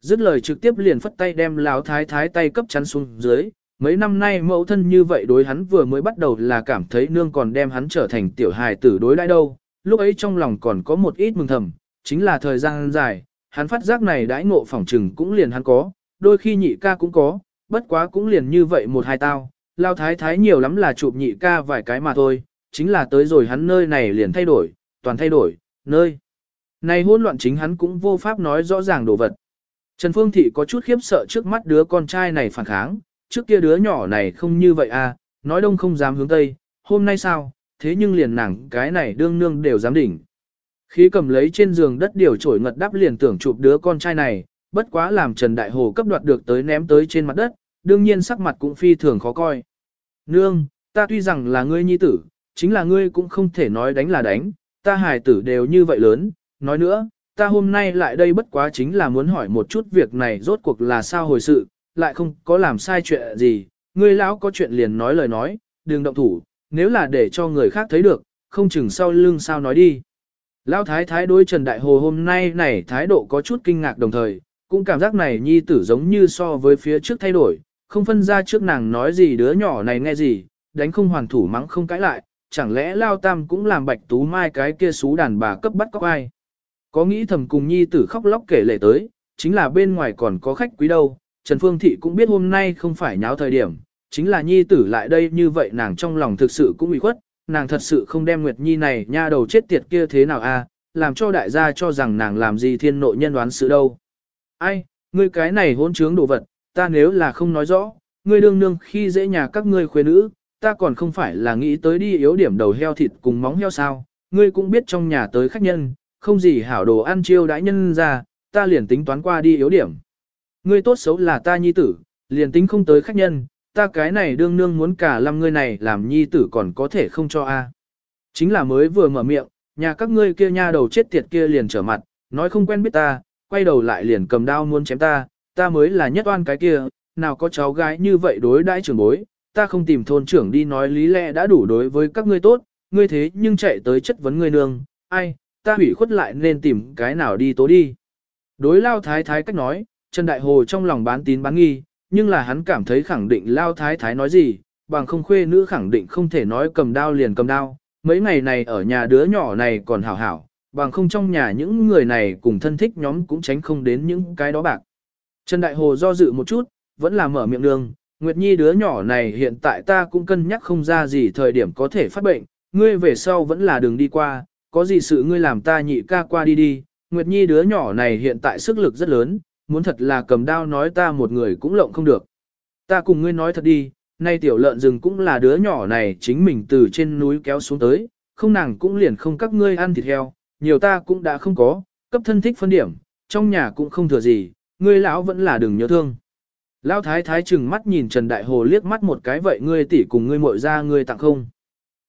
Dứt lời trực tiếp liền phất tay đem lão thái thái tay cấp chắn xuống dưới. Mấy năm nay mẫu thân như vậy đối hắn vừa mới bắt đầu là cảm thấy nương còn đem hắn trở thành tiểu hài tử đối đãi đâu. Lúc ấy trong lòng còn có một ít mừng thầm, chính là thời gian dài, hắn phát giác này đãi ngộ phỏng trừng cũng liền hắn có, đôi khi nhị ca cũng có, bất quá cũng liền như vậy một hai tao. Lao thái thái nhiều lắm là chụp nhị ca vài cái mà thôi, chính là tới rồi hắn nơi này liền thay đổi, toàn thay đổi, nơi. Này hỗn loạn chính hắn cũng vô pháp nói rõ ràng đồ vật. Trần Phương Thị có chút khiếp sợ trước mắt đứa con trai này phản kháng, trước kia đứa nhỏ này không như vậy à, nói đông không dám hướng tây, hôm nay sao, thế nhưng liền nàng cái này đương nương đều dám đỉnh. Khí cầm lấy trên giường đất điều trổi ngật đắp liền tưởng chụp đứa con trai này, bất quá làm Trần Đại Hồ cấp đoạt được tới ném tới trên mặt đất, đương nhiên sắc mặt cũng phi thường khó coi. Nương, ta tuy rằng là ngươi nhi tử, chính là ngươi cũng không thể nói đánh là đánh, ta hài tử đều như vậy lớn, nói nữa, ta hôm nay lại đây bất quá chính là muốn hỏi một chút việc này rốt cuộc là sao hồi sự, lại không có làm sai chuyện gì, ngươi lão có chuyện liền nói lời nói, đừng động thủ, nếu là để cho người khác thấy được, không chừng sau lưng sao nói đi. Lão thái thái đối Trần Đại Hồ hôm nay này thái độ có chút kinh ngạc đồng thời, cũng cảm giác này nhi tử giống như so với phía trước thay đổi, không phân ra trước nàng nói gì đứa nhỏ này nghe gì, đánh không hoàn thủ mắng không cãi lại, chẳng lẽ Lao Tam cũng làm bạch tú mai cái kia xú đàn bà cấp bắt cóc ai. Có nghĩ thầm cùng nhi tử khóc lóc kể lệ tới, chính là bên ngoài còn có khách quý đâu, Trần Phương Thị cũng biết hôm nay không phải nháo thời điểm, chính là nhi tử lại đây như vậy nàng trong lòng thực sự cũng bị khuất, nàng thật sự không đem Nguyệt Nhi này nha đầu chết tiệt kia thế nào a, làm cho đại gia cho rằng nàng làm gì thiên nội nhân đoán sự đâu. Ai, ngươi cái này hỗn trướng đồ vật, ta nếu là không nói rõ, ngươi đương nương khi dễ nhà các ngươi khuê nữ, ta còn không phải là nghĩ tới đi yếu điểm đầu heo thịt cùng móng heo sao, ngươi cũng biết trong nhà tới khách nhân, không gì hảo đồ ăn chiêu đãi nhân ra, ta liền tính toán qua đi yếu điểm. Ngươi tốt xấu là ta nhi tử, liền tính không tới khách nhân, ta cái này đương nương muốn cả năm ngươi này làm nhi tử còn có thể không cho a. Chính là mới vừa mở miệng, nhà các ngươi kia nha đầu chết tiệt kia liền trở mặt, nói không quen biết ta, quay đầu lại liền cầm đao muốn chém ta, ta mới là nhất oan cái kia, nào có cháu gái như vậy đối đãi trưởng bối, ta không tìm thôn trưởng đi nói lý lẽ đã đủ đối với các ngươi tốt, ngươi thế nhưng chạy tới chất vấn ngươi nương, ai, ta hủy khuất lại nên tìm cái nào đi tố đi. Đối lao thái thái cách nói, Trần Đại Hồ trong lòng bán tín bán nghi, nhưng là hắn cảm thấy khẳng định lao thái thái nói gì, bằng không khuê nữ khẳng định không thể nói cầm đao liền cầm đao, mấy ngày này ở nhà đứa nhỏ này còn hảo hảo, bằng không trong nhà những người này cùng thân thích nhóm cũng tránh không đến những cái đó bạc. Trần Đại Hồ do dự một chút, vẫn là mở miệng đường, Nguyệt Nhi đứa nhỏ này hiện tại ta cũng cân nhắc không ra gì thời điểm có thể phát bệnh, ngươi về sau vẫn là đường đi qua, có gì sự ngươi làm ta nhị ca qua đi đi, Nguyệt Nhi đứa nhỏ này hiện tại sức lực rất lớn, muốn thật là cầm đao nói ta một người cũng lộng không được. Ta cùng ngươi nói thật đi, nay tiểu lợn rừng cũng là đứa nhỏ này chính mình từ trên núi kéo xuống tới, không nàng cũng liền không các ngươi ăn thịt heo, nhiều ta cũng đã không có, cấp thân thích phân điểm, trong nhà cũng không thừa gì, ngươi lão vẫn là đừng nhớ thương. Lão thái thái chừng mắt nhìn Trần Đại Hồ liếc mắt một cái vậy ngươi tỷ cùng ngươi muội ra ngươi tặng không.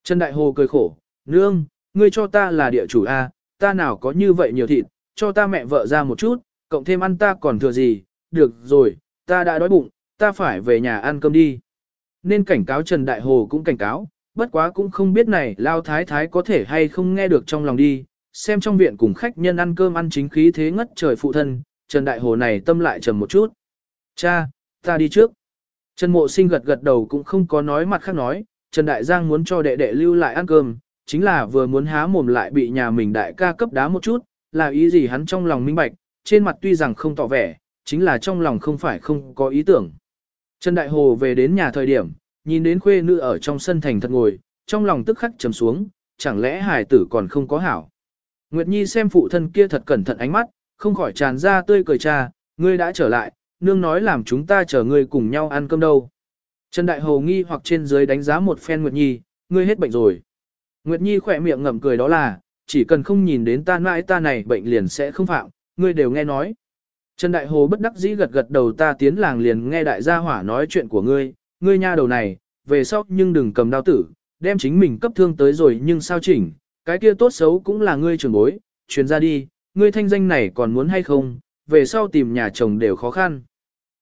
Trần Đại Hồ cười khổ, nương, ngươi cho ta là địa chủ A, ta nào có như vậy nhiều thịt, cho ta mẹ vợ ra một chút, cộng thêm ăn ta còn thừa gì, được rồi, ta đã đói bụng, ta phải về nhà ăn cơm đi. Nên cảnh cáo Trần Đại Hồ cũng cảnh cáo, bất quá cũng không biết này lao thái thái có thể hay không nghe được trong lòng đi, xem trong viện cùng khách nhân ăn cơm ăn chính khí thế ngất trời phụ thân, Trần Đại Hồ này tâm lại trầm một chút. Cha, ta đi trước. Trần Mộ Sinh gật gật đầu cũng không có nói mặt khác nói, Trần Đại Giang muốn cho đệ đệ lưu lại ăn cơm, chính là vừa muốn há mồm lại bị nhà mình đại ca cấp đá một chút, là ý gì hắn trong lòng minh bạch, trên mặt tuy rằng không tỏ vẻ, chính là trong lòng không phải không có ý tưởng. Trần Đại Hồ về đến nhà thời điểm, nhìn đến khuê nữ ở trong sân thành thật ngồi, trong lòng tức khắc trầm xuống, chẳng lẽ hài tử còn không có hảo. Nguyệt Nhi xem phụ thân kia thật cẩn thận ánh mắt, không khỏi tràn ra tươi cười cha, ngươi đã trở lại, nương nói làm chúng ta chở ngươi cùng nhau ăn cơm đâu. Trần Đại Hồ nghi hoặc trên dưới đánh giá một phen Nguyệt Nhi, ngươi hết bệnh rồi. Nguyệt Nhi khỏe miệng ngậm cười đó là, chỉ cần không nhìn đến ta mãi ta này bệnh liền sẽ không phạm, ngươi đều nghe nói. Trần Đại Hồ bất đắc dĩ gật gật đầu ta tiến làng liền nghe đại gia hỏa nói chuyện của ngươi, ngươi nha đầu này, về sau nhưng đừng cầm đao tử, đem chính mình cấp thương tới rồi nhưng sao chỉnh, cái kia tốt xấu cũng là ngươi trưởng bối, truyền ra đi, ngươi thanh danh này còn muốn hay không, về sau tìm nhà chồng đều khó khăn.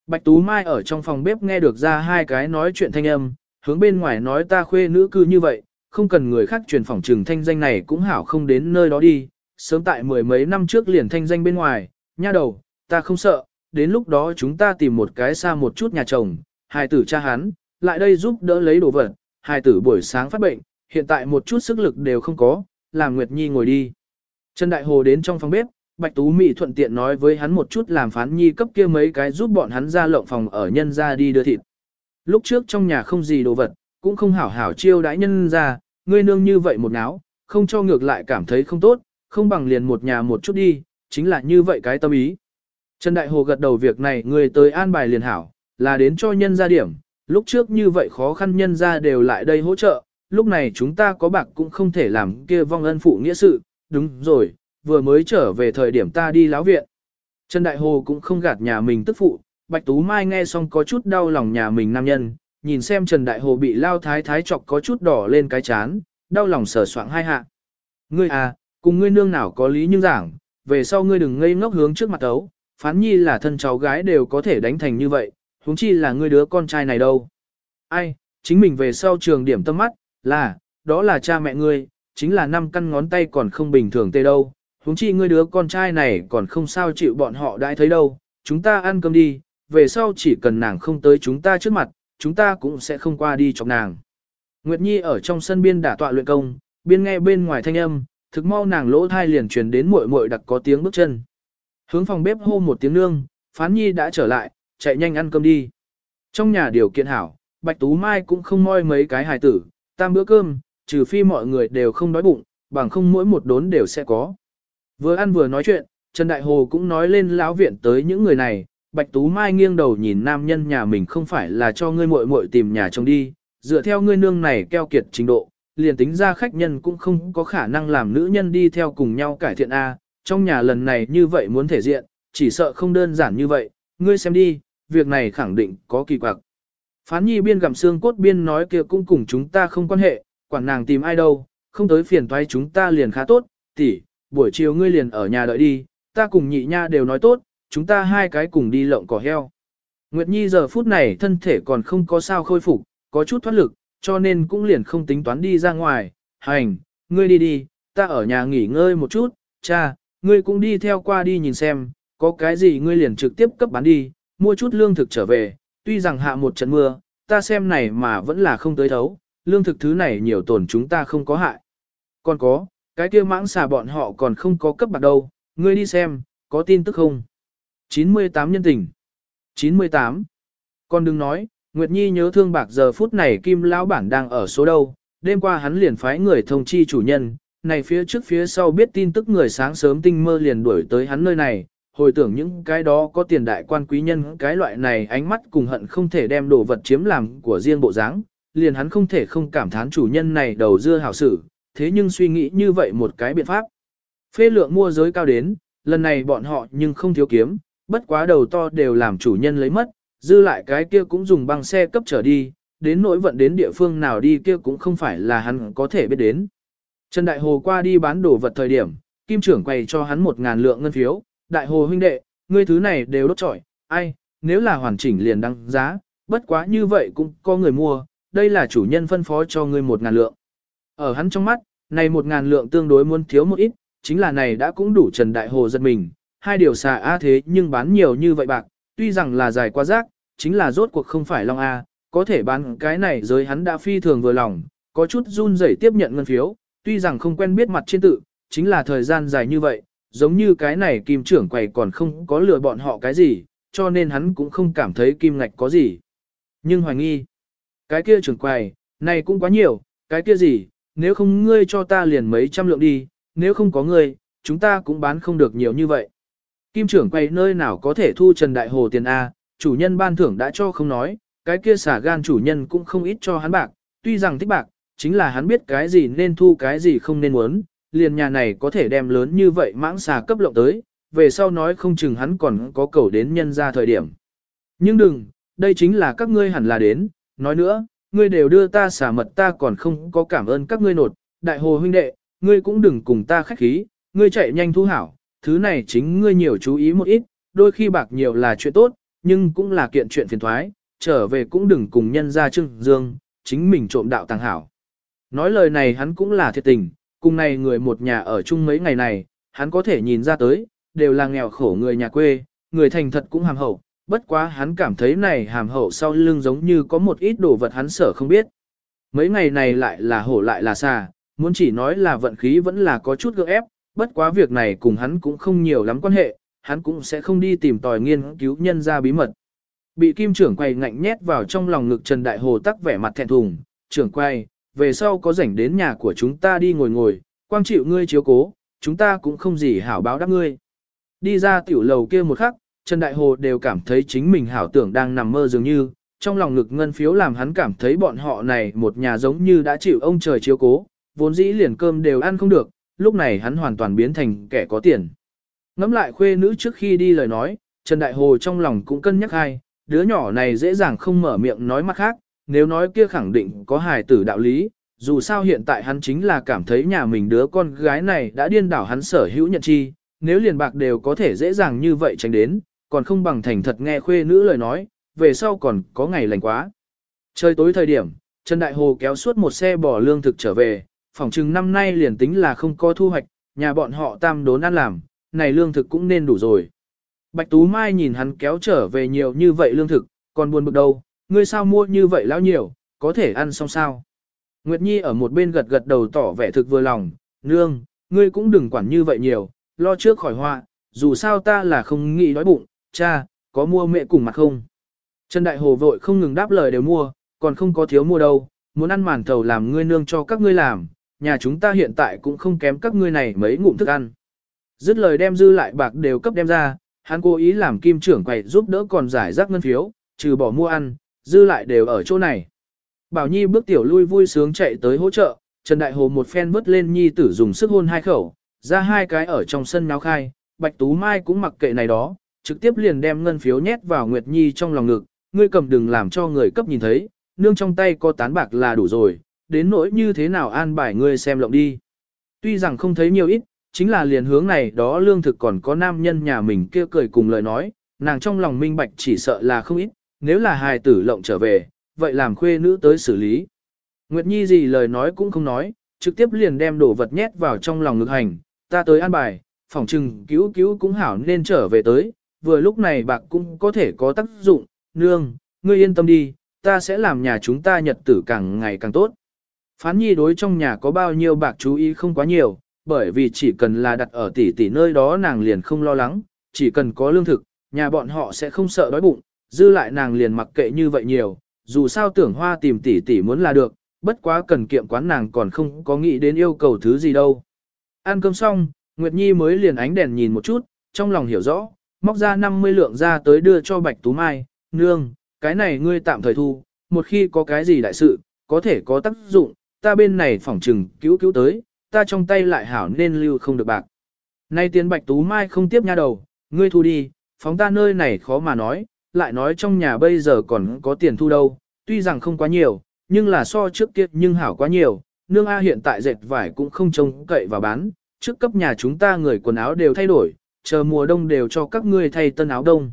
Bạch Tú Mai ở trong phòng bếp nghe được ra hai cái nói chuyện thanh âm, hướng bên ngoài nói ta khuê nữ cư như vậy, không cần người khác truyền phòng trừng thanh danh này cũng hảo không đến nơi đó đi, sớm tại mười mấy năm trước liền thanh danh bên ngoài, nha đầu, ta không sợ, đến lúc đó chúng ta tìm một cái xa một chút nhà chồng, hài tử cha hắn, lại đây giúp đỡ lấy đồ vật, hài tử buổi sáng phát bệnh, hiện tại một chút sức lực đều không có, làm Nguyệt Nhi ngồi đi. Trần Đại Hồ đến trong phòng bếp, Bạch Tú Mỹ thuận tiện nói với hắn một chút làm phán nhi cấp kia mấy cái giúp bọn hắn ra lộng phòng ở nhân ra đi đưa thịt. Lúc trước trong nhà không gì đồ vật, cũng không hảo hảo chiêu đãi nhân ra, ngươi nương như vậy một náo, không cho ngược lại cảm thấy không tốt, không bằng liền một nhà một chút đi, chính là như vậy cái tâm ý. Trần Đại Hồ gật đầu việc này người tới an bài liền hảo, là đến cho nhân ra điểm, lúc trước như vậy khó khăn nhân ra đều lại đây hỗ trợ, lúc này chúng ta có bạc cũng không thể làm kia vong ân phụ nghĩa sự, đúng rồi, vừa mới trở về thời điểm ta đi láo viện. Trần Đại Hồ cũng không gạt nhà mình tức phụ, Bạch Tú Mai nghe xong có chút đau lòng nhà mình nam nhân, nhìn xem Trần Đại Hồ bị lao thái thái chọc có chút đỏ lên cái chán, đau lòng sờ soạng hai hạ. Ngươi à, cùng ngươi nương nào có lý nhưng giảng, về sau ngươi đừng ngây ngốc hướng trước mặt ấu, phán nhi là thân cháu gái đều có thể đánh thành như vậy, huống chi là ngươi đứa con trai này đâu. Ai, chính mình về sau trường điểm tâm mắt, là, đó là cha mẹ ngươi, chính là năm căn ngón tay còn không bình thường tê đâu, huống chi ngươi đứa con trai này còn không sao chịu bọn họ đãi thấy đâu, chúng ta ăn cơm đi, về sau chỉ cần nàng không tới chúng ta trước mặt, chúng ta cũng sẽ không qua đi chọc nàng. Nguyệt Nhi ở trong sân biên đả tọa luyện công, biên nghe bên ngoài thanh âm, thực mau nàng lỗ thai liền truyền đến muội muội đặc có tiếng bước chân. Hướng phòng bếp hô một tiếng nương, Phán Nhi đã trở lại, chạy nhanh ăn cơm đi. Trong nhà điều kiện hảo, Bạch Tú Mai cũng không moi mấy cái hài tử, tam bữa cơm, trừ phi mọi người đều không đói bụng, bằng không mỗi một đốn đều sẽ có. Vừa ăn vừa nói chuyện, Trần Đại Hồ cũng nói lên lão viện tới những người này, Bạch Tú Mai nghiêng đầu nhìn nam nhân nhà mình không phải là cho ngươi muội muội tìm nhà chồng đi, dựa theo ngươi nương này keo kiệt trình độ, liền tính ra khách nhân cũng không có khả năng làm nữ nhân đi theo cùng nhau cải thiện A, trong nhà lần này như vậy muốn thể diện, chỉ sợ không đơn giản như vậy, ngươi xem đi, việc này khẳng định có kỳ quặc. Phán nhi biên gặm xương cốt biên nói kia cũng cùng chúng ta không quan hệ, quản nàng tìm ai đâu, không tới phiền toái chúng ta liền khá tốt, tỷ, buổi chiều ngươi liền ở nhà đợi đi, ta cùng nhị nha đều nói tốt, chúng ta hai cái cùng đi lộng cỏ heo. Nguyệt Nhi giờ phút này thân thể còn không có sao khôi phục, có chút thoát lực, cho nên cũng liền không tính toán đi ra ngoài, hành, ngươi đi đi, ta ở nhà nghỉ ngơi một chút, cha, ngươi cũng đi theo qua đi nhìn xem, có cái gì ngươi liền trực tiếp cấp bán đi, mua chút lương thực trở về, tuy rằng hạ một trận mưa, ta xem này mà vẫn là không tới thấu, lương thực thứ này nhiều tổn chúng ta không có hại. Còn có, cái kia mãng xà bọn họ còn không có cấp bạc đâu, ngươi đi xem, có tin tức không? 98 nhân tình. 98. Con đừng nói, Nguyệt Nhi nhớ thương bạc giờ phút này Kim Lão Bản đang ở số đâu, đêm qua hắn liền phái người thông chi chủ nhân, này phía trước phía sau biết tin tức người sáng sớm tinh mơ liền đuổi tới hắn nơi này, hồi tưởng những cái đó có tiền đại quan quý nhân cái loại này ánh mắt cùng hận không thể đem đồ vật chiếm làm của riêng bộ dáng, liền hắn không thể không cảm thán chủ nhân này đầu dưa hảo sử, thế nhưng suy nghĩ như vậy một cái biện pháp. Phê lượng mua giới cao đến, lần này bọn họ nhưng không thiếu kiếm, bất quá đầu to đều làm chủ nhân lấy mất, dư lại cái kia cũng dùng băng xe cấp trở đi, đến nỗi vận đến địa phương nào đi kia cũng không phải là hắn có thể biết đến. Trần Đại Hồ qua đi bán đồ vật thời điểm, kim trưởng quay cho hắn một ngàn lượng ngân phiếu, Đại Hồ huynh đệ, ngươi thứ này đều đốt trọi, ai, nếu là hoàn chỉnh liền đăng giá, bất quá như vậy cũng có người mua, đây là chủ nhân phân phó cho ngươi một ngàn lượng. Ở hắn trong mắt, này một ngàn lượng tương đối muốn thiếu một ít, chính là này đã cũng đủ Trần Đại Hồ giật mình, hai điều xà A thế nhưng bán nhiều như vậy bạc, tuy rằng là dài quá rác, chính là rốt cuộc không phải Long A, có thể bán cái này giới hắn đã phi thường vừa lòng, có chút run rẩy tiếp nhận ngân phiếu, tuy rằng không quen biết mặt trên tự, chính là thời gian dài như vậy, giống như cái này kim trưởng quầy còn không có lừa bọn họ cái gì, cho nên hắn cũng không cảm thấy kim ngạch có gì. Nhưng hoài nghi, cái kia trưởng quầy, này cũng quá nhiều, cái kia gì, nếu không ngươi cho ta liền mấy trăm lượng đi, nếu không có ngươi, chúng ta cũng bán không được nhiều như vậy. Kim trưởng quay nơi nào có thể thu Trần Đại Hồ tiền A, chủ nhân ban thưởng đã cho không nói, cái kia xả gan chủ nhân cũng không ít cho hắn bạc, tuy rằng thích bạc, chính là hắn biết cái gì nên thu cái gì không nên muốn, liền nhà này có thể đem lớn như vậy mãng xà cấp lộng tới, về sau nói không chừng hắn còn có cầu đến nhân ra thời điểm. Nhưng đừng, đây chính là các ngươi hẳn là đến, nói nữa, ngươi đều đưa ta xả mật ta còn không có cảm ơn các ngươi nột, đại hồ huynh đệ, ngươi cũng đừng cùng ta khách khí, ngươi chạy nhanh thu hảo, thứ này chính ngươi nhiều chú ý một ít, đôi khi bạc nhiều là chuyện tốt, nhưng cũng là kiện chuyện phiền thoái, trở về cũng đừng cùng nhân ra trưng dương, chính mình trộm đạo tàng hảo. Nói lời này hắn cũng là thiệt tình, cùng này người một nhà ở chung mấy ngày này, hắn có thể nhìn ra tới, đều là nghèo khổ người nhà quê, người thành thật cũng hàm hậu, bất quá hắn cảm thấy này hàm hậu sau lưng giống như có một ít đồ vật hắn sở không biết. Mấy ngày này lại là hổ lại là xà, muốn chỉ nói là vận khí vẫn là có chút gượng ép, bất quá việc này cùng hắn cũng không nhiều lắm quan hệ, hắn cũng sẽ không đi tìm tòi nghiên cứu nhân ra bí mật. Bị kim trưởng quay ngạnh nhét vào trong lòng ngực Trần Đại Hồ tắc vẻ mặt thẹn thùng, trưởng quay, về sau có rảnh đến nhà của chúng ta đi ngồi ngồi, quang chịu ngươi chiếu cố, chúng ta cũng không gì hảo báo đáp ngươi. Đi ra tiểu lầu kia một khắc, Trần Đại Hồ đều cảm thấy chính mình hảo tưởng đang nằm mơ dường như, trong lòng ngực ngân phiếu làm hắn cảm thấy bọn họ này một nhà giống như đã chịu ông trời chiếu cố, vốn dĩ liền cơm đều ăn không được, lúc này hắn hoàn toàn biến thành kẻ có tiền. Ngắm lại khuê nữ trước khi đi lời nói, Trần Đại Hồ trong lòng cũng cân nhắc hai, đứa nhỏ này dễ dàng không mở miệng nói mặt khác, nếu nói kia khẳng định có hài tử đạo lý, dù sao hiện tại hắn chính là cảm thấy nhà mình đứa con gái này đã điên đảo hắn sở hữu nhận chi, nếu liền bạc đều có thể dễ dàng như vậy tránh đến, còn không bằng thành thật nghe khuê nữ lời nói, về sau còn có ngày lành quá. Trời tối thời điểm, Trần Đại Hồ kéo suốt một xe bò lương thực trở về, phòng chừng năm nay liền tính là không có thu hoạch, nhà bọn họ tam đốn ăn làm, này lương thực cũng nên đủ rồi. Bạch Tú Mai nhìn hắn kéo trở về nhiều như vậy lương thực, còn buồn bực đâu, ngươi sao mua như vậy lão nhiều, có thể ăn xong sao. Nguyệt Nhi ở một bên gật gật đầu tỏ vẻ thực vừa lòng, nương, ngươi cũng đừng quản như vậy nhiều, lo trước khỏi họa, dù sao ta là không nghĩ đói bụng, cha, có mua mẹ cùng mặt không. Trần Đại Hồ vội không ngừng đáp lời đều mua, còn không có thiếu mua đâu, muốn ăn màn thầu làm ngươi nương cho các ngươi làm, nhà chúng ta hiện tại cũng không kém các ngươi này mấy ngụm thức ăn. Dứt lời đem dư lại bạc đều cấp đem ra, hắn cố ý làm kim trưởng quầy giúp đỡ còn giải rác ngân phiếu, trừ bỏ mua ăn, dư lại đều ở chỗ này. Bảo Nhi bước tiểu lui vui sướng chạy tới hỗ trợ, Trần Đại Hồ một phen vứt lên Nhi tử dùng sức hôn hai khẩu, ra hai cái ở trong sân náo khai, Bạch Tú Mai cũng mặc kệ này đó, trực tiếp liền đem ngân phiếu nhét vào Nguyệt Nhi trong lòng ngực, ngươi cầm đừng làm cho người cấp nhìn thấy, nương trong tay có tán bạc là đủ rồi, đến nỗi như thế nào an bài ngươi xem lộng đi. Tuy rằng không thấy nhiều ít, chính là liền hướng này đó lương thực còn có nam nhân nhà mình kia cười cùng lời nói, nàng trong lòng minh bạch chỉ sợ là không ít, nếu là hài tử lộng trở về, vậy làm khuê nữ tới xử lý. Nguyệt Nhi gì lời nói cũng không nói, trực tiếp liền đem đồ vật nhét vào trong lòng ngực hành, ta tới an bài, phòng trừng cứu cứu cũng hảo nên trở về tới, vừa lúc này bạc cũng có thể có tác dụng, nương, ngươi yên tâm đi, ta sẽ làm nhà chúng ta nhật tử càng ngày càng tốt. Phán nhi đối trong nhà có bao nhiêu bạc chú ý không quá nhiều, bởi vì chỉ cần là đặt ở tỷ tỷ nơi đó nàng liền không lo lắng, chỉ cần có lương thực, nhà bọn họ sẽ không sợ đói bụng, dư lại nàng liền mặc kệ như vậy nhiều, dù sao tưởng hoa tìm tỷ tỷ muốn là được, bất quá cần kiệm quán nàng còn không có nghĩ đến yêu cầu thứ gì đâu. Ăn cơm xong, Nguyệt Nhi mới liền ánh đèn nhìn một chút, trong lòng hiểu rõ, móc ra 50 lượng ra tới đưa cho Bạch Tú Mai, nương, cái này ngươi tạm thời thu, một khi có cái gì đại sự, có thể có tác dụng, ta bên này phỏng trừng cứu cứu tới, ta trong tay lại hảo nên lưu không được bạc. Nay tiến Bạch Tú Mai không tiếp nha đầu, ngươi thu đi, phóng ta nơi này khó mà nói, lại nói trong nhà bây giờ còn có tiền thu đâu, tuy rằng không quá nhiều, nhưng là so trước kia nhưng hảo quá nhiều, nương A hiện tại dệt vải cũng không trông cậy và bán, trước cấp nhà chúng ta người quần áo đều thay đổi, chờ mùa đông đều cho các ngươi thay tân áo đông.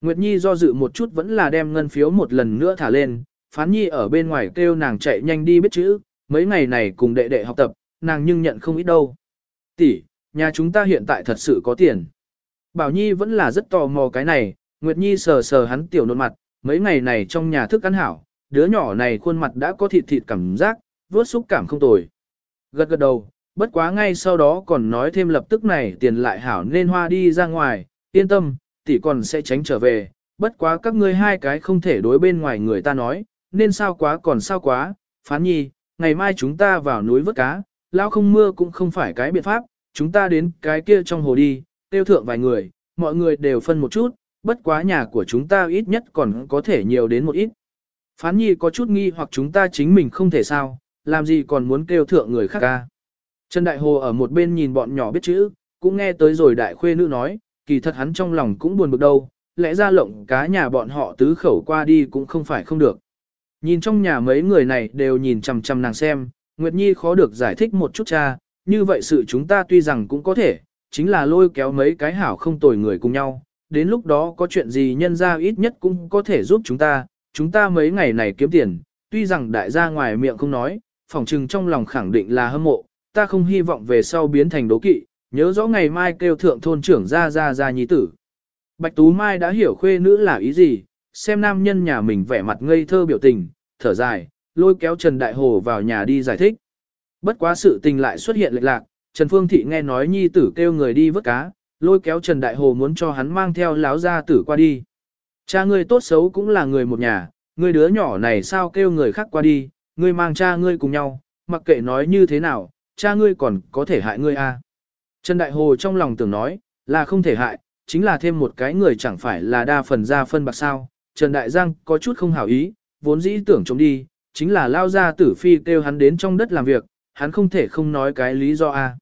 Nguyệt Nhi do dự một chút vẫn là đem ngân phiếu một lần nữa thả lên, Phán Nhi ở bên ngoài kêu nàng chạy nhanh đi biết chữ, mấy ngày này cùng đệ đệ học tập, nàng nhưng nhận không ít đâu. Tỷ, nhà chúng ta hiện tại thật sự có tiền. Bảo Nhi vẫn là rất tò mò cái này, Nguyệt Nhi sờ sờ hắn tiểu nộn mặt, mấy ngày này trong nhà thức ăn hảo, đứa nhỏ này khuôn mặt đã có thịt thịt cảm giác, vớt xúc cảm không tồi. Gật gật đầu, bất quá ngay sau đó còn nói thêm lập tức này tiền lại hảo nên hoa đi ra ngoài, yên tâm, tỷ còn sẽ tránh trở về, bất quá các ngươi hai cái không thể đối bên ngoài người ta nói, nên sao quá còn sao quá, phán nhi, ngày mai chúng ta vào núi vớt cá, lão không mưa cũng không phải cái biện pháp, chúng ta đến cái kia trong hồ đi, tiêu thượng vài người, mọi người đều phân một chút, bất quá nhà của chúng ta ít nhất còn có thể nhiều đến một ít. Phán nhi có chút nghi hoặc chúng ta chính mình không thể sao, làm gì còn muốn kêu thượng người khác ca. Trần Đại Hồ ở một bên nhìn bọn nhỏ biết chữ, cũng nghe tới rồi đại khuê nữ nói, kỳ thật hắn trong lòng cũng buồn bực đâu, lẽ ra lộng cá nhà bọn họ tứ khẩu qua đi cũng không phải không được. Nhìn trong nhà mấy người này đều nhìn chằm chằm nàng xem, Nguyệt Nhi khó được giải thích một chút cha, như vậy sự chúng ta tuy rằng cũng có thể, chính là lôi kéo mấy cái hảo không tồi người cùng nhau, đến lúc đó có chuyện gì nhân ra ít nhất cũng có thể giúp chúng ta, chúng ta mấy ngày này kiếm tiền, tuy rằng đại gia ngoài miệng không nói, phỏng trừng trong lòng khẳng định là hâm mộ, ta không hy vọng về sau biến thành đố kỵ, nhớ rõ ngày mai kêu thượng thôn trưởng ra ra ra nhi tử. Bạch Tú Mai đã hiểu khuê nữ là ý gì, xem nam nhân nhà mình vẻ mặt ngây thơ biểu tình, thở dài, lôi kéo Trần Đại Hồ vào nhà đi giải thích. Bất quá sự tình lại xuất hiện lệch lạc, Trần Phương Thị nghe nói nhi tử kêu người đi vớt cá, lôi kéo Trần Đại Hồ muốn cho hắn mang theo láo gia tử qua đi. Cha ngươi tốt xấu cũng là người một nhà, ngươi đứa nhỏ này sao kêu người khác qua đi, ngươi mang cha ngươi cùng nhau, mặc kệ nói như thế nào, cha ngươi còn có thể hại ngươi à. Trần Đại Hồ trong lòng tưởng nói, là không thể hại, chính là thêm một cái người chẳng phải là đa phần ra phân bạc sao, Trần Đại Giang có chút không hảo ý, vốn dĩ tưởng chống đi, chính là lao ra tử phi kêu hắn đến trong đất làm việc, hắn không thể không nói cái lý do a.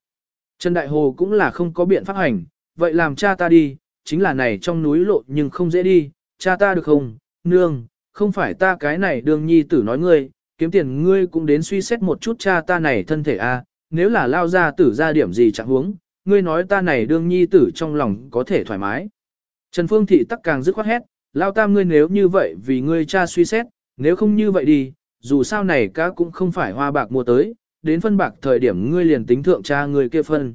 Trần Đại Hồ cũng là không có biện pháp hành, vậy làm cha ta đi, chính là này trong núi lộ nhưng không dễ đi, cha ta được không, nương, không phải ta cái này đương nhi tử nói ngươi, kiếm tiền ngươi cũng đến suy xét một chút cha ta này thân thể a, nếu là lao ra tử ra điểm gì chẳng huống, ngươi nói ta này đương nhi tử trong lòng có thể thoải mái. Trần Phương Thị tắc càng dứt khoát hét, lao tam ngươi nếu như vậy vì ngươi cha suy xét, nếu không như vậy đi, dù sao này cá cũng không phải hoa bạc mua tới, đến phân bạc thời điểm ngươi liền tính thượng cha ngươi kia phân.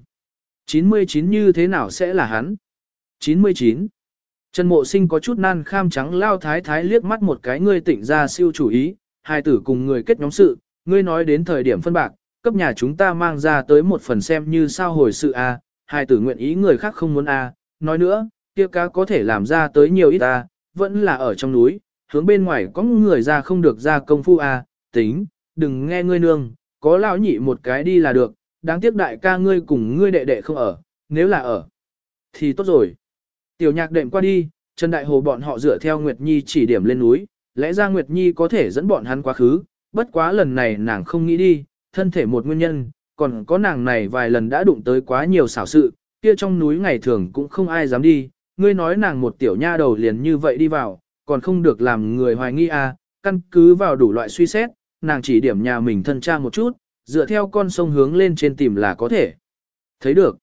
99 như thế nào sẽ là hắn? 99. Trần Mộ Sinh có chút nan kham trắng lao thái thái liếc mắt một cái ngươi tỉnh ra siêu chủ ý, hai tử cùng người kết nhóm sự, ngươi nói đến thời điểm phân bạc, cấp nhà chúng ta mang ra tới một phần xem như sao hồi sự a, à, hai tử nguyện ý người khác không muốn a, nói nữa, kia cá có thể làm ra tới nhiều ít a, vẫn là ở trong núi, hướng bên ngoài có người ra không được ra công phu a, tính, đừng nghe ngươi nương, có lão nhị một cái đi là được, đáng tiếc đại ca ngươi cùng ngươi đệ đệ không ở, nếu là ở, thì tốt rồi. Tiểu nhạc đệm qua đi, Trần Đại Hồ bọn họ dựa theo Nguyệt Nhi chỉ điểm lên núi, lẽ ra Nguyệt Nhi có thể dẫn bọn hắn quá khứ, bất quá lần này nàng không nghĩ đi, thân thể một nguyên nhân, còn có nàng này vài lần đã đụng tới quá nhiều xảo sự, kia trong núi ngày thường cũng không ai dám đi, ngươi nói nàng một tiểu nha đầu liền như vậy đi vào, còn không được làm người hoài nghi à, căn cứ vào đủ loại suy xét, nàng chỉ điểm nhà mình thân trang một chút, dựa theo con sông hướng lên trên tìm là có thể. Thấy được.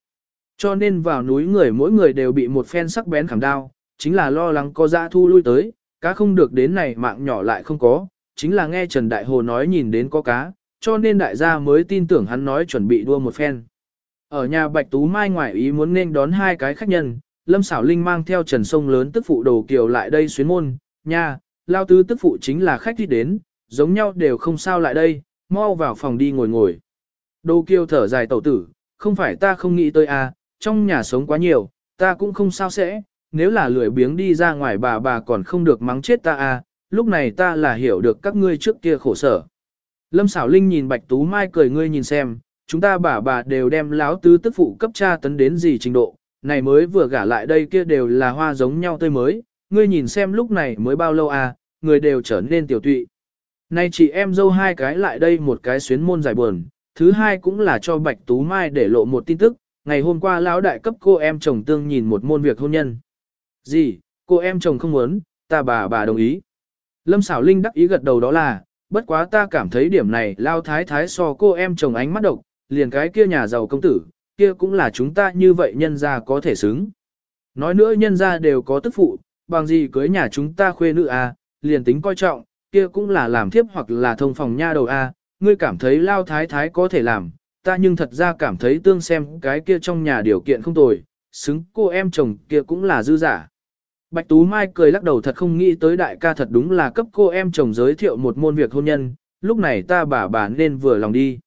Cho nên vào núi người mỗi người đều bị một phen sắc bén khảm đao, chính là lo lắng có dã thu lui tới, cá không được đến này mạng nhỏ lại không có, chính là nghe Trần Đại Hồ nói nhìn đến có cá, cho nên đại gia mới tin tưởng hắn nói chuẩn bị đua một phen. Ở nhà Bạch Tú Mai ngoại ý muốn nên đón hai cái khách nhân, Lâm Sảo Linh mang theo Trần Sông lớn tức phụ đồ kiều lại đây xuyến môn, nha, lao tứ tức phụ chính là khách đi đến, giống nhau đều không sao lại đây, mau vào phòng đi ngồi ngồi. Đồ kiều thở dài tẩu tử, không phải ta không nghĩ tới à, trong nhà sống quá nhiều, ta cũng không sao sẽ, nếu là lười biếng đi ra ngoài bà bà còn không được mắng chết ta à, lúc này ta là hiểu được các ngươi trước kia khổ sở. Lâm xảo linh nhìn Bạch Tú Mai cười ngươi nhìn xem, chúng ta bà bà đều đem láo tứ tức phụ cấp cha tấn đến gì trình độ, này mới vừa gả lại đây kia đều là hoa giống nhau tươi mới, ngươi nhìn xem lúc này mới bao lâu à, người đều trở nên tiểu tụy. Nay chị em dâu hai cái lại đây một cái xuyến môn giải buồn, thứ hai cũng là cho Bạch Tú Mai để lộ một tin tức, ngày hôm qua lão đại cấp cô em chồng tương nhìn một môn việc hôn nhân. Gì, cô em chồng không muốn, ta bà bà đồng ý. Lâm xảo linh đắc ý gật đầu đó là, bất quá ta cảm thấy điểm này lao thái thái so cô em chồng ánh mắt độc, liền cái kia nhà giàu công tử, kia cũng là chúng ta như vậy nhân ra có thể xứng. Nói nữa nhân ra đều có tức phụ, bằng gì cưới nhà chúng ta khuê nữ à, liền tính coi trọng, kia cũng là làm thiếp hoặc là thông phòng nha đầu a, à, ngươi cảm thấy lao thái thái có thể làm, ta nhưng thật ra cảm thấy tương xem cái kia trong nhà điều kiện không tồi, xứng cô em chồng kia cũng là dư giả. Bạch Tú Mai cười lắc đầu thật không nghĩ tới đại ca thật đúng là cấp cô em chồng giới thiệu một môn việc hôn nhân, lúc này ta bà bà nên vừa lòng đi.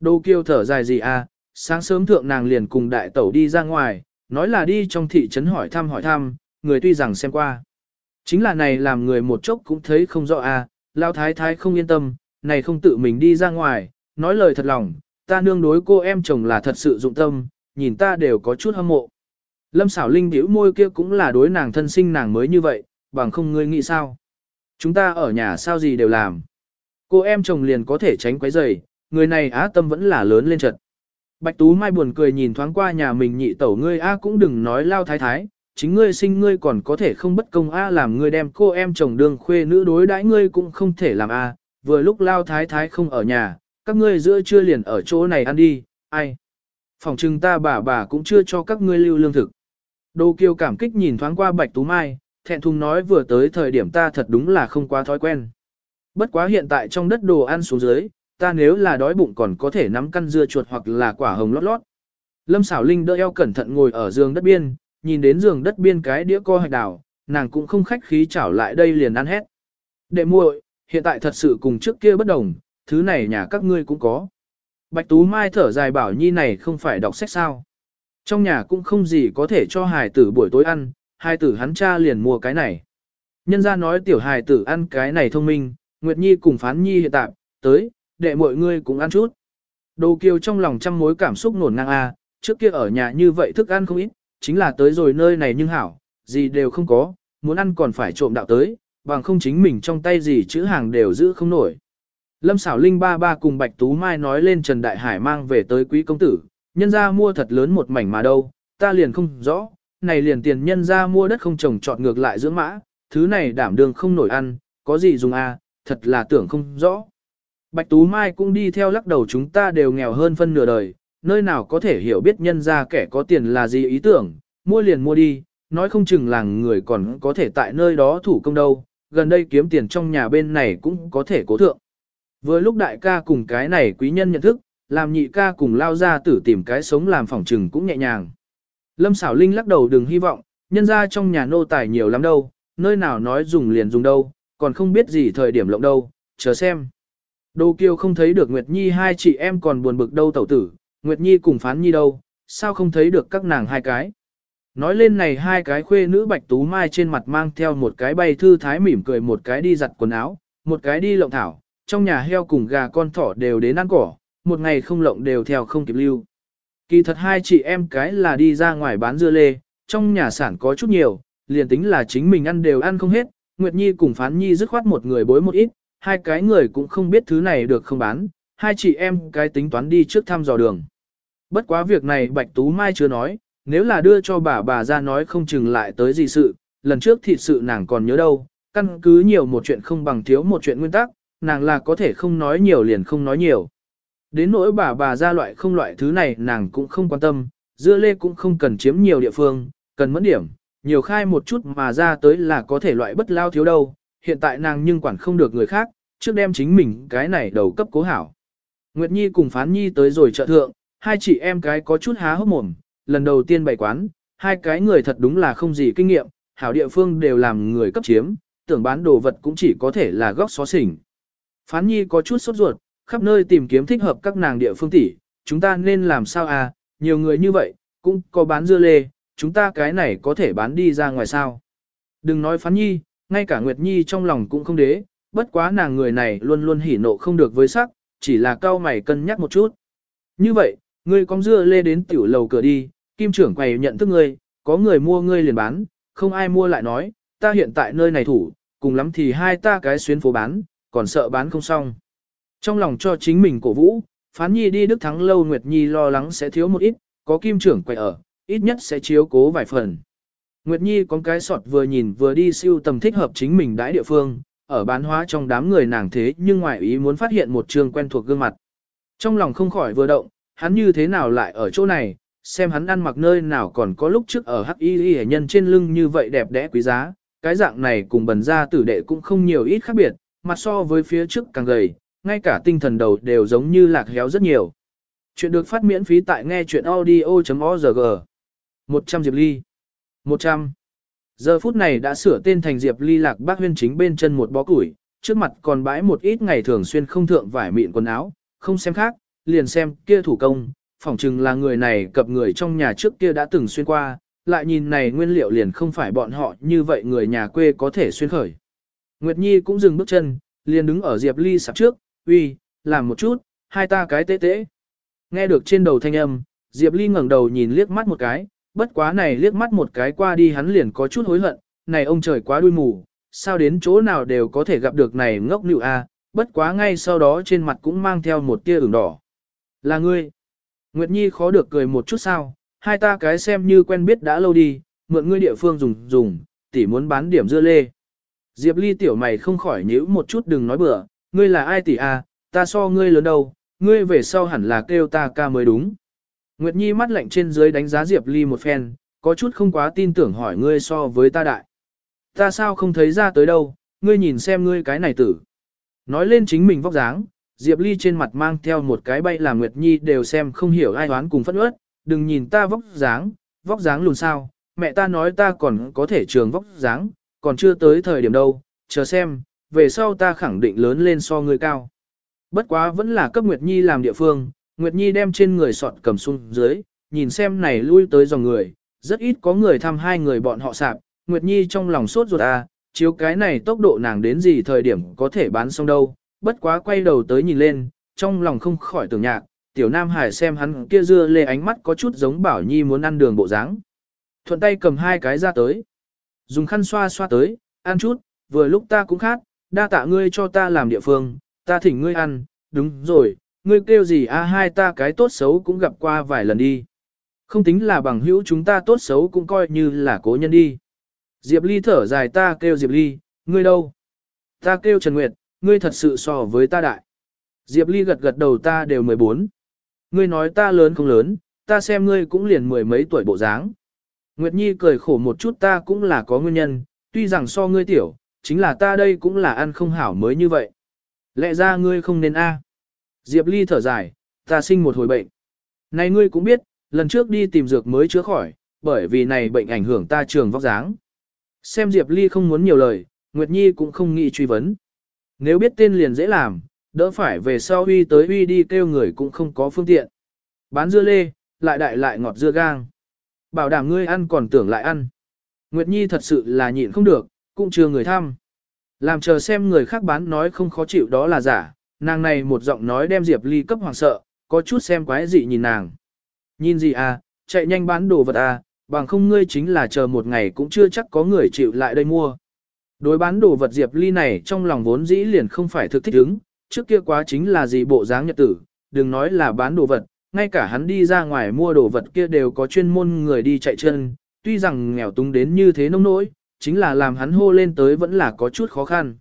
Đô kiêu thở dài gì à, sáng sớm thượng nàng liền cùng đại tẩu đi ra ngoài, nói là đi trong thị trấn hỏi thăm hỏi thăm, người tuy rằng xem qua. Chính là này làm người một chốc cũng thấy không rõ à, lao thái thái không yên tâm, này không tự mình đi ra ngoài, nói lời thật lòng, ta nương đối cô em chồng là thật sự dụng tâm, nhìn ta đều có chút hâm mộ. Lâm xảo linh biểu môi kia cũng là đối nàng thân sinh nàng mới như vậy, bằng không ngươi nghĩ sao. Chúng ta ở nhà sao gì đều làm. Cô em chồng liền có thể tránh quấy rầy, người này á tâm vẫn là lớn lên trật. Bạch Tú Mai buồn cười nhìn thoáng qua nhà mình nhị tẩu ngươi a cũng đừng nói lao thái thái, chính ngươi sinh ngươi còn có thể không bất công a làm ngươi đem cô em chồng đương khuê nữ đối đãi ngươi cũng không thể làm a, vừa lúc lao thái thái không ở nhà, các ngươi giữa trưa liền ở chỗ này ăn đi, ai. Phòng trừng ta bà bà cũng chưa cho các ngươi lưu lương thực. Đô kiêu cảm kích nhìn thoáng qua Bạch Tú Mai, thẹn thùng nói vừa tới thời điểm ta thật đúng là không quá thói quen. Bất quá hiện tại trong đất đồ ăn xuống dưới, ta nếu là đói bụng còn có thể nắm căn dưa chuột hoặc là quả hồng lót lót. Lâm Sảo linh đỡ eo cẩn thận ngồi ở giường đất biên, nhìn đến giường đất biên cái đĩa co hạch đào, nàng cũng không khách khí chảo lại đây liền ăn hết. Đệ muội, hiện tại thật sự cùng trước kia bất đồng, thứ này nhà các ngươi cũng có. Bạch Tú Mai thở dài bảo nhi này không phải đọc sách sao. Trong nhà cũng không gì có thể cho hài tử buổi tối ăn, hài tử hắn cha liền mua cái này. Nhân ra nói tiểu hài tử ăn cái này thông minh, Nguyệt Nhi cùng Phán Nhi hiện tại, tới, để mọi người cũng ăn chút. Đồ kiều trong lòng trăm mối cảm xúc nổn ngang a, trước kia ở nhà như vậy thức ăn không ít, chính là tới rồi nơi này nhưng hảo, gì đều không có, muốn ăn còn phải trộm đạo tới, bằng không chính mình trong tay gì chữ hàng đều giữ không nổi. Lâm xảo linh ba ba cùng Bạch Tú Mai nói lên Trần Đại Hải mang về tới quý công tử, nhân ra mua thật lớn một mảnh mà đâu, ta liền không rõ, này liền tiền nhân ra mua đất không trồng trọt ngược lại dưỡng mã, thứ này đảm đương không nổi ăn, có gì dùng à, thật là tưởng không rõ. Bạch Tú Mai cũng đi theo lắc đầu chúng ta đều nghèo hơn phân nửa đời, nơi nào có thể hiểu biết nhân ra kẻ có tiền là gì ý tưởng, mua liền mua đi, nói không chừng làng người còn có thể tại nơi đó thủ công đâu, gần đây kiếm tiền trong nhà bên này cũng có thể cố thượng. Vừa lúc đại ca cùng cái này quý nhân nhận thức, làm nhị ca cùng lao ra tử tìm cái sống làm phòng trừng cũng nhẹ nhàng. Lâm xảo linh lắc đầu đừng hy vọng, nhân ra trong nhà nô tài nhiều lắm đâu, nơi nào nói dùng liền dùng đâu, còn không biết gì thời điểm lộng đâu, chờ xem. Đô kiêu không thấy được Nguyệt Nhi hai chị em còn buồn bực đâu tẩu tử, Nguyệt Nhi cùng phán Nhi đâu, sao không thấy được các nàng hai cái. Nói lên này hai cái khuê nữ bạch tú mai trên mặt mang theo một cái bay thư thái mỉm cười một cái đi giặt quần áo, một cái đi lộng thảo, trong nhà heo cùng gà con thỏ đều đến ăn cỏ, một ngày không lộng đều theo không kịp lưu. Kỳ thật hai chị em cái là đi ra ngoài bán dưa lê, trong nhà sản có chút nhiều, liền tính là chính mình ăn đều ăn không hết, Nguyệt Nhi cùng Phán Nhi dứt khoát một người bối một ít, hai cái người cũng không biết thứ này được không bán, hai chị em cái tính toán đi trước thăm dò đường. Bất quá việc này Bạch Tú Mai chưa nói, nếu là đưa cho bà bà ra nói không chừng lại tới gì sự, lần trước thịt sự nàng còn nhớ đâu, căn cứ nhiều một chuyện không bằng thiếu một chuyện nguyên tắc, nàng là có thể không nói nhiều liền không nói nhiều. Đến nỗi bà bà ra loại không loại thứ này nàng cũng không quan tâm, dưa lê cũng không cần chiếm nhiều địa phương, cần mẫn điểm, nhiều khai một chút mà ra tới là có thể loại bất lao thiếu đâu, hiện tại nàng nhưng quản không được người khác, trước đem chính mình cái này đầu cấp cố hảo. Nguyệt Nhi cùng Phán Nhi tới rồi chợ thượng, hai chị em cái có chút há hốc mồm, lần đầu tiên bày quán, hai cái người thật đúng là không gì kinh nghiệm, hảo địa phương đều làm người cấp chiếm, tưởng bán đồ vật cũng chỉ có thể là góc xó xỉnh. Phán Nhi có chút sốt ruột, khắp nơi tìm kiếm thích hợp các nàng địa phương tỷ, chúng ta nên làm sao à, nhiều người như vậy, cũng có bán dưa lê, chúng ta cái này có thể bán đi ra ngoài sao. Đừng nói Phán Nhi, ngay cả Nguyệt Nhi trong lòng cũng không đế, bất quá nàng người này luôn luôn hỉ nộ không được với sắc, chỉ là cao mày cân nhắc một chút. Như vậy, ngươi con dưa lê đến tiểu lầu cửa đi, kim trưởng quầy nhận thức ngươi, có người mua ngươi liền bán, không ai mua lại nói, ta hiện tại nơi này thủ, cùng lắm thì hai ta cái xuyến phố bán, còn sợ bán không xong. Trong lòng cho chính mình cổ vũ, phán nhi đi Đức Thắng lâu Nguyệt Nhi lo lắng sẽ thiếu một ít, có kim trưởng quay ở, ít nhất sẽ chiếu cố vài phần. Nguyệt Nhi có cái sọt vừa nhìn vừa đi siêu tầm thích hợp chính mình đãi địa phương, ở bán hóa trong đám người nàng thế nhưng ngoại ý muốn phát hiện một trường quen thuộc gương mặt. Trong lòng không khỏi vừa động, hắn như thế nào lại ở chỗ này, xem hắn ăn mặc nơi nào còn có lúc trước ở hắc y y nhân trên lưng như vậy đẹp đẽ quý giá, cái dạng này cùng bần ra tử đệ cũng không nhiều ít khác biệt, mặt so với phía trước càng gầy, ngay cả tinh thần đầu đều giống như lạc héo rất nhiều. Chuyện được phát miễn phí tại nghe chuyện audio.org 100 Diệp Ly 100 Giờ phút này đã sửa tên thành Diệp Ly lạc bác huyên chính bên chân một bó củi, trước mặt còn bãi một ít ngày thường xuyên không thượng vải mịn quần áo, không xem khác, liền xem kia thủ công, phỏng chừng là người này cập người trong nhà trước kia đã từng xuyên qua, lại nhìn này nguyên liệu liền không phải bọn họ như vậy người nhà quê có thể xuyên khởi. Nguyệt Nhi cũng dừng bước chân, liền đứng ở Diệp Ly sạp trước, uy, làm một chút, hai ta cái tế tế. Nghe được trên đầu thanh âm, Diệp Ly ngẩng đầu nhìn liếc mắt một cái, bất quá này liếc mắt một cái qua đi hắn liền có chút hối hận, này ông trời quá đuôi mù, sao đến chỗ nào đều có thể gặp được này ngốc nữ a, bất quá ngay sau đó trên mặt cũng mang theo một tia ửng đỏ. Là ngươi. Nguyệt Nhi khó được cười một chút sao, hai ta cái xem như quen biết đã lâu đi, mượn ngươi địa phương dùng dùng, tỉ muốn bán điểm dưa lê. Diệp Ly tiểu mày không khỏi nhíu một chút đừng nói bừa, ngươi là ai tỷ a, ta so ngươi lớn đâu, ngươi về sau hẳn là kêu ta ca mới đúng. Nguyệt Nhi mắt lạnh trên dưới đánh giá Diệp Ly một phen, có chút không quá tin tưởng hỏi ngươi so với ta đại. Ta sao không thấy ra tới đâu, ngươi nhìn xem ngươi cái này tử. Nói lên chính mình vóc dáng, Diệp Ly trên mặt mang theo một cái bay làm Nguyệt Nhi đều xem không hiểu ai đoán cùng phất ớt, đừng nhìn ta vóc dáng, vóc dáng lùn sao, mẹ ta nói ta còn có thể trường vóc dáng, còn chưa tới thời điểm đâu, chờ xem, về sau ta khẳng định lớn lên so ngươi cao. Bất quá vẫn là cấp Nguyệt Nhi làm địa phương, Nguyệt Nhi đem trên người sọt cầm xuống dưới, nhìn xem này lui tới dòng người, rất ít có người thăm hai người bọn họ sạp, Nguyệt Nhi trong lòng sốt ruột à, chiếu cái này tốc độ nàng đến gì thời điểm có thể bán xong đâu, bất quá quay đầu tới nhìn lên, trong lòng không khỏi tưởng nhạc, tiểu nam hải xem hắn kia dưa lê ánh mắt có chút giống bảo nhi muốn ăn đường bộ dáng thuận tay cầm hai cái ra tới dùng khăn xoa xoa tới ăn chút vừa lúc ta cũng khát, đa tạ ngươi cho ta làm địa phương, ta thỉnh ngươi ăn, đúng rồi, ngươi kêu gì a hai ta cái tốt xấu cũng gặp qua vài lần đi. Không tính là bằng hữu chúng ta tốt xấu cũng coi như là cố nhân đi. Diệp Ly thở dài ta kêu Diệp Ly, ngươi đâu? Ta kêu Trần Nguyệt, ngươi thật sự so với ta đại. Diệp Ly gật gật đầu ta đều 14. Ngươi nói ta lớn không lớn, ta xem ngươi cũng liền mười mấy tuổi bộ dáng. Nguyệt Nhi cười khổ một chút ta cũng là có nguyên nhân, tuy rằng so ngươi tiểu, chính là ta đây cũng là ăn không hảo mới như vậy. Lẽ ra ngươi không nên a. Diệp Ly thở dài, ta sinh một hồi bệnh. Này ngươi cũng biết, lần trước đi tìm dược mới chữa khỏi, bởi vì này bệnh ảnh hưởng ta trường vóc dáng. Xem Diệp Ly không muốn nhiều lời, Nguyệt Nhi cũng không nghĩ truy vấn. Nếu biết tên liền dễ làm, đỡ phải về sau uy tới uy đi kêu người cũng không có phương tiện. Bán dưa lê, lại đại lại ngọt dưa gang. Bảo đảm ngươi ăn còn tưởng lại ăn. Nguyệt Nhi thật sự là nhịn không được, cũng chưa người thăm. Làm chờ xem người khác bán nói không khó chịu đó là giả, nàng này một giọng nói đem Diệp Ly cấp hoàng sợ, có chút xem quái dị nhìn nàng. Nhìn gì à, chạy nhanh bán đồ vật à, bằng không ngươi chính là chờ một ngày cũng chưa chắc có người chịu lại đây mua. Đối bán đồ vật Diệp Ly này trong lòng vốn dĩ liền không phải thực thích ứng, trước kia quá chính là gì bộ dáng nhật tử, đừng nói là bán đồ vật, ngay cả hắn đi ra ngoài mua đồ vật kia đều có chuyên môn người đi chạy chân, tuy rằng nghèo túng đến như thế nông nỗi, chính là làm hắn hô lên tới vẫn là có chút khó khăn.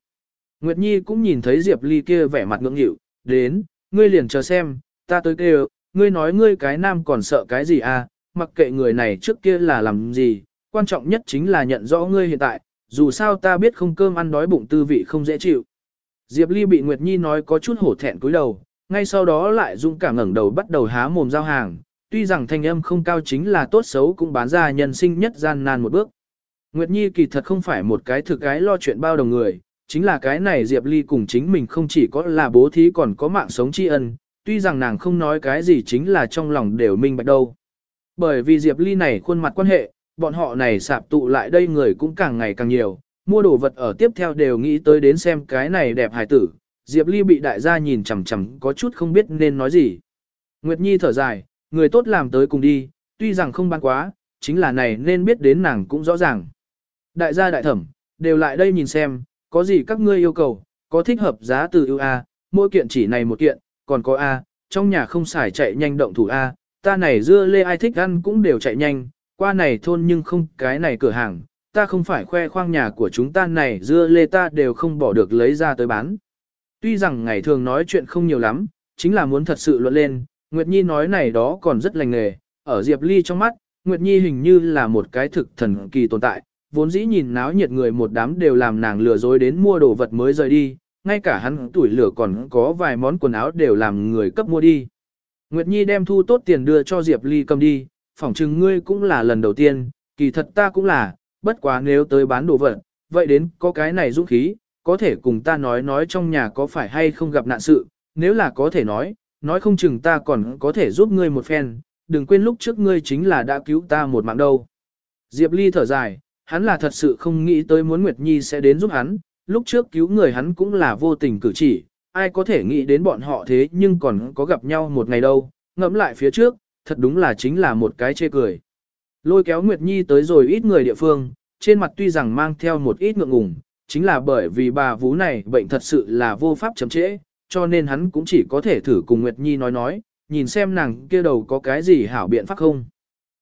Nguyệt Nhi cũng nhìn thấy Diệp Ly kia vẻ mặt ngưỡng nghịu, đến, ngươi liền chờ xem, ta tới kêu, ngươi nói ngươi cái nam còn sợ cái gì à, mặc kệ người này trước kia là làm gì, quan trọng nhất chính là nhận rõ ngươi hiện tại, dù sao ta biết không cơm ăn đói bụng tư vị không dễ chịu. Diệp Ly bị Nguyệt Nhi nói có chút hổ thẹn cúi đầu, ngay sau đó lại dung cảm ngẩng đầu bắt đầu há mồm giao hàng, tuy rằng thanh âm không cao chính là tốt xấu cũng bán ra nhân sinh nhất gian nan một bước. Nguyệt Nhi kỳ thật không phải một cái thực cái lo chuyện bao đồng người, chính là cái này Diệp Ly cùng chính mình không chỉ có là bố thí còn có mạng sống tri ân, tuy rằng nàng không nói cái gì chính là trong lòng đều minh bạch đâu. Bởi vì Diệp Ly này khuôn mặt quan hệ, bọn họ này sạp tụ lại đây người cũng càng ngày càng nhiều, mua đồ vật ở tiếp theo đều nghĩ tới đến xem cái này đẹp hài tử, Diệp Ly bị đại gia nhìn chằm chằm có chút không biết nên nói gì. Nguyệt Nhi thở dài, người tốt làm tới cùng đi, tuy rằng không bán quá, chính là này nên biết đến nàng cũng rõ ràng. Đại gia đại thẩm, đều lại đây nhìn xem, có gì các ngươi yêu cầu, có thích hợp giá từ ưu A, mỗi kiện chỉ này một kiện, còn có A, trong nhà không xài chạy nhanh động thủ A, ta này dưa lê ai thích ăn cũng đều chạy nhanh, qua này thôn nhưng không cái này cửa hàng, ta không phải khoe khoang nhà của chúng ta này dưa lê ta đều không bỏ được lấy ra tới bán. Tuy rằng ngày thường nói chuyện không nhiều lắm, chính là muốn thật sự luận lên, Nguyệt Nhi nói này đó còn rất lành nghề, ở Diệp Ly trong mắt, Nguyệt Nhi hình như là một cái thực thần kỳ tồn tại, vốn dĩ nhìn náo nhiệt người một đám đều làm nàng lừa dối đến mua đồ vật mới rời đi, ngay cả hắn tuổi lửa còn có vài món quần áo đều làm người cấp mua đi. Nguyệt Nhi đem thu tốt tiền đưa cho Diệp Ly cầm đi, phỏng chừng ngươi cũng là lần đầu tiên, kỳ thật ta cũng là, bất quá nếu tới bán đồ vật, vậy đến có cái này dũng khí, có thể cùng ta nói nói trong nhà có phải hay không gặp nạn sự, nếu là có thể nói, nói không chừng ta còn có thể giúp ngươi một phen, đừng quên lúc trước ngươi chính là đã cứu ta một mạng đâu. Diệp Ly thở dài, hắn là thật sự không nghĩ tới muốn Nguyệt Nhi sẽ đến giúp hắn, lúc trước cứu người hắn cũng là vô tình cử chỉ, ai có thể nghĩ đến bọn họ thế nhưng còn có gặp nhau một ngày đâu, ngẫm lại phía trước, thật đúng là chính là một cái chê cười. Lôi kéo Nguyệt Nhi tới rồi ít người địa phương, trên mặt tuy rằng mang theo một ít ngượng ngùng, chính là bởi vì bà vú này bệnh thật sự là vô pháp chậm trễ, cho nên hắn cũng chỉ có thể thử cùng Nguyệt Nhi nói nói, nhìn xem nàng kia đầu có cái gì hảo biện pháp không.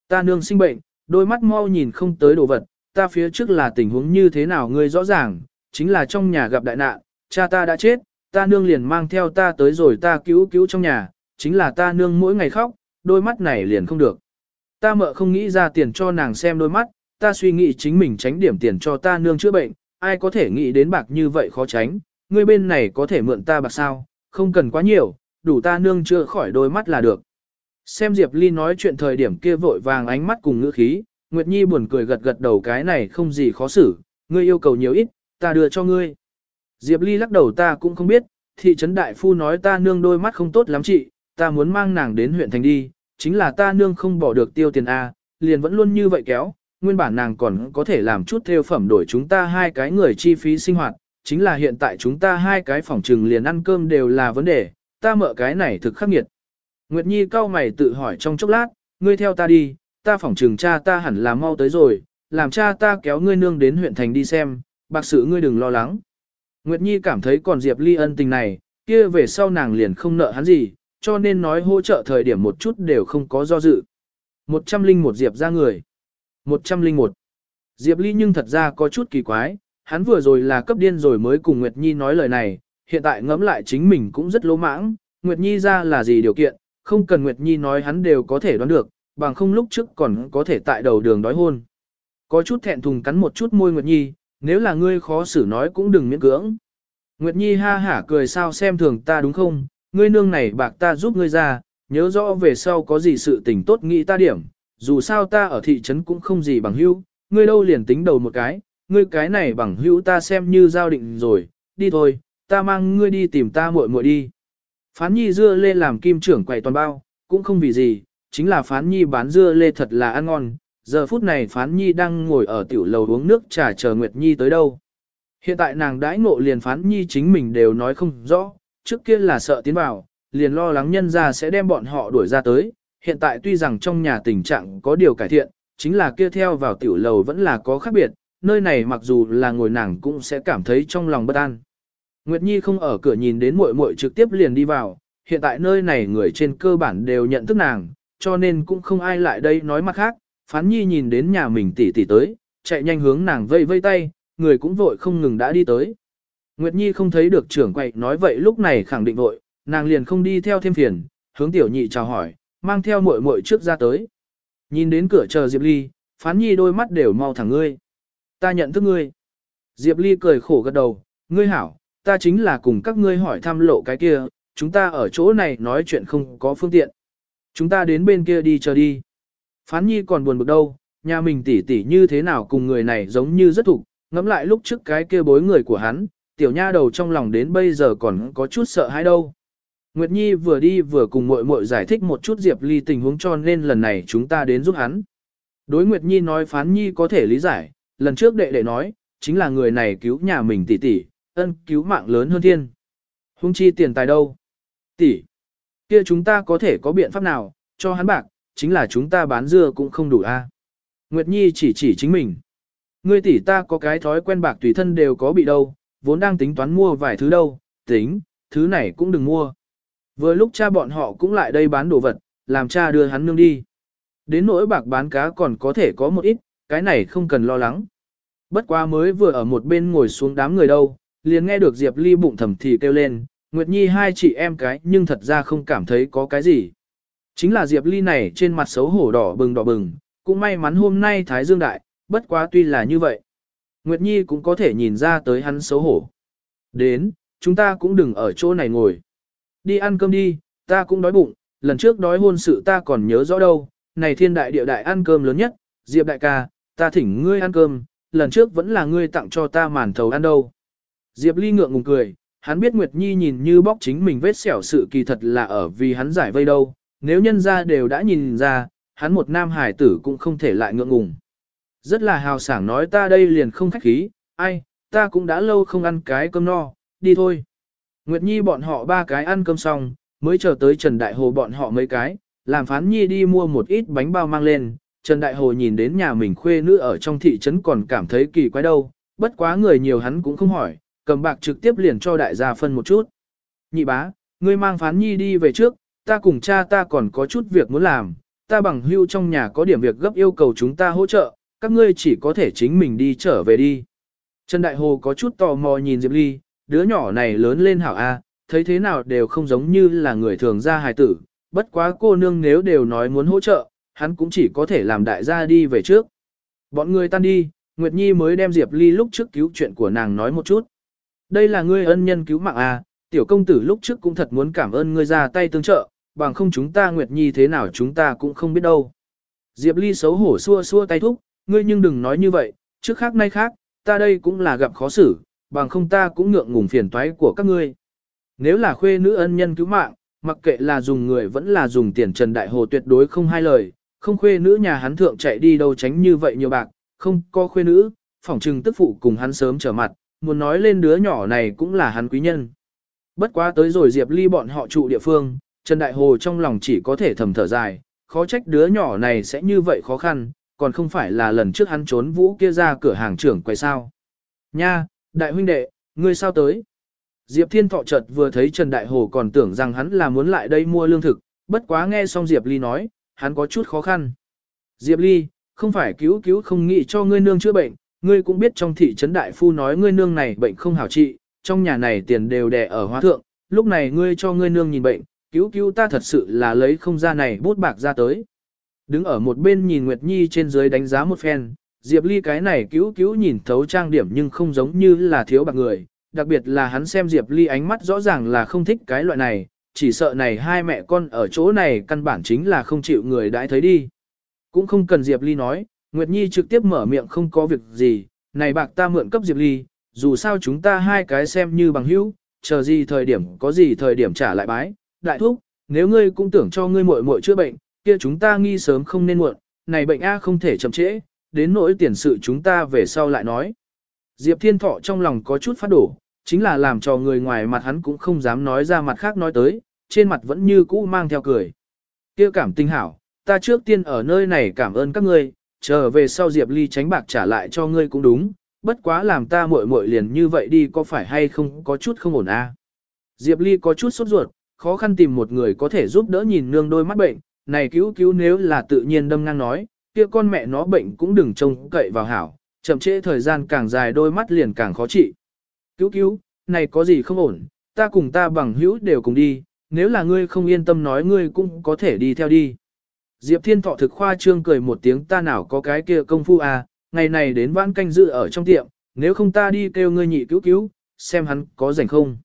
Ta nương sinh bệnh, đôi mắt mau nhìn không tới đồ vật, ta phía trước là tình huống như thế nào ngươi rõ ràng, chính là trong nhà gặp đại nạn, cha ta đã chết, ta nương liền mang theo ta tới rồi ta cứu cứu trong nhà, chính là ta nương mỗi ngày khóc, đôi mắt này liền không được. Ta mợ không nghĩ ra tiền cho nàng xem đôi mắt, ta suy nghĩ chính mình tránh điểm tiền cho ta nương chữa bệnh, ai có thể nghĩ đến bạc như vậy khó tránh, ngươi bên này có thể mượn ta bạc sao, không cần quá nhiều, đủ ta nương chữa khỏi đôi mắt là được. Xem Diệp Ly nói chuyện thời điểm kia vội vàng ánh mắt cùng ngữ khí, Nguyệt Nhi buồn cười gật gật đầu cái này không gì khó xử, ngươi yêu cầu nhiều ít, ta đưa cho ngươi. Diệp Ly lắc đầu ta cũng không biết, thị trấn đại phu nói ta nương đôi mắt không tốt lắm chị, ta muốn mang nàng đến huyện thành đi, chính là ta nương không bỏ được tiêu tiền A, liền vẫn luôn như vậy kéo, nguyên bản nàng còn có thể làm chút theo phẩm đổi chúng ta hai cái người chi phí sinh hoạt, chính là hiện tại chúng ta hai cái phòng trừng liền ăn cơm đều là vấn đề, ta mợ cái này thực khắc nghiệt. Nguyệt Nhi cau mày tự hỏi trong chốc lát, ngươi theo ta đi, ta phỏng trừng cha ta hẳn là mau tới rồi, làm cha ta kéo ngươi nương đến huyện thành đi xem, bạc sự ngươi đừng lo lắng. Nguyệt Nhi cảm thấy còn Diệp Ly ân tình này, kia về sau nàng liền không nợ hắn gì, cho nên nói hỗ trợ thời điểm một chút đều không có do dự. Một trăm linh một Diệp ra người. Một trăm linh một. Diệp Ly nhưng thật ra có chút kỳ quái, hắn vừa rồi là cấp điên rồi mới cùng Nguyệt Nhi nói lời này, hiện tại ngẫm lại chính mình cũng rất lỗ mãng, Nguyệt Nhi ra là gì điều kiện, không cần Nguyệt Nhi nói hắn đều có thể đoán được, bằng không lúc trước còn có thể tại đầu đường đói hôn. Có chút thẹn thùng cắn một chút môi Nguyệt Nhi, nếu là ngươi khó xử nói cũng đừng miễn cưỡng. Nguyệt Nhi ha hả cười sao xem thường ta đúng không, ngươi nương này bạc ta giúp ngươi ra, nhớ rõ về sau có gì sự tình tốt nghĩ ta điểm, dù sao ta ở thị trấn cũng không gì bằng hữu, ngươi đâu liền tính đầu một cái, ngươi cái này bằng hữu ta xem như giao định rồi, đi thôi, ta mang ngươi đi tìm ta muội muội đi. Phán nhi dưa lê làm kim trưởng quầy toàn bao, cũng không vì gì, chính là phán nhi bán dưa lê thật là ăn ngon, giờ phút này phán nhi đang ngồi ở tiểu lầu uống nước trà chờ Nguyệt Nhi tới đâu. Hiện tại nàng đãi ngộ liền phán nhi chính mình đều nói không rõ, trước kia là sợ tiến vào, liền lo lắng nhân ra sẽ đem bọn họ đuổi ra tới, hiện tại tuy rằng trong nhà tình trạng có điều cải thiện, chính là kia theo vào tiểu lầu vẫn là có khác biệt, nơi này mặc dù là ngồi nàng cũng sẽ cảm thấy trong lòng bất an. Nguyệt Nhi không ở cửa nhìn đến muội muội trực tiếp liền đi vào, hiện tại nơi này người trên cơ bản đều nhận thức nàng, cho nên cũng không ai lại đây nói mặt khác, Phán Nhi nhìn đến nhà mình tỷ tỷ tới, chạy nhanh hướng nàng vây vây tay, người cũng vội không ngừng đã đi tới. Nguyệt Nhi không thấy được trưởng quậy nói vậy lúc này khẳng định vội, nàng liền không đi theo thêm phiền, hướng tiểu nhị chào hỏi, mang theo muội muội trước ra tới. Nhìn đến cửa chờ Diệp Ly, Phán Nhi đôi mắt đều mau thẳng ngươi. Ta nhận thức ngươi. Diệp Ly cười khổ gật đầu, ngươi hảo, ta chính là cùng các ngươi hỏi thăm lộ cái kia, chúng ta ở chỗ này nói chuyện không có phương tiện. Chúng ta đến bên kia đi chờ đi. Phán Nhi còn buồn bực đâu, nhà mình tỉ tỉ như thế nào cùng người này giống như rất thục, ngẫm lại lúc trước cái kia bối người của hắn, tiểu nha đầu trong lòng đến bây giờ còn có chút sợ hãi đâu. Nguyệt Nhi vừa đi vừa cùng muội muội giải thích một chút Diệp Ly tình huống cho nên lần này chúng ta đến giúp hắn. Đối Nguyệt Nhi nói Phán Nhi có thể lý giải, lần trước đệ đệ nói, chính là người này cứu nhà mình tỷ tỷ, ân cứu mạng lớn hơn thiên. Hung chi tiền tài đâu? Tỷ, kia chúng ta có thể có biện pháp nào, cho hắn bạc, chính là chúng ta bán dưa cũng không đủ a. Nguyệt Nhi chỉ chỉ chính mình. Ngươi tỷ ta có cái thói quen bạc tùy thân đều có bị đâu, vốn đang tính toán mua vài thứ đâu, tính, thứ này cũng đừng mua. Vừa lúc cha bọn họ cũng lại đây bán đồ vật, làm cha đưa hắn nương đi. Đến nỗi bạc bán cá còn có thể có một ít, cái này không cần lo lắng. Bất quá mới vừa ở một bên ngồi xuống đám người đâu, liền nghe được Diệp Ly bụng thầm thì kêu lên, Nguyệt Nhi hai chị em cái nhưng thật ra không cảm thấy có cái gì. Chính là Diệp Ly này trên mặt xấu hổ đỏ bừng đỏ bừng, cũng may mắn hôm nay Thái Dương Đại, bất quá tuy là như vậy. Nguyệt Nhi cũng có thể nhìn ra tới hắn xấu hổ. Đến, chúng ta cũng đừng ở chỗ này ngồi. Đi ăn cơm đi, ta cũng đói bụng, lần trước đói hôn sự ta còn nhớ rõ đâu, này thiên đại địa đại ăn cơm lớn nhất, Diệp đại ca, ta thỉnh ngươi ăn cơm, lần trước vẫn là ngươi tặng cho ta màn thầu ăn đâu. Diệp Ly ngượng ngùng cười, hắn biết Nguyệt Nhi nhìn như bóc chính mình vết xẻo sự kỳ thật là ở vì hắn giải vây đâu, nếu nhân ra đều đã nhìn ra, hắn một nam hải tử cũng không thể lại ngượng ngùng. Rất là hào sảng nói ta đây liền không khách khí, ai, ta cũng đã lâu không ăn cái cơm no, đi thôi. Nguyệt Nhi bọn họ ba cái ăn cơm xong, mới chờ tới Trần Đại Hồ bọn họ mấy cái, làm phán Nhi đi mua một ít bánh bao mang lên. Trần Đại Hồ nhìn đến nhà mình khuê nữ ở trong thị trấn còn cảm thấy kỳ quái đâu, bất quá người nhiều hắn cũng không hỏi, cầm bạc trực tiếp liền cho đại gia phân một chút. Nhị bá, ngươi mang phán Nhi đi về trước, ta cùng cha ta còn có chút việc muốn làm, ta bằng hưu trong nhà có điểm việc gấp yêu cầu chúng ta hỗ trợ, các ngươi chỉ có thể chính mình đi trở về đi. Trần Đại Hồ có chút tò mò nhìn Diệp Ly, đứa nhỏ này lớn lên hảo A, thấy thế nào đều không giống như là người thường ra hài tử, bất quá cô nương nếu đều nói muốn hỗ trợ, hắn cũng chỉ có thể làm đại gia đi về trước. Bọn người tan đi, Nguyệt Nhi mới đem Diệp Ly lúc trước cứu chuyện của nàng nói một chút. Đây là ngươi ân nhân cứu mạng à? tiểu công tử lúc trước cũng thật muốn cảm ơn ngươi ra tay tương trợ, bằng không chúng ta Nguyệt Nhi thế nào chúng ta cũng không biết đâu. Diệp Ly xấu hổ xua xua tay thúc, ngươi nhưng đừng nói như vậy, trước khác nay khác, ta đây cũng là gặp khó xử, bằng không ta cũng ngượng ngùng phiền toái của các ngươi. Nếu là khuê nữ ân nhân cứu mạng, mặc kệ là dùng người vẫn là dùng tiền Trần Đại Hồ tuyệt đối không hai lời, không khuê nữ nhà hắn thượng chạy đi đâu tránh như vậy nhiều bạc, không có khuê nữ, phỏng trừng tức phụ cùng hắn sớm trở mặt, muốn nói lên đứa nhỏ này cũng là hắn quý nhân. Bất quá tới rồi Diệp Ly bọn họ trụ địa phương, Trần Đại Hồ trong lòng chỉ có thể thầm thở dài, khó trách đứa nhỏ này sẽ như vậy khó khăn, còn không phải là lần trước hắn trốn vũ kia ra cửa hàng trưởng quay sao. Nha, đại huynh đệ, ngươi sao tới? Diệp Thiên Thọ chợt vừa thấy Trần Đại Hồ còn tưởng rằng hắn là muốn lại đây mua lương thực, bất quá nghe xong Diệp Ly nói, hắn có chút khó khăn. Diệp Ly, không phải cứu cứu không nghĩ cho ngươi nương chữa bệnh, ngươi cũng biết trong thị trấn đại phu nói ngươi nương này bệnh không hảo trị, trong nhà này tiền đều đè ở hóa thượng, lúc này ngươi cho ngươi nương nhìn bệnh, cứu cứu ta thật sự là lấy không ra này bút bạc ra tới. Đứng ở một bên nhìn Nguyệt Nhi trên dưới đánh giá một phen, Diệp Ly cái này cứu cứu nhìn thấu trang điểm nhưng không giống như là thiếu bạc người, đặc biệt là hắn xem Diệp Ly ánh mắt rõ ràng là không thích cái loại này, chỉ sợ này hai mẹ con ở chỗ này căn bản chính là không chịu người đãi thấy đi. Cũng không cần Diệp Ly nói, Nguyệt Nhi trực tiếp mở miệng không có việc gì, này bạc ta mượn cấp Diệp Ly, dù sao chúng ta hai cái xem như bằng hữu, chờ gì thời điểm có gì thời điểm trả lại bái, đại thúc, nếu ngươi cũng tưởng cho ngươi muội muội chữa bệnh, kia chúng ta nghi sớm không nên muộn, này bệnh A không thể chậm trễ, đến nỗi tiền sự chúng ta về sau lại nói. Diệp Thiên Thọ trong lòng có chút phát đổ, chính là làm cho người ngoài mặt hắn cũng không dám nói ra mặt khác nói tới, trên mặt vẫn như cũ mang theo cười. kia cảm tinh hảo, ta trước tiên ở nơi này cảm ơn các ngươi, trở về sau Diệp Ly tránh bạc trả lại cho ngươi cũng đúng, bất quá làm ta muội muội liền như vậy đi có phải hay không có chút không ổn a Diệp Ly có chút sốt ruột, khó khăn tìm một người có thể giúp đỡ nhìn nương đôi mắt bệnh, này cứu cứu nếu là tự nhiên đâm ngang nói, kia con mẹ nó bệnh cũng đừng trông cậy vào hảo, chậm trễ thời gian càng dài đôi mắt liền càng khó trị. Cứu cứu, này có gì không ổn, ta cùng ta bằng hữu đều cùng đi, nếu là ngươi không yên tâm nói ngươi cũng có thể đi theo đi. Diệp Thiên Thọ thực khoa trương cười một tiếng ta nào có cái kia công phu à, ngày này đến vãn canh dự ở trong tiệm, nếu không ta đi kêu ngươi nhị cứu cứu, xem hắn có rảnh không.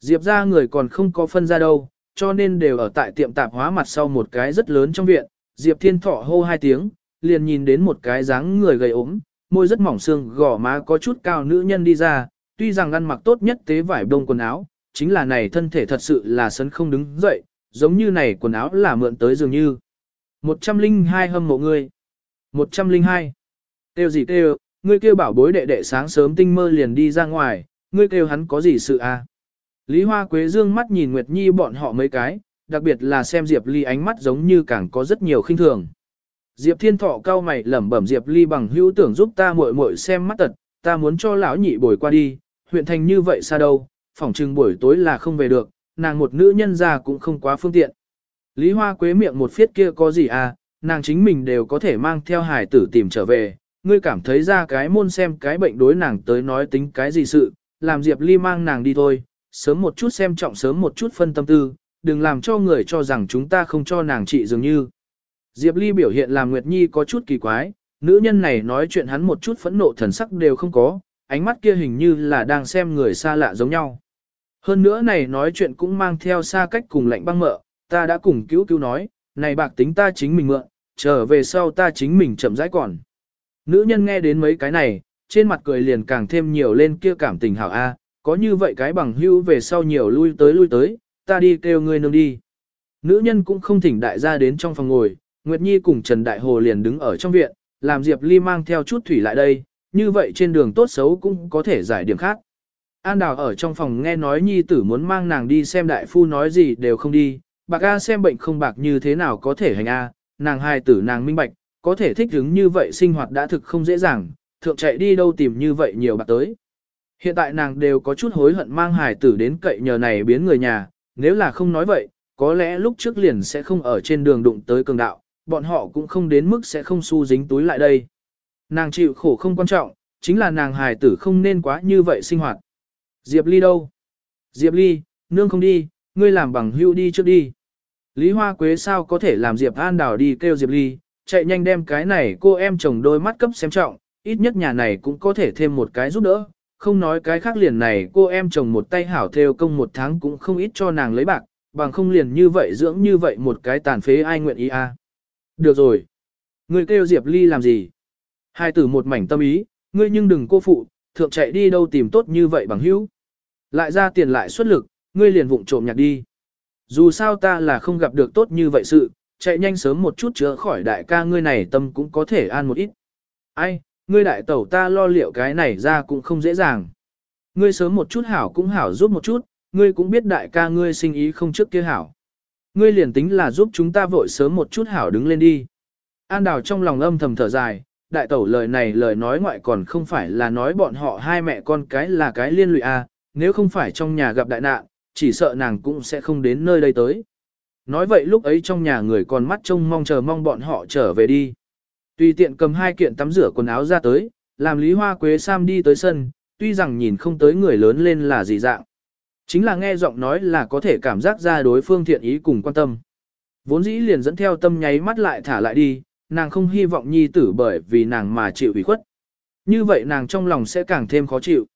Diệp ra người còn không có phân ra đâu, cho nên đều ở tại tiệm tạp hóa mặt sau một cái rất lớn trong viện. Diệp Thiên Thọ hô hai tiếng, liền nhìn đến một cái dáng người gầy ốm, môi rất mỏng xương, gò má có chút cao nữ nhân đi ra, tuy rằng ăn mặc tốt nhất tế vải đông quần áo, chính là này thân thể thật sự là sấn không đứng dậy, giống như này quần áo là mượn tới dường như. 102 hâm mộ ngươi. 102. Têu gì têu, ngươi kêu bảo bối đệ đệ sáng sớm tinh mơ liền đi ra ngoài, ngươi kêu hắn có gì sự à? Lý Hoa Quế dương mắt nhìn Nguyệt Nhi bọn họ mấy cái, đặc biệt là xem Diệp Ly ánh mắt giống như càng có rất nhiều khinh thường. Diệp Thiên Thọ cao mày lẩm bẩm Diệp Ly bằng hữu tưởng giúp ta muội muội xem mắt tật, ta muốn cho lão nhị bồi qua đi, huyện thành như vậy xa đâu, phỏng chừng buổi tối là không về được, nàng một nữ nhân già cũng không quá phương tiện. Lý Hoa Quế miệng một phiết kia có gì à, nàng chính mình đều có thể mang theo hải tử tìm trở về, ngươi cảm thấy ra cái môn xem cái bệnh đối nàng tới nói tính cái gì sự, làm Diệp Ly mang nàng đi thôi, sớm một chút xem trọng sớm một chút phân tâm tư, đừng làm cho người cho rằng chúng ta không cho nàng trị dường như. Diệp Ly biểu hiện làm Nguyệt Nhi có chút kỳ quái, nữ nhân này nói chuyện hắn một chút phẫn nộ thần sắc đều không có, ánh mắt kia hình như là đang xem người xa lạ giống nhau. Hơn nữa này nói chuyện cũng mang theo xa cách cùng lạnh băng mợ, ta đã cùng cứu cứu nói, này bạc tính ta chính mình mượn, trở về sau ta chính mình chậm rãi còn. Nữ nhân nghe đến mấy cái này, trên mặt cười liền càng thêm nhiều lên kia cảm tình hảo A, có như vậy cái bằng hữu về sau nhiều lui tới lui tới, ta đi kêu ngươi nương đi. Nữ nhân cũng không thỉnh đại gia đến trong phòng ngồi, Nguyệt Nhi cùng Trần Đại Hồ liền đứng ở trong viện, làm Diệp Ly mang theo chút thủy lại đây, như vậy trên đường tốt xấu cũng có thể giải điểm khác. An Đào ở trong phòng nghe nói Nhi tử muốn mang nàng đi xem đại phu nói gì đều không đi, bạc A xem bệnh không bạc như thế nào có thể hành A, nàng hai tử nàng minh bạch, có thể thích ứng như vậy sinh hoạt đã thực không dễ dàng, thượng chạy đi đâu tìm như vậy nhiều bạc tới. Hiện tại nàng đều có chút hối hận mang hài tử đến cậy nhờ này biến người nhà, nếu là không nói vậy, có lẽ lúc trước liền sẽ không ở trên đường đụng tới cường đạo, bọn họ cũng không đến mức sẽ không su dính túi lại đây. Nàng chịu khổ không quan trọng, chính là nàng hài tử không nên quá như vậy sinh hoạt. Diệp Ly đâu? Diệp Ly, nương không đi, ngươi làm bằng hưu đi trước đi. Lý Hoa Quế sao có thể làm Diệp An Đào đi kêu Diệp Ly, chạy nhanh đem cái này cô em chồng đôi mắt cấp xem trọng, ít nhất nhà này cũng có thể thêm một cái giúp đỡ, không nói cái khác liền này cô em chồng một tay hảo theo công một tháng cũng không ít cho nàng lấy bạc, bằng không liền như vậy dưỡng như vậy một cái tàn phế ai nguyện ý a. À. Được rồi. Ngươi kêu Diệp Ly làm gì? Hai tử một mảnh tâm ý, ngươi nhưng đừng cô phụ, thượng chạy đi đâu tìm tốt như vậy bằng hữu. Lại ra tiền lại xuất lực, ngươi liền vụng trộm nhặt đi. Dù sao ta là không gặp được tốt như vậy sự, chạy nhanh sớm một chút chữa khỏi đại ca ngươi này tâm cũng có thể an một ít. Ai, ngươi đại tẩu ta lo liệu cái này ra cũng không dễ dàng. Ngươi sớm một chút hảo cũng hảo giúp một chút, ngươi cũng biết đại ca ngươi sinh ý không trước kia hảo. Ngươi liền tính là giúp chúng ta vội sớm một chút hảo đứng lên đi. An đào trong lòng âm thầm thở dài, đại tẩu lời này lời nói ngoại còn không phải là nói bọn họ hai mẹ con cái là cái liên lụy a, nếu không phải trong nhà gặp đại nạn, chỉ sợ nàng cũng sẽ không đến nơi đây tới. Nói vậy lúc ấy trong nhà người còn mắt trông mong chờ mong bọn họ trở về đi. Tùy tiện cầm hai kiện tắm rửa quần áo ra tới, làm Lý Hoa Quế Sam đi tới sân, tuy rằng nhìn không tới người lớn lên là gì dạng. Chính là nghe giọng nói là có thể cảm giác ra đối phương thiện ý cùng quan tâm. Vốn dĩ liền dẫn theo tâm nháy mắt lại thả lại đi, nàng không hy vọng nhi tử bởi vì nàng mà chịu ủy khuất. Như vậy nàng trong lòng sẽ càng thêm khó chịu.